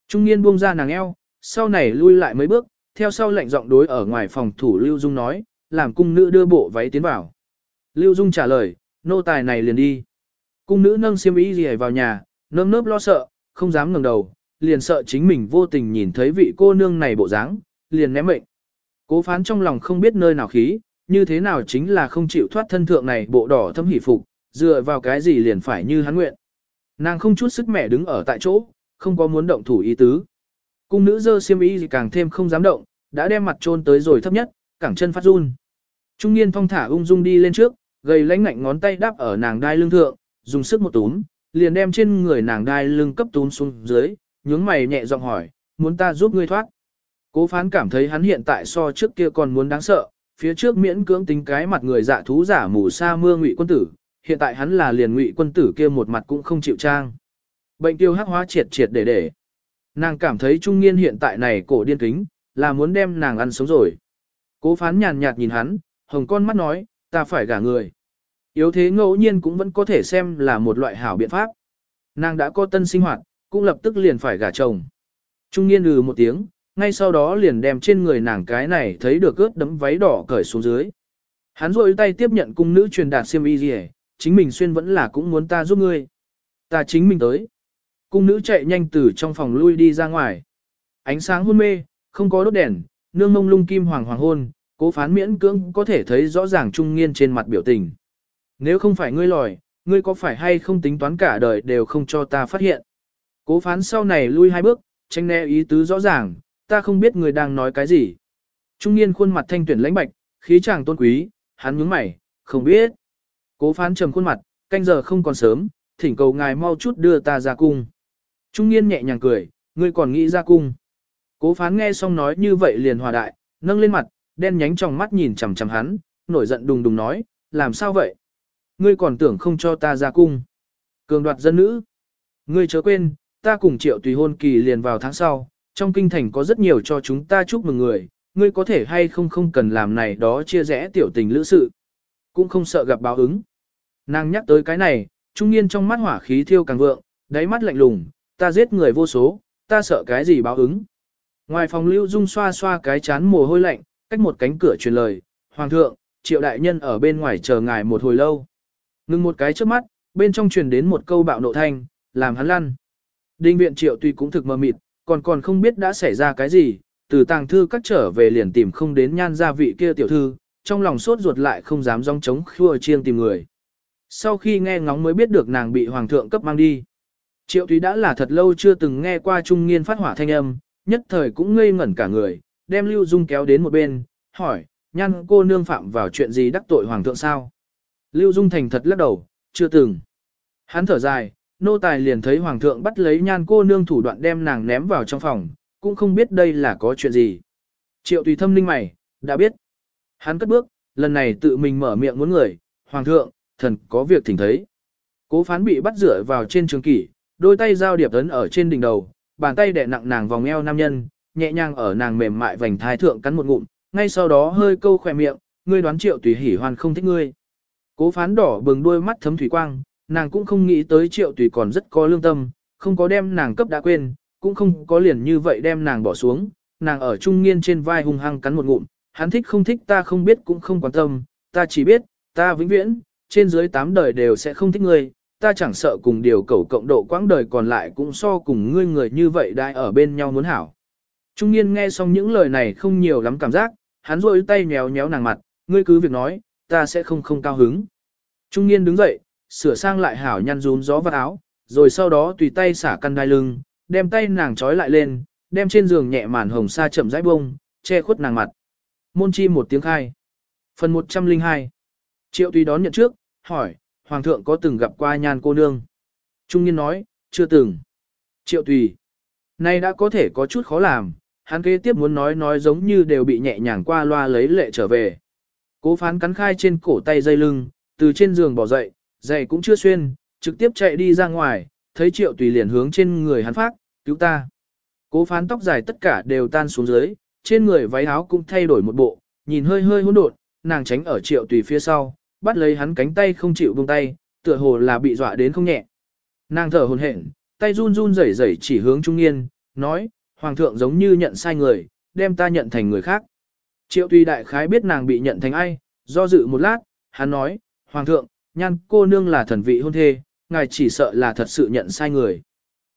Speaker 1: Trung niên buông ra nàng eo, sau này lui lại mấy bước, theo sau lệnh giọng đối ở ngoài phòng thủ Lưu Dung nói, làm cung nữ đưa bộ váy tiến vào. Lưu Dung trả lời, nô tài này liền đi. Cung nữ nâng xiêm y gì vào nhà, nơm nớp lo sợ, không dám ngẩng đầu, liền sợ chính mình vô tình nhìn thấy vị cô nương này bộ dáng, liền ném mệnh. Cố phán trong lòng không biết nơi nào khí, như thế nào chính là không chịu thoát thân thượng này bộ đỏ thâm hỉ phục, dựa vào cái gì liền phải như hắn nguyện. Nàng không chút sức mẻ đứng ở tại chỗ, không có muốn động thủ ý tứ. Cung nữ dơ xiêm y gì càng thêm không dám động, đã đem mặt trôn tới rồi thấp nhất, cẳng chân phát run. Trung niên thong thả ung dung đi lên trước, gầy lãnh ngạnh ngón tay đáp ở nàng đai lưng thượng, dùng sức một túm, liền đem trên người nàng đai lưng cấp túm xuống dưới, nhướng mày nhẹ giọng hỏi, muốn ta giúp ngươi thoát. Cố phán cảm thấy hắn hiện tại so trước kia còn muốn đáng sợ, phía trước miễn cưỡng tính cái mặt người dạ thú giả mù sa mưa ngụy quân tử, hiện tại hắn là liền ngụy quân tử kia một mặt cũng không chịu trang. Bệnh tiêu hắc hóa triệt triệt để để. Nàng cảm thấy trung niên hiện tại này cổ điên kính, là muốn đem nàng ăn sống rồi. Cố phán nhàn nhạt nhìn hắn, hồng con mắt nói, ta phải gả người. Yếu thế ngẫu nhiên cũng vẫn có thể xem là một loại hảo biện pháp. Nàng đã có tân sinh hoạt, cũng lập tức liền phải gả chồng. Trung niên ừ một tiếng, ngay sau đó liền đem trên người nàng cái này thấy được ướt đấm váy đỏ cởi xuống dưới. Hắn rôi tay tiếp nhận cung nữ truyền đạt xiêm y gì chính mình xuyên vẫn là cũng muốn ta giúp ngươi. Ta chính mình tới. Cung nữ chạy nhanh từ trong phòng lui đi ra ngoài. Ánh sáng hôn mê, không có đốt đèn, nương mông lung kim hoàng hoàng hôn, cố phán miễn cưỡng có thể thấy rõ ràng trung nghiên trên mặt biểu tình. Nếu không phải ngươi lòi, ngươi có phải hay không tính toán cả đời đều không cho ta phát hiện. Cố phán sau này lui hai bước, tranh né ý tứ rõ ràng, ta không biết người đang nói cái gì. Trung niên khuôn mặt thanh tuyển lãnh bạch, khí chàng tôn quý, hắn nhướng mày, không biết. Cố phán trầm khuôn mặt, canh giờ không còn sớm, thỉnh cầu ngài mau chút đưa ta ra cung. Trung niên nhẹ nhàng cười, ngươi còn nghĩ ra cung. Cố phán nghe xong nói như vậy liền hòa đại, nâng lên mặt, đen nhánh trong mắt nhìn chằm chằm hắn, nổi giận đùng đùng nói, làm sao vậy? Ngươi còn tưởng không cho ta ra cung. Cường đoạt dân nữ. Ngươi chớ quên, ta cùng triệu tùy hôn kỳ liền vào tháng sau, trong kinh thành có rất nhiều cho chúng ta chúc mừng người, ngươi có thể hay không không cần làm này đó chia rẽ tiểu tình lữ sự. Cũng không sợ gặp báo ứng. Nàng nhắc tới cái này, trung niên trong mắt hỏa khí thiêu càng vượng, đáy mắt lạnh lùng, ta giết người vô số, ta sợ cái gì báo ứng. Ngoài phòng lưu dung xoa xoa cái chán mồ hôi lạnh, cách một cánh cửa truyền lời, Hoàng thượng, triệu đại nhân ở bên ngoài chờ ngài một hồi lâu. Ngừng một cái trước mắt, bên trong truyền đến một câu bạo nộ thanh, làm hắn lăn. Đinh viện triệu tuy cũng thực mơ mịt, còn còn không biết đã xảy ra cái gì, từ tàng thư cắt trở về liền tìm không đến nhan gia vị kia tiểu thư, trong lòng sốt ruột lại không dám rong trống khua chiêng tìm người. Sau khi nghe ngóng mới biết được nàng bị hoàng thượng cấp mang đi. Triệu Thúy đã là thật lâu chưa từng nghe qua trung nghiên phát hỏa thanh âm, nhất thời cũng ngây ngẩn cả người, đem Lưu Dung kéo đến một bên, hỏi, nhan cô nương phạm vào chuyện gì đắc tội hoàng thượng sao? Lưu Dung thành thật lắc đầu, chưa từng. Hắn thở dài, nô tài liền thấy hoàng thượng bắt lấy nhan cô nương thủ đoạn đem nàng ném vào trong phòng, cũng không biết đây là có chuyện gì. Triệu tùy thâm linh mày, đã biết. Hắn cất bước, lần này tự mình mở miệng muốn người, hoàng thượng, thần có việc thỉnh thấy. Cố phán bị bắt rửa vào trên trường kỷ, đôi tay giao điệp ấn ở trên đỉnh đầu, bàn tay đè nặng nàng vòng eo nam nhân, nhẹ nhàng ở nàng mềm mại vành thái thượng cắn một ngụm, ngay sau đó hơi câu khỏe miệng, ngươi đoán triệu tùy hỉ hoàn không thích ngươi. Cố phán đỏ bừng đôi mắt thấm thủy quang, nàng cũng không nghĩ tới triệu tùy còn rất có lương tâm, không có đem nàng cấp đã quên, cũng không có liền như vậy đem nàng bỏ xuống, nàng ở trung nghiên trên vai hung hăng cắn một ngụm, hắn thích không thích ta không biết cũng không quan tâm, ta chỉ biết, ta vĩnh viễn, trên dưới tám đời đều sẽ không thích ngươi, ta chẳng sợ cùng điều cầu cộng độ quãng đời còn lại cũng so cùng ngươi người như vậy đại ở bên nhau muốn hảo. Trung niên nghe xong những lời này không nhiều lắm cảm giác, hắn rôi tay nhéo nhéo nàng mặt, ngươi cứ việc nói, ta sẽ không không cao hứng. Trung niên đứng dậy, sửa sang lại hảo nhăn rún gió vào áo, rồi sau đó tùy tay xả căn đai lưng, đem tay nàng trói lại lên, đem trên giường nhẹ màn hồng sa chậm rãi bông, che khuất nàng mặt. Môn chi một tiếng khai. Phần 102 Triệu tùy đón nhận trước, hỏi, Hoàng thượng có từng gặp qua nhan cô nương? Trung niên nói, chưa từng. Triệu tùy. Nay đã có thể có chút khó làm, hắn kế tiếp muốn nói nói giống như đều bị nhẹ nhàng qua loa lấy lệ trở về. Cố phán cắn khai trên cổ tay dây lưng, từ trên giường bỏ dậy, giày cũng chưa xuyên, trực tiếp chạy đi ra ngoài, thấy triệu tùy liền hướng trên người hắn phát, cứu ta. Cố phán tóc dài tất cả đều tan xuống dưới, trên người váy áo cũng thay đổi một bộ, nhìn hơi hơi hỗn độn, nàng tránh ở triệu tùy phía sau, bắt lấy hắn cánh tay không chịu buông tay, tựa hồ là bị dọa đến không nhẹ. Nàng thở hồn hển, tay run run rẩy rẩy chỉ hướng trung niên, nói, hoàng thượng giống như nhận sai người, đem ta nhận thành người khác. Triệu tùy đại khái biết nàng bị nhận thành ai, do dự một lát, hắn nói, hoàng thượng, nhan cô nương là thần vị hôn thê, ngài chỉ sợ là thật sự nhận sai người.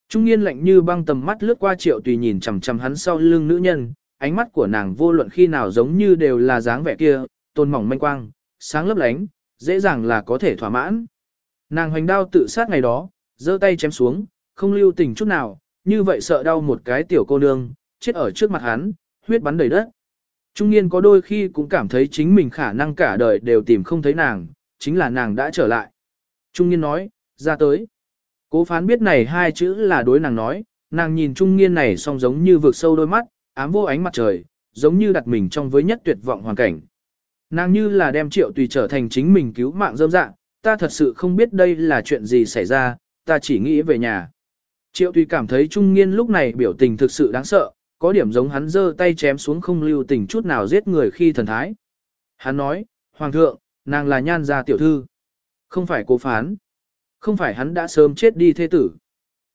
Speaker 1: Trung niên lạnh như băng tầm mắt lướt qua triệu tùy nhìn chằm chằm hắn sau lưng nữ nhân, ánh mắt của nàng vô luận khi nào giống như đều là dáng vẻ kia, tôn mỏng manh quang, sáng lấp lánh, dễ dàng là có thể thỏa mãn. Nàng hoành đao tự sát ngày đó, giơ tay chém xuống, không lưu tình chút nào, như vậy sợ đau một cái tiểu cô nương, chết ở trước mặt hắn, huyết bắn đầy đất. Trung niên có đôi khi cũng cảm thấy chính mình khả năng cả đời đều tìm không thấy nàng, chính là nàng đã trở lại. Trung niên nói, ra tới. Cố phán biết này hai chữ là đối nàng nói, nàng nhìn trung niên này song giống như vượt sâu đôi mắt, ám vô ánh mặt trời, giống như đặt mình trong với nhất tuyệt vọng hoàn cảnh. Nàng như là đem triệu tùy trở thành chính mình cứu mạng dâm dạng, ta thật sự không biết đây là chuyện gì xảy ra, ta chỉ nghĩ về nhà. Triệu tùy cảm thấy trung nghiên lúc này biểu tình thực sự đáng sợ, có điểm giống hắn giơ tay chém xuống không lưu tình chút nào giết người khi thần thái. Hắn nói, Hoàng thượng, nàng là nhan gia tiểu thư. Không phải cố phán. Không phải hắn đã sớm chết đi thế tử.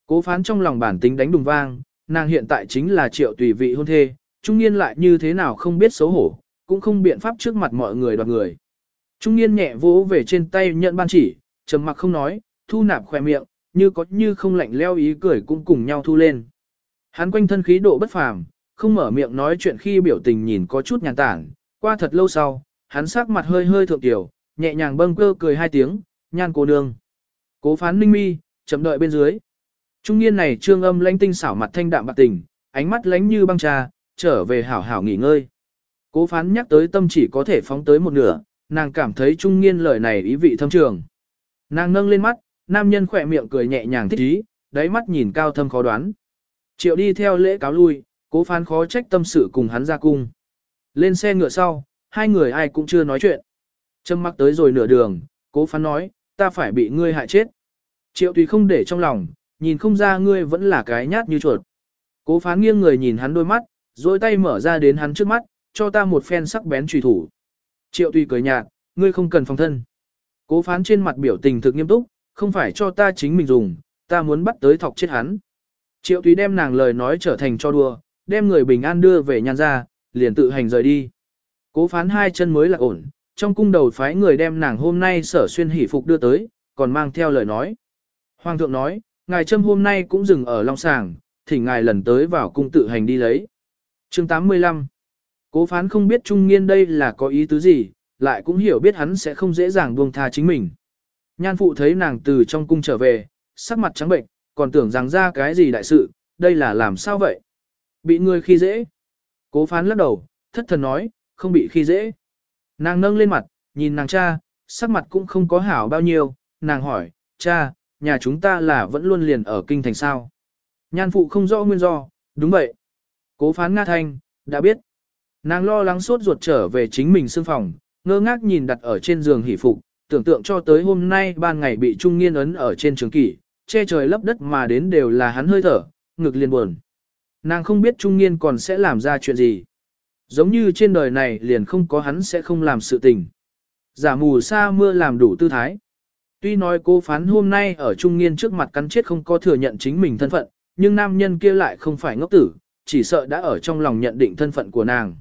Speaker 1: Cố phán trong lòng bản tính đánh đùng vang, nàng hiện tại chính là triệu tùy vị hôn thê, trung niên lại như thế nào không biết xấu hổ, cũng không biện pháp trước mặt mọi người đoạt người. Trung niên nhẹ vỗ về trên tay nhận ban chỉ, trầm mặc không nói, thu nạp khỏe miệng, như có như không lạnh leo ý cười cũng cùng nhau thu lên. Hắn quanh thân khí độ bất phàm, không mở miệng nói chuyện khi biểu tình nhìn có chút nhàn tản, qua thật lâu sau, hắn sắc mặt hơi hơi thượng tiểu, nhẹ nhàng bâng cơ cười hai tiếng, nhan cô nương. Cố phán ninh mi, chậm đợi bên dưới. Trung niên này trương âm lãnh tinh xảo mặt thanh đạm bạc tình, ánh mắt lánh như băng trà, trở về hảo hảo nghỉ ngơi. Cố phán nhắc tới tâm chỉ có thể phóng tới một nửa, nàng cảm thấy trung niên lời này ý vị thâm trường. Nàng nâng lên mắt, nam nhân khỏe miệng cười nhẹ nhàng thích ý, đáy mắt nhìn cao thâm khó đoán. Triệu đi theo lễ cáo lui, cố phán khó trách tâm sự cùng hắn ra cung. Lên xe ngựa sau, hai người ai cũng chưa nói chuyện. Trâm mắc tới rồi nửa đường, cố phán nói, ta phải bị ngươi hại chết. Triệu tùy không để trong lòng, nhìn không ra ngươi vẫn là cái nhát như chuột. Cố phán nghiêng người nhìn hắn đôi mắt, rồi tay mở ra đến hắn trước mắt, cho ta một phen sắc bén trùy thủ. Triệu tùy cười nhạt, ngươi không cần phòng thân. Cố phán trên mặt biểu tình thực nghiêm túc, không phải cho ta chính mình dùng, ta muốn bắt tới thọc chết hắn. Triệu tùy đem nàng lời nói trở thành cho đùa, đem người bình an đưa về nhan ra, liền tự hành rời đi. Cố phán hai chân mới là ổn, trong cung đầu phái người đem nàng hôm nay sở xuyên hỷ phục đưa tới, còn mang theo lời nói. Hoàng thượng nói, ngài trâm hôm nay cũng dừng ở Long Sàng, thỉnh ngài lần tới vào cung tự hành đi lấy. chương 85 Cố phán không biết Trung Nghiên đây là có ý tứ gì, lại cũng hiểu biết hắn sẽ không dễ dàng buông tha chính mình. Nhan phụ thấy nàng từ trong cung trở về, sắc mặt trắng bệnh, còn tưởng rằng ra cái gì đại sự, đây là làm sao vậy? Bị người khi dễ. Cố phán lắc đầu, thất thần nói, không bị khi dễ. Nàng nâng lên mặt, nhìn nàng cha, sắc mặt cũng không có hảo bao nhiêu, nàng hỏi, cha, nhà chúng ta là vẫn luôn liền ở kinh thành sao. Nhan phụ không rõ nguyên do, đúng vậy. Cố phán Nga Thanh, đã biết. Nàng lo lắng suốt ruột trở về chính mình xương phòng, ngơ ngác nhìn đặt ở trên giường hỷ phục, tưởng tượng cho tới hôm nay ban ngày bị trung nghiên ấn ở trên trường kỷ, che trời lấp đất mà đến đều là hắn hơi thở, ngực liền buồn. Nàng không biết trung nghiên còn sẽ làm ra chuyện gì. Giống như trên đời này liền không có hắn sẽ không làm sự tình. Giả mù sa mưa làm đủ tư thái. Tuy nói cô phán hôm nay ở trung nghiên trước mặt cắn chết không có thừa nhận chính mình thân phận, nhưng nam nhân kia lại không phải ngốc tử, chỉ sợ đã ở trong lòng nhận định thân phận của nàng.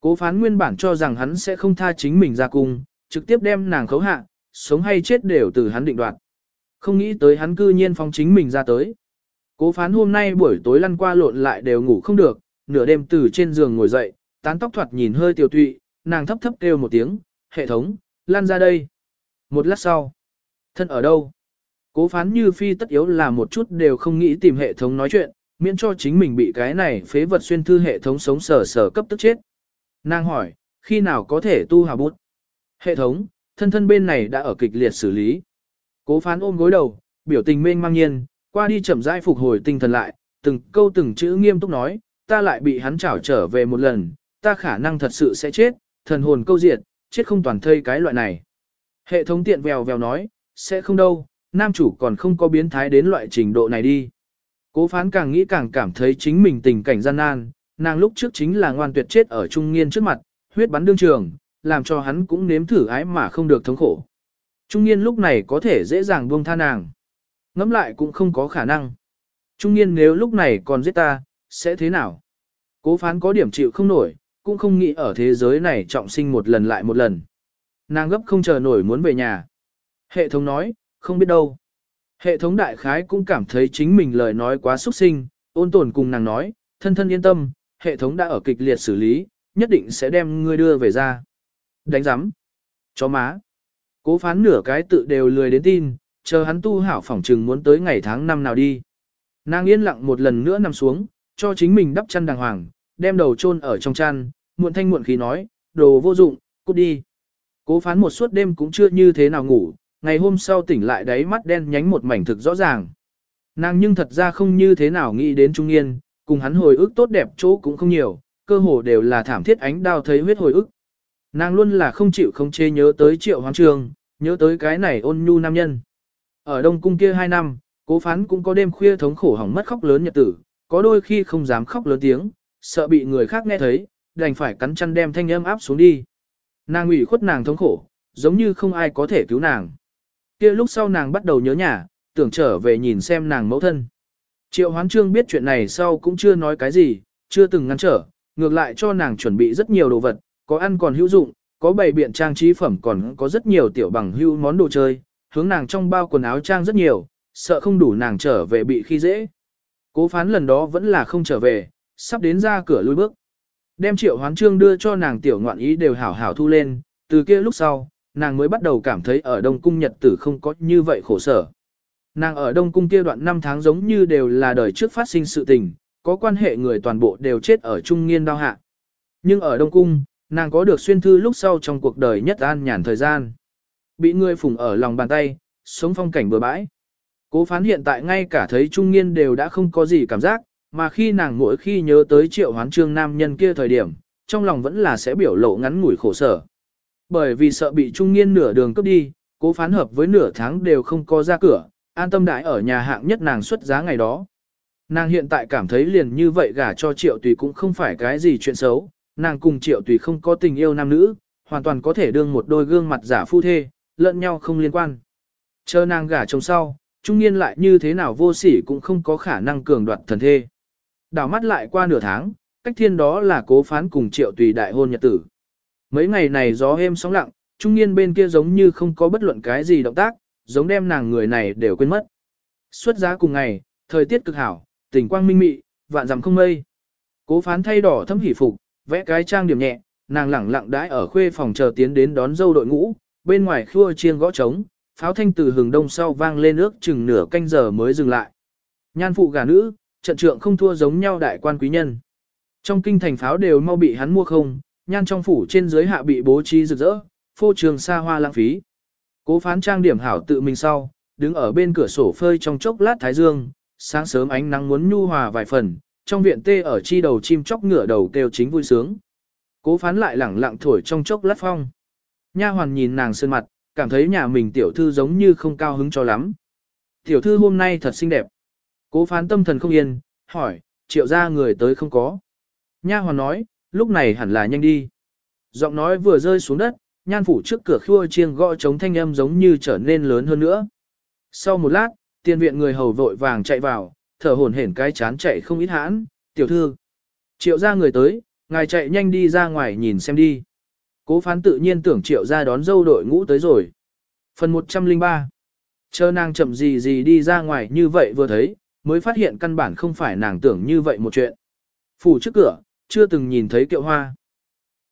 Speaker 1: Cố phán nguyên bản cho rằng hắn sẽ không tha chính mình ra cung, trực tiếp đem nàng khấu hạ, sống hay chết đều từ hắn định đoạt. Không nghĩ tới hắn cư nhiên phóng chính mình ra tới. Cố phán hôm nay buổi tối lăn qua lộn lại đều ngủ không được, nửa đêm từ trên giường ngồi dậy, tán tóc thoạt nhìn hơi tiểu tụy, nàng thấp thấp kêu một tiếng, hệ thống, lan ra đây. Một lát sau, thân ở đâu? Cố phán như phi tất yếu là một chút đều không nghĩ tìm hệ thống nói chuyện, miễn cho chính mình bị cái này phế vật xuyên thư hệ thống sống sở sở cấp tức chết. Nàng hỏi, khi nào có thể tu hào bút? Hệ thống, thân thân bên này đã ở kịch liệt xử lý. Cố phán ôm gối đầu, biểu tình mênh mang nhiên, qua đi chậm rãi phục hồi tinh thần lại, từng câu từng chữ nghiêm túc nói, ta lại bị hắn trảo trở về một lần, ta khả năng thật sự sẽ chết, thần hồn câu diệt, chết không toàn thây cái loại này. Hệ thống tiện vèo vèo nói, sẽ không đâu, nam chủ còn không có biến thái đến loại trình độ này đi. Cố phán càng nghĩ càng cảm thấy chính mình tình cảnh gian nan, nàng lúc trước chính là ngoan tuyệt chết ở trung nghiên trước mặt, huyết bắn đương trường, làm cho hắn cũng nếm thử ái mà không được thống khổ. Trung nghiên lúc này có thể dễ dàng buông tha nàng. Ngắm lại cũng không có khả năng. Trung nghiên nếu lúc này còn giết ta, sẽ thế nào? Cố phán có điểm chịu không nổi, cũng không nghĩ ở thế giới này trọng sinh một lần lại một lần. Nàng gấp không chờ nổi muốn về nhà. Hệ thống nói, không biết đâu. Hệ thống đại khái cũng cảm thấy chính mình lời nói quá xúc sinh, ôn tồn cùng nàng nói, thân thân yên tâm, hệ thống đã ở kịch liệt xử lý, nhất định sẽ đem ngươi đưa về ra. Đánh giám. Chó má. Cố phán nửa cái tự đều lười đến tin, chờ hắn tu hảo phỏng trừng muốn tới ngày tháng năm nào đi. Nàng yên lặng một lần nữa nằm xuống, cho chính mình đắp chăn đàng hoàng, đem đầu chôn ở trong chăn, muộn thanh muộn khí nói, đồ vô dụng, cút đi. Cố phán một suốt đêm cũng chưa như thế nào ngủ, ngày hôm sau tỉnh lại đáy mắt đen nhánh một mảnh thực rõ ràng. Nàng nhưng thật ra không như thế nào nghĩ đến Trung Niên, cùng hắn hồi ức tốt đẹp chỗ cũng không nhiều, cơ hồ đều là thảm thiết ánh đao thấy huyết hồi ức. Nàng luôn là không chịu không chê nhớ tới triệu hoàng trường, nhớ tới cái này ôn nhu nam nhân. Ở Đông Cung kia hai năm, cố phán cũng có đêm khuya thống khổ hỏng mất khóc lớn nhật tử, có đôi khi không dám khóc lớn tiếng, sợ bị người khác nghe thấy, đành phải cắn chăn đem thanh âm áp xuống đi. Nàng ủy khuất nàng thống khổ, giống như không ai có thể cứu nàng. Kia lúc sau nàng bắt đầu nhớ nhà, tưởng trở về nhìn xem nàng mẫu thân. Triệu Hoán Trương biết chuyện này sau cũng chưa nói cái gì, chưa từng ngăn trở, ngược lại cho nàng chuẩn bị rất nhiều đồ vật, có ăn còn hữu dụng, có bày biện trang trí phẩm còn có rất nhiều tiểu bằng hữu món đồ chơi, hướng nàng trong bao quần áo trang rất nhiều, sợ không đủ nàng trở về bị khi dễ. Cố phán lần đó vẫn là không trở về, sắp đến ra cửa lui bước. Đem triệu hoán trương đưa cho nàng tiểu ngoạn ý đều hảo hảo thu lên, từ kia lúc sau, nàng mới bắt đầu cảm thấy ở Đông Cung Nhật tử không có như vậy khổ sở. Nàng ở Đông Cung kia đoạn năm tháng giống như đều là đời trước phát sinh sự tình, có quan hệ người toàn bộ đều chết ở Trung Nghiên đao hạ. Nhưng ở Đông Cung, nàng có được xuyên thư lúc sau trong cuộc đời nhất an nhàn thời gian. Bị người phùng ở lòng bàn tay, sống phong cảnh bừa bãi. Cố phán hiện tại ngay cả thấy trung niên đều đã không có gì cảm giác, mà khi nàng mỗi khi nhớ tới triệu hoán trương nam nhân kia thời điểm, trong lòng vẫn là sẽ biểu lộ ngắn ngủi khổ sở. Bởi vì sợ bị trung niên nửa đường cướp đi, cố phán hợp với nửa tháng đều không có ra cửa, an tâm đại ở nhà hạng nhất nàng xuất giá ngày đó. Nàng hiện tại cảm thấy liền như vậy gả cho triệu tùy cũng không phải cái gì chuyện xấu, nàng cùng triệu tùy không có tình yêu nam nữ, hoàn toàn có thể đương một đôi gương mặt giả phu thê, lẫn nhau không liên quan. Chờ nàng gả chồng sau, trung niên lại như thế nào vô sỉ cũng không có khả năng cường đoạt thần thê. Đảo mắt lại qua nửa tháng, cách thiên đó là cố phán cùng triệu tùy đại hôn nhật tử. Mấy ngày này gió êm sóng lặng, trung niên bên kia giống như không có bất luận cái gì động tác, giống đem nàng người này đều quên mất. Xuất giá cùng ngày, thời tiết cực hảo, tình quang minh mị, vạn dặm không mây. Cố phán thay đỏ thâm hỉ phục, vẽ cái trang điểm nhẹ, nàng lẳng lặng đãi ở khuê phòng chờ tiến đến đón dâu đội ngũ, bên ngoài khua chiêng gõ trống, pháo thanh từ hừng đông sau vang lên ước chừng nửa canh giờ mới dừng lại. Nhan phụ gà nữ, trận trượng không thua giống nhau đại quan quý nhân. Trong kinh thành pháo đều mau bị hắn mua không, nhan trong phủ trên dưới hạ bị bố trí rực rỡ, phô trường xa hoa lãng phí. Cố phán trang điểm hảo tự mình sau, đứng ở bên cửa sổ phơi trong chốc lát thái dương, sáng sớm ánh nắng muốn nhu hòa vài phần, trong viện tê ở chi đầu chim chóc ngửa đầu kêu chính vui sướng. Cố phán lại lẳng lặng thổi trong chốc lát phong. Nha hoàn nhìn nàng sơn mặt, cảm thấy nhà mình tiểu thư giống như không cao hứng cho lắm. Tiểu thư hôm nay thật xinh đẹp. Cố phán tâm thần không yên, hỏi, triệu ra người tới không có. Nha hoàn nói, lúc này hẳn là nhanh đi. Giọng nói vừa rơi xuống đất, nhan phủ trước cửa khua chiêng gõ chống thanh âm giống như trở nên lớn hơn nữa. Sau một lát, tiên viện người hầu vội vàng chạy vào, thở hổn hển cái chán chạy không ít hãn, tiểu thư. Triệu ra người tới, ngài chạy nhanh đi ra ngoài nhìn xem đi. Cố phán tự nhiên tưởng triệu ra đón dâu đội ngũ tới rồi. Phần 103 Chờ nàng chậm gì gì đi ra ngoài như vậy vừa thấy, mới phát hiện căn bản không phải nàng tưởng như vậy một chuyện. Phủ trước cửa, chưa từng nhìn thấy kiệu hoa.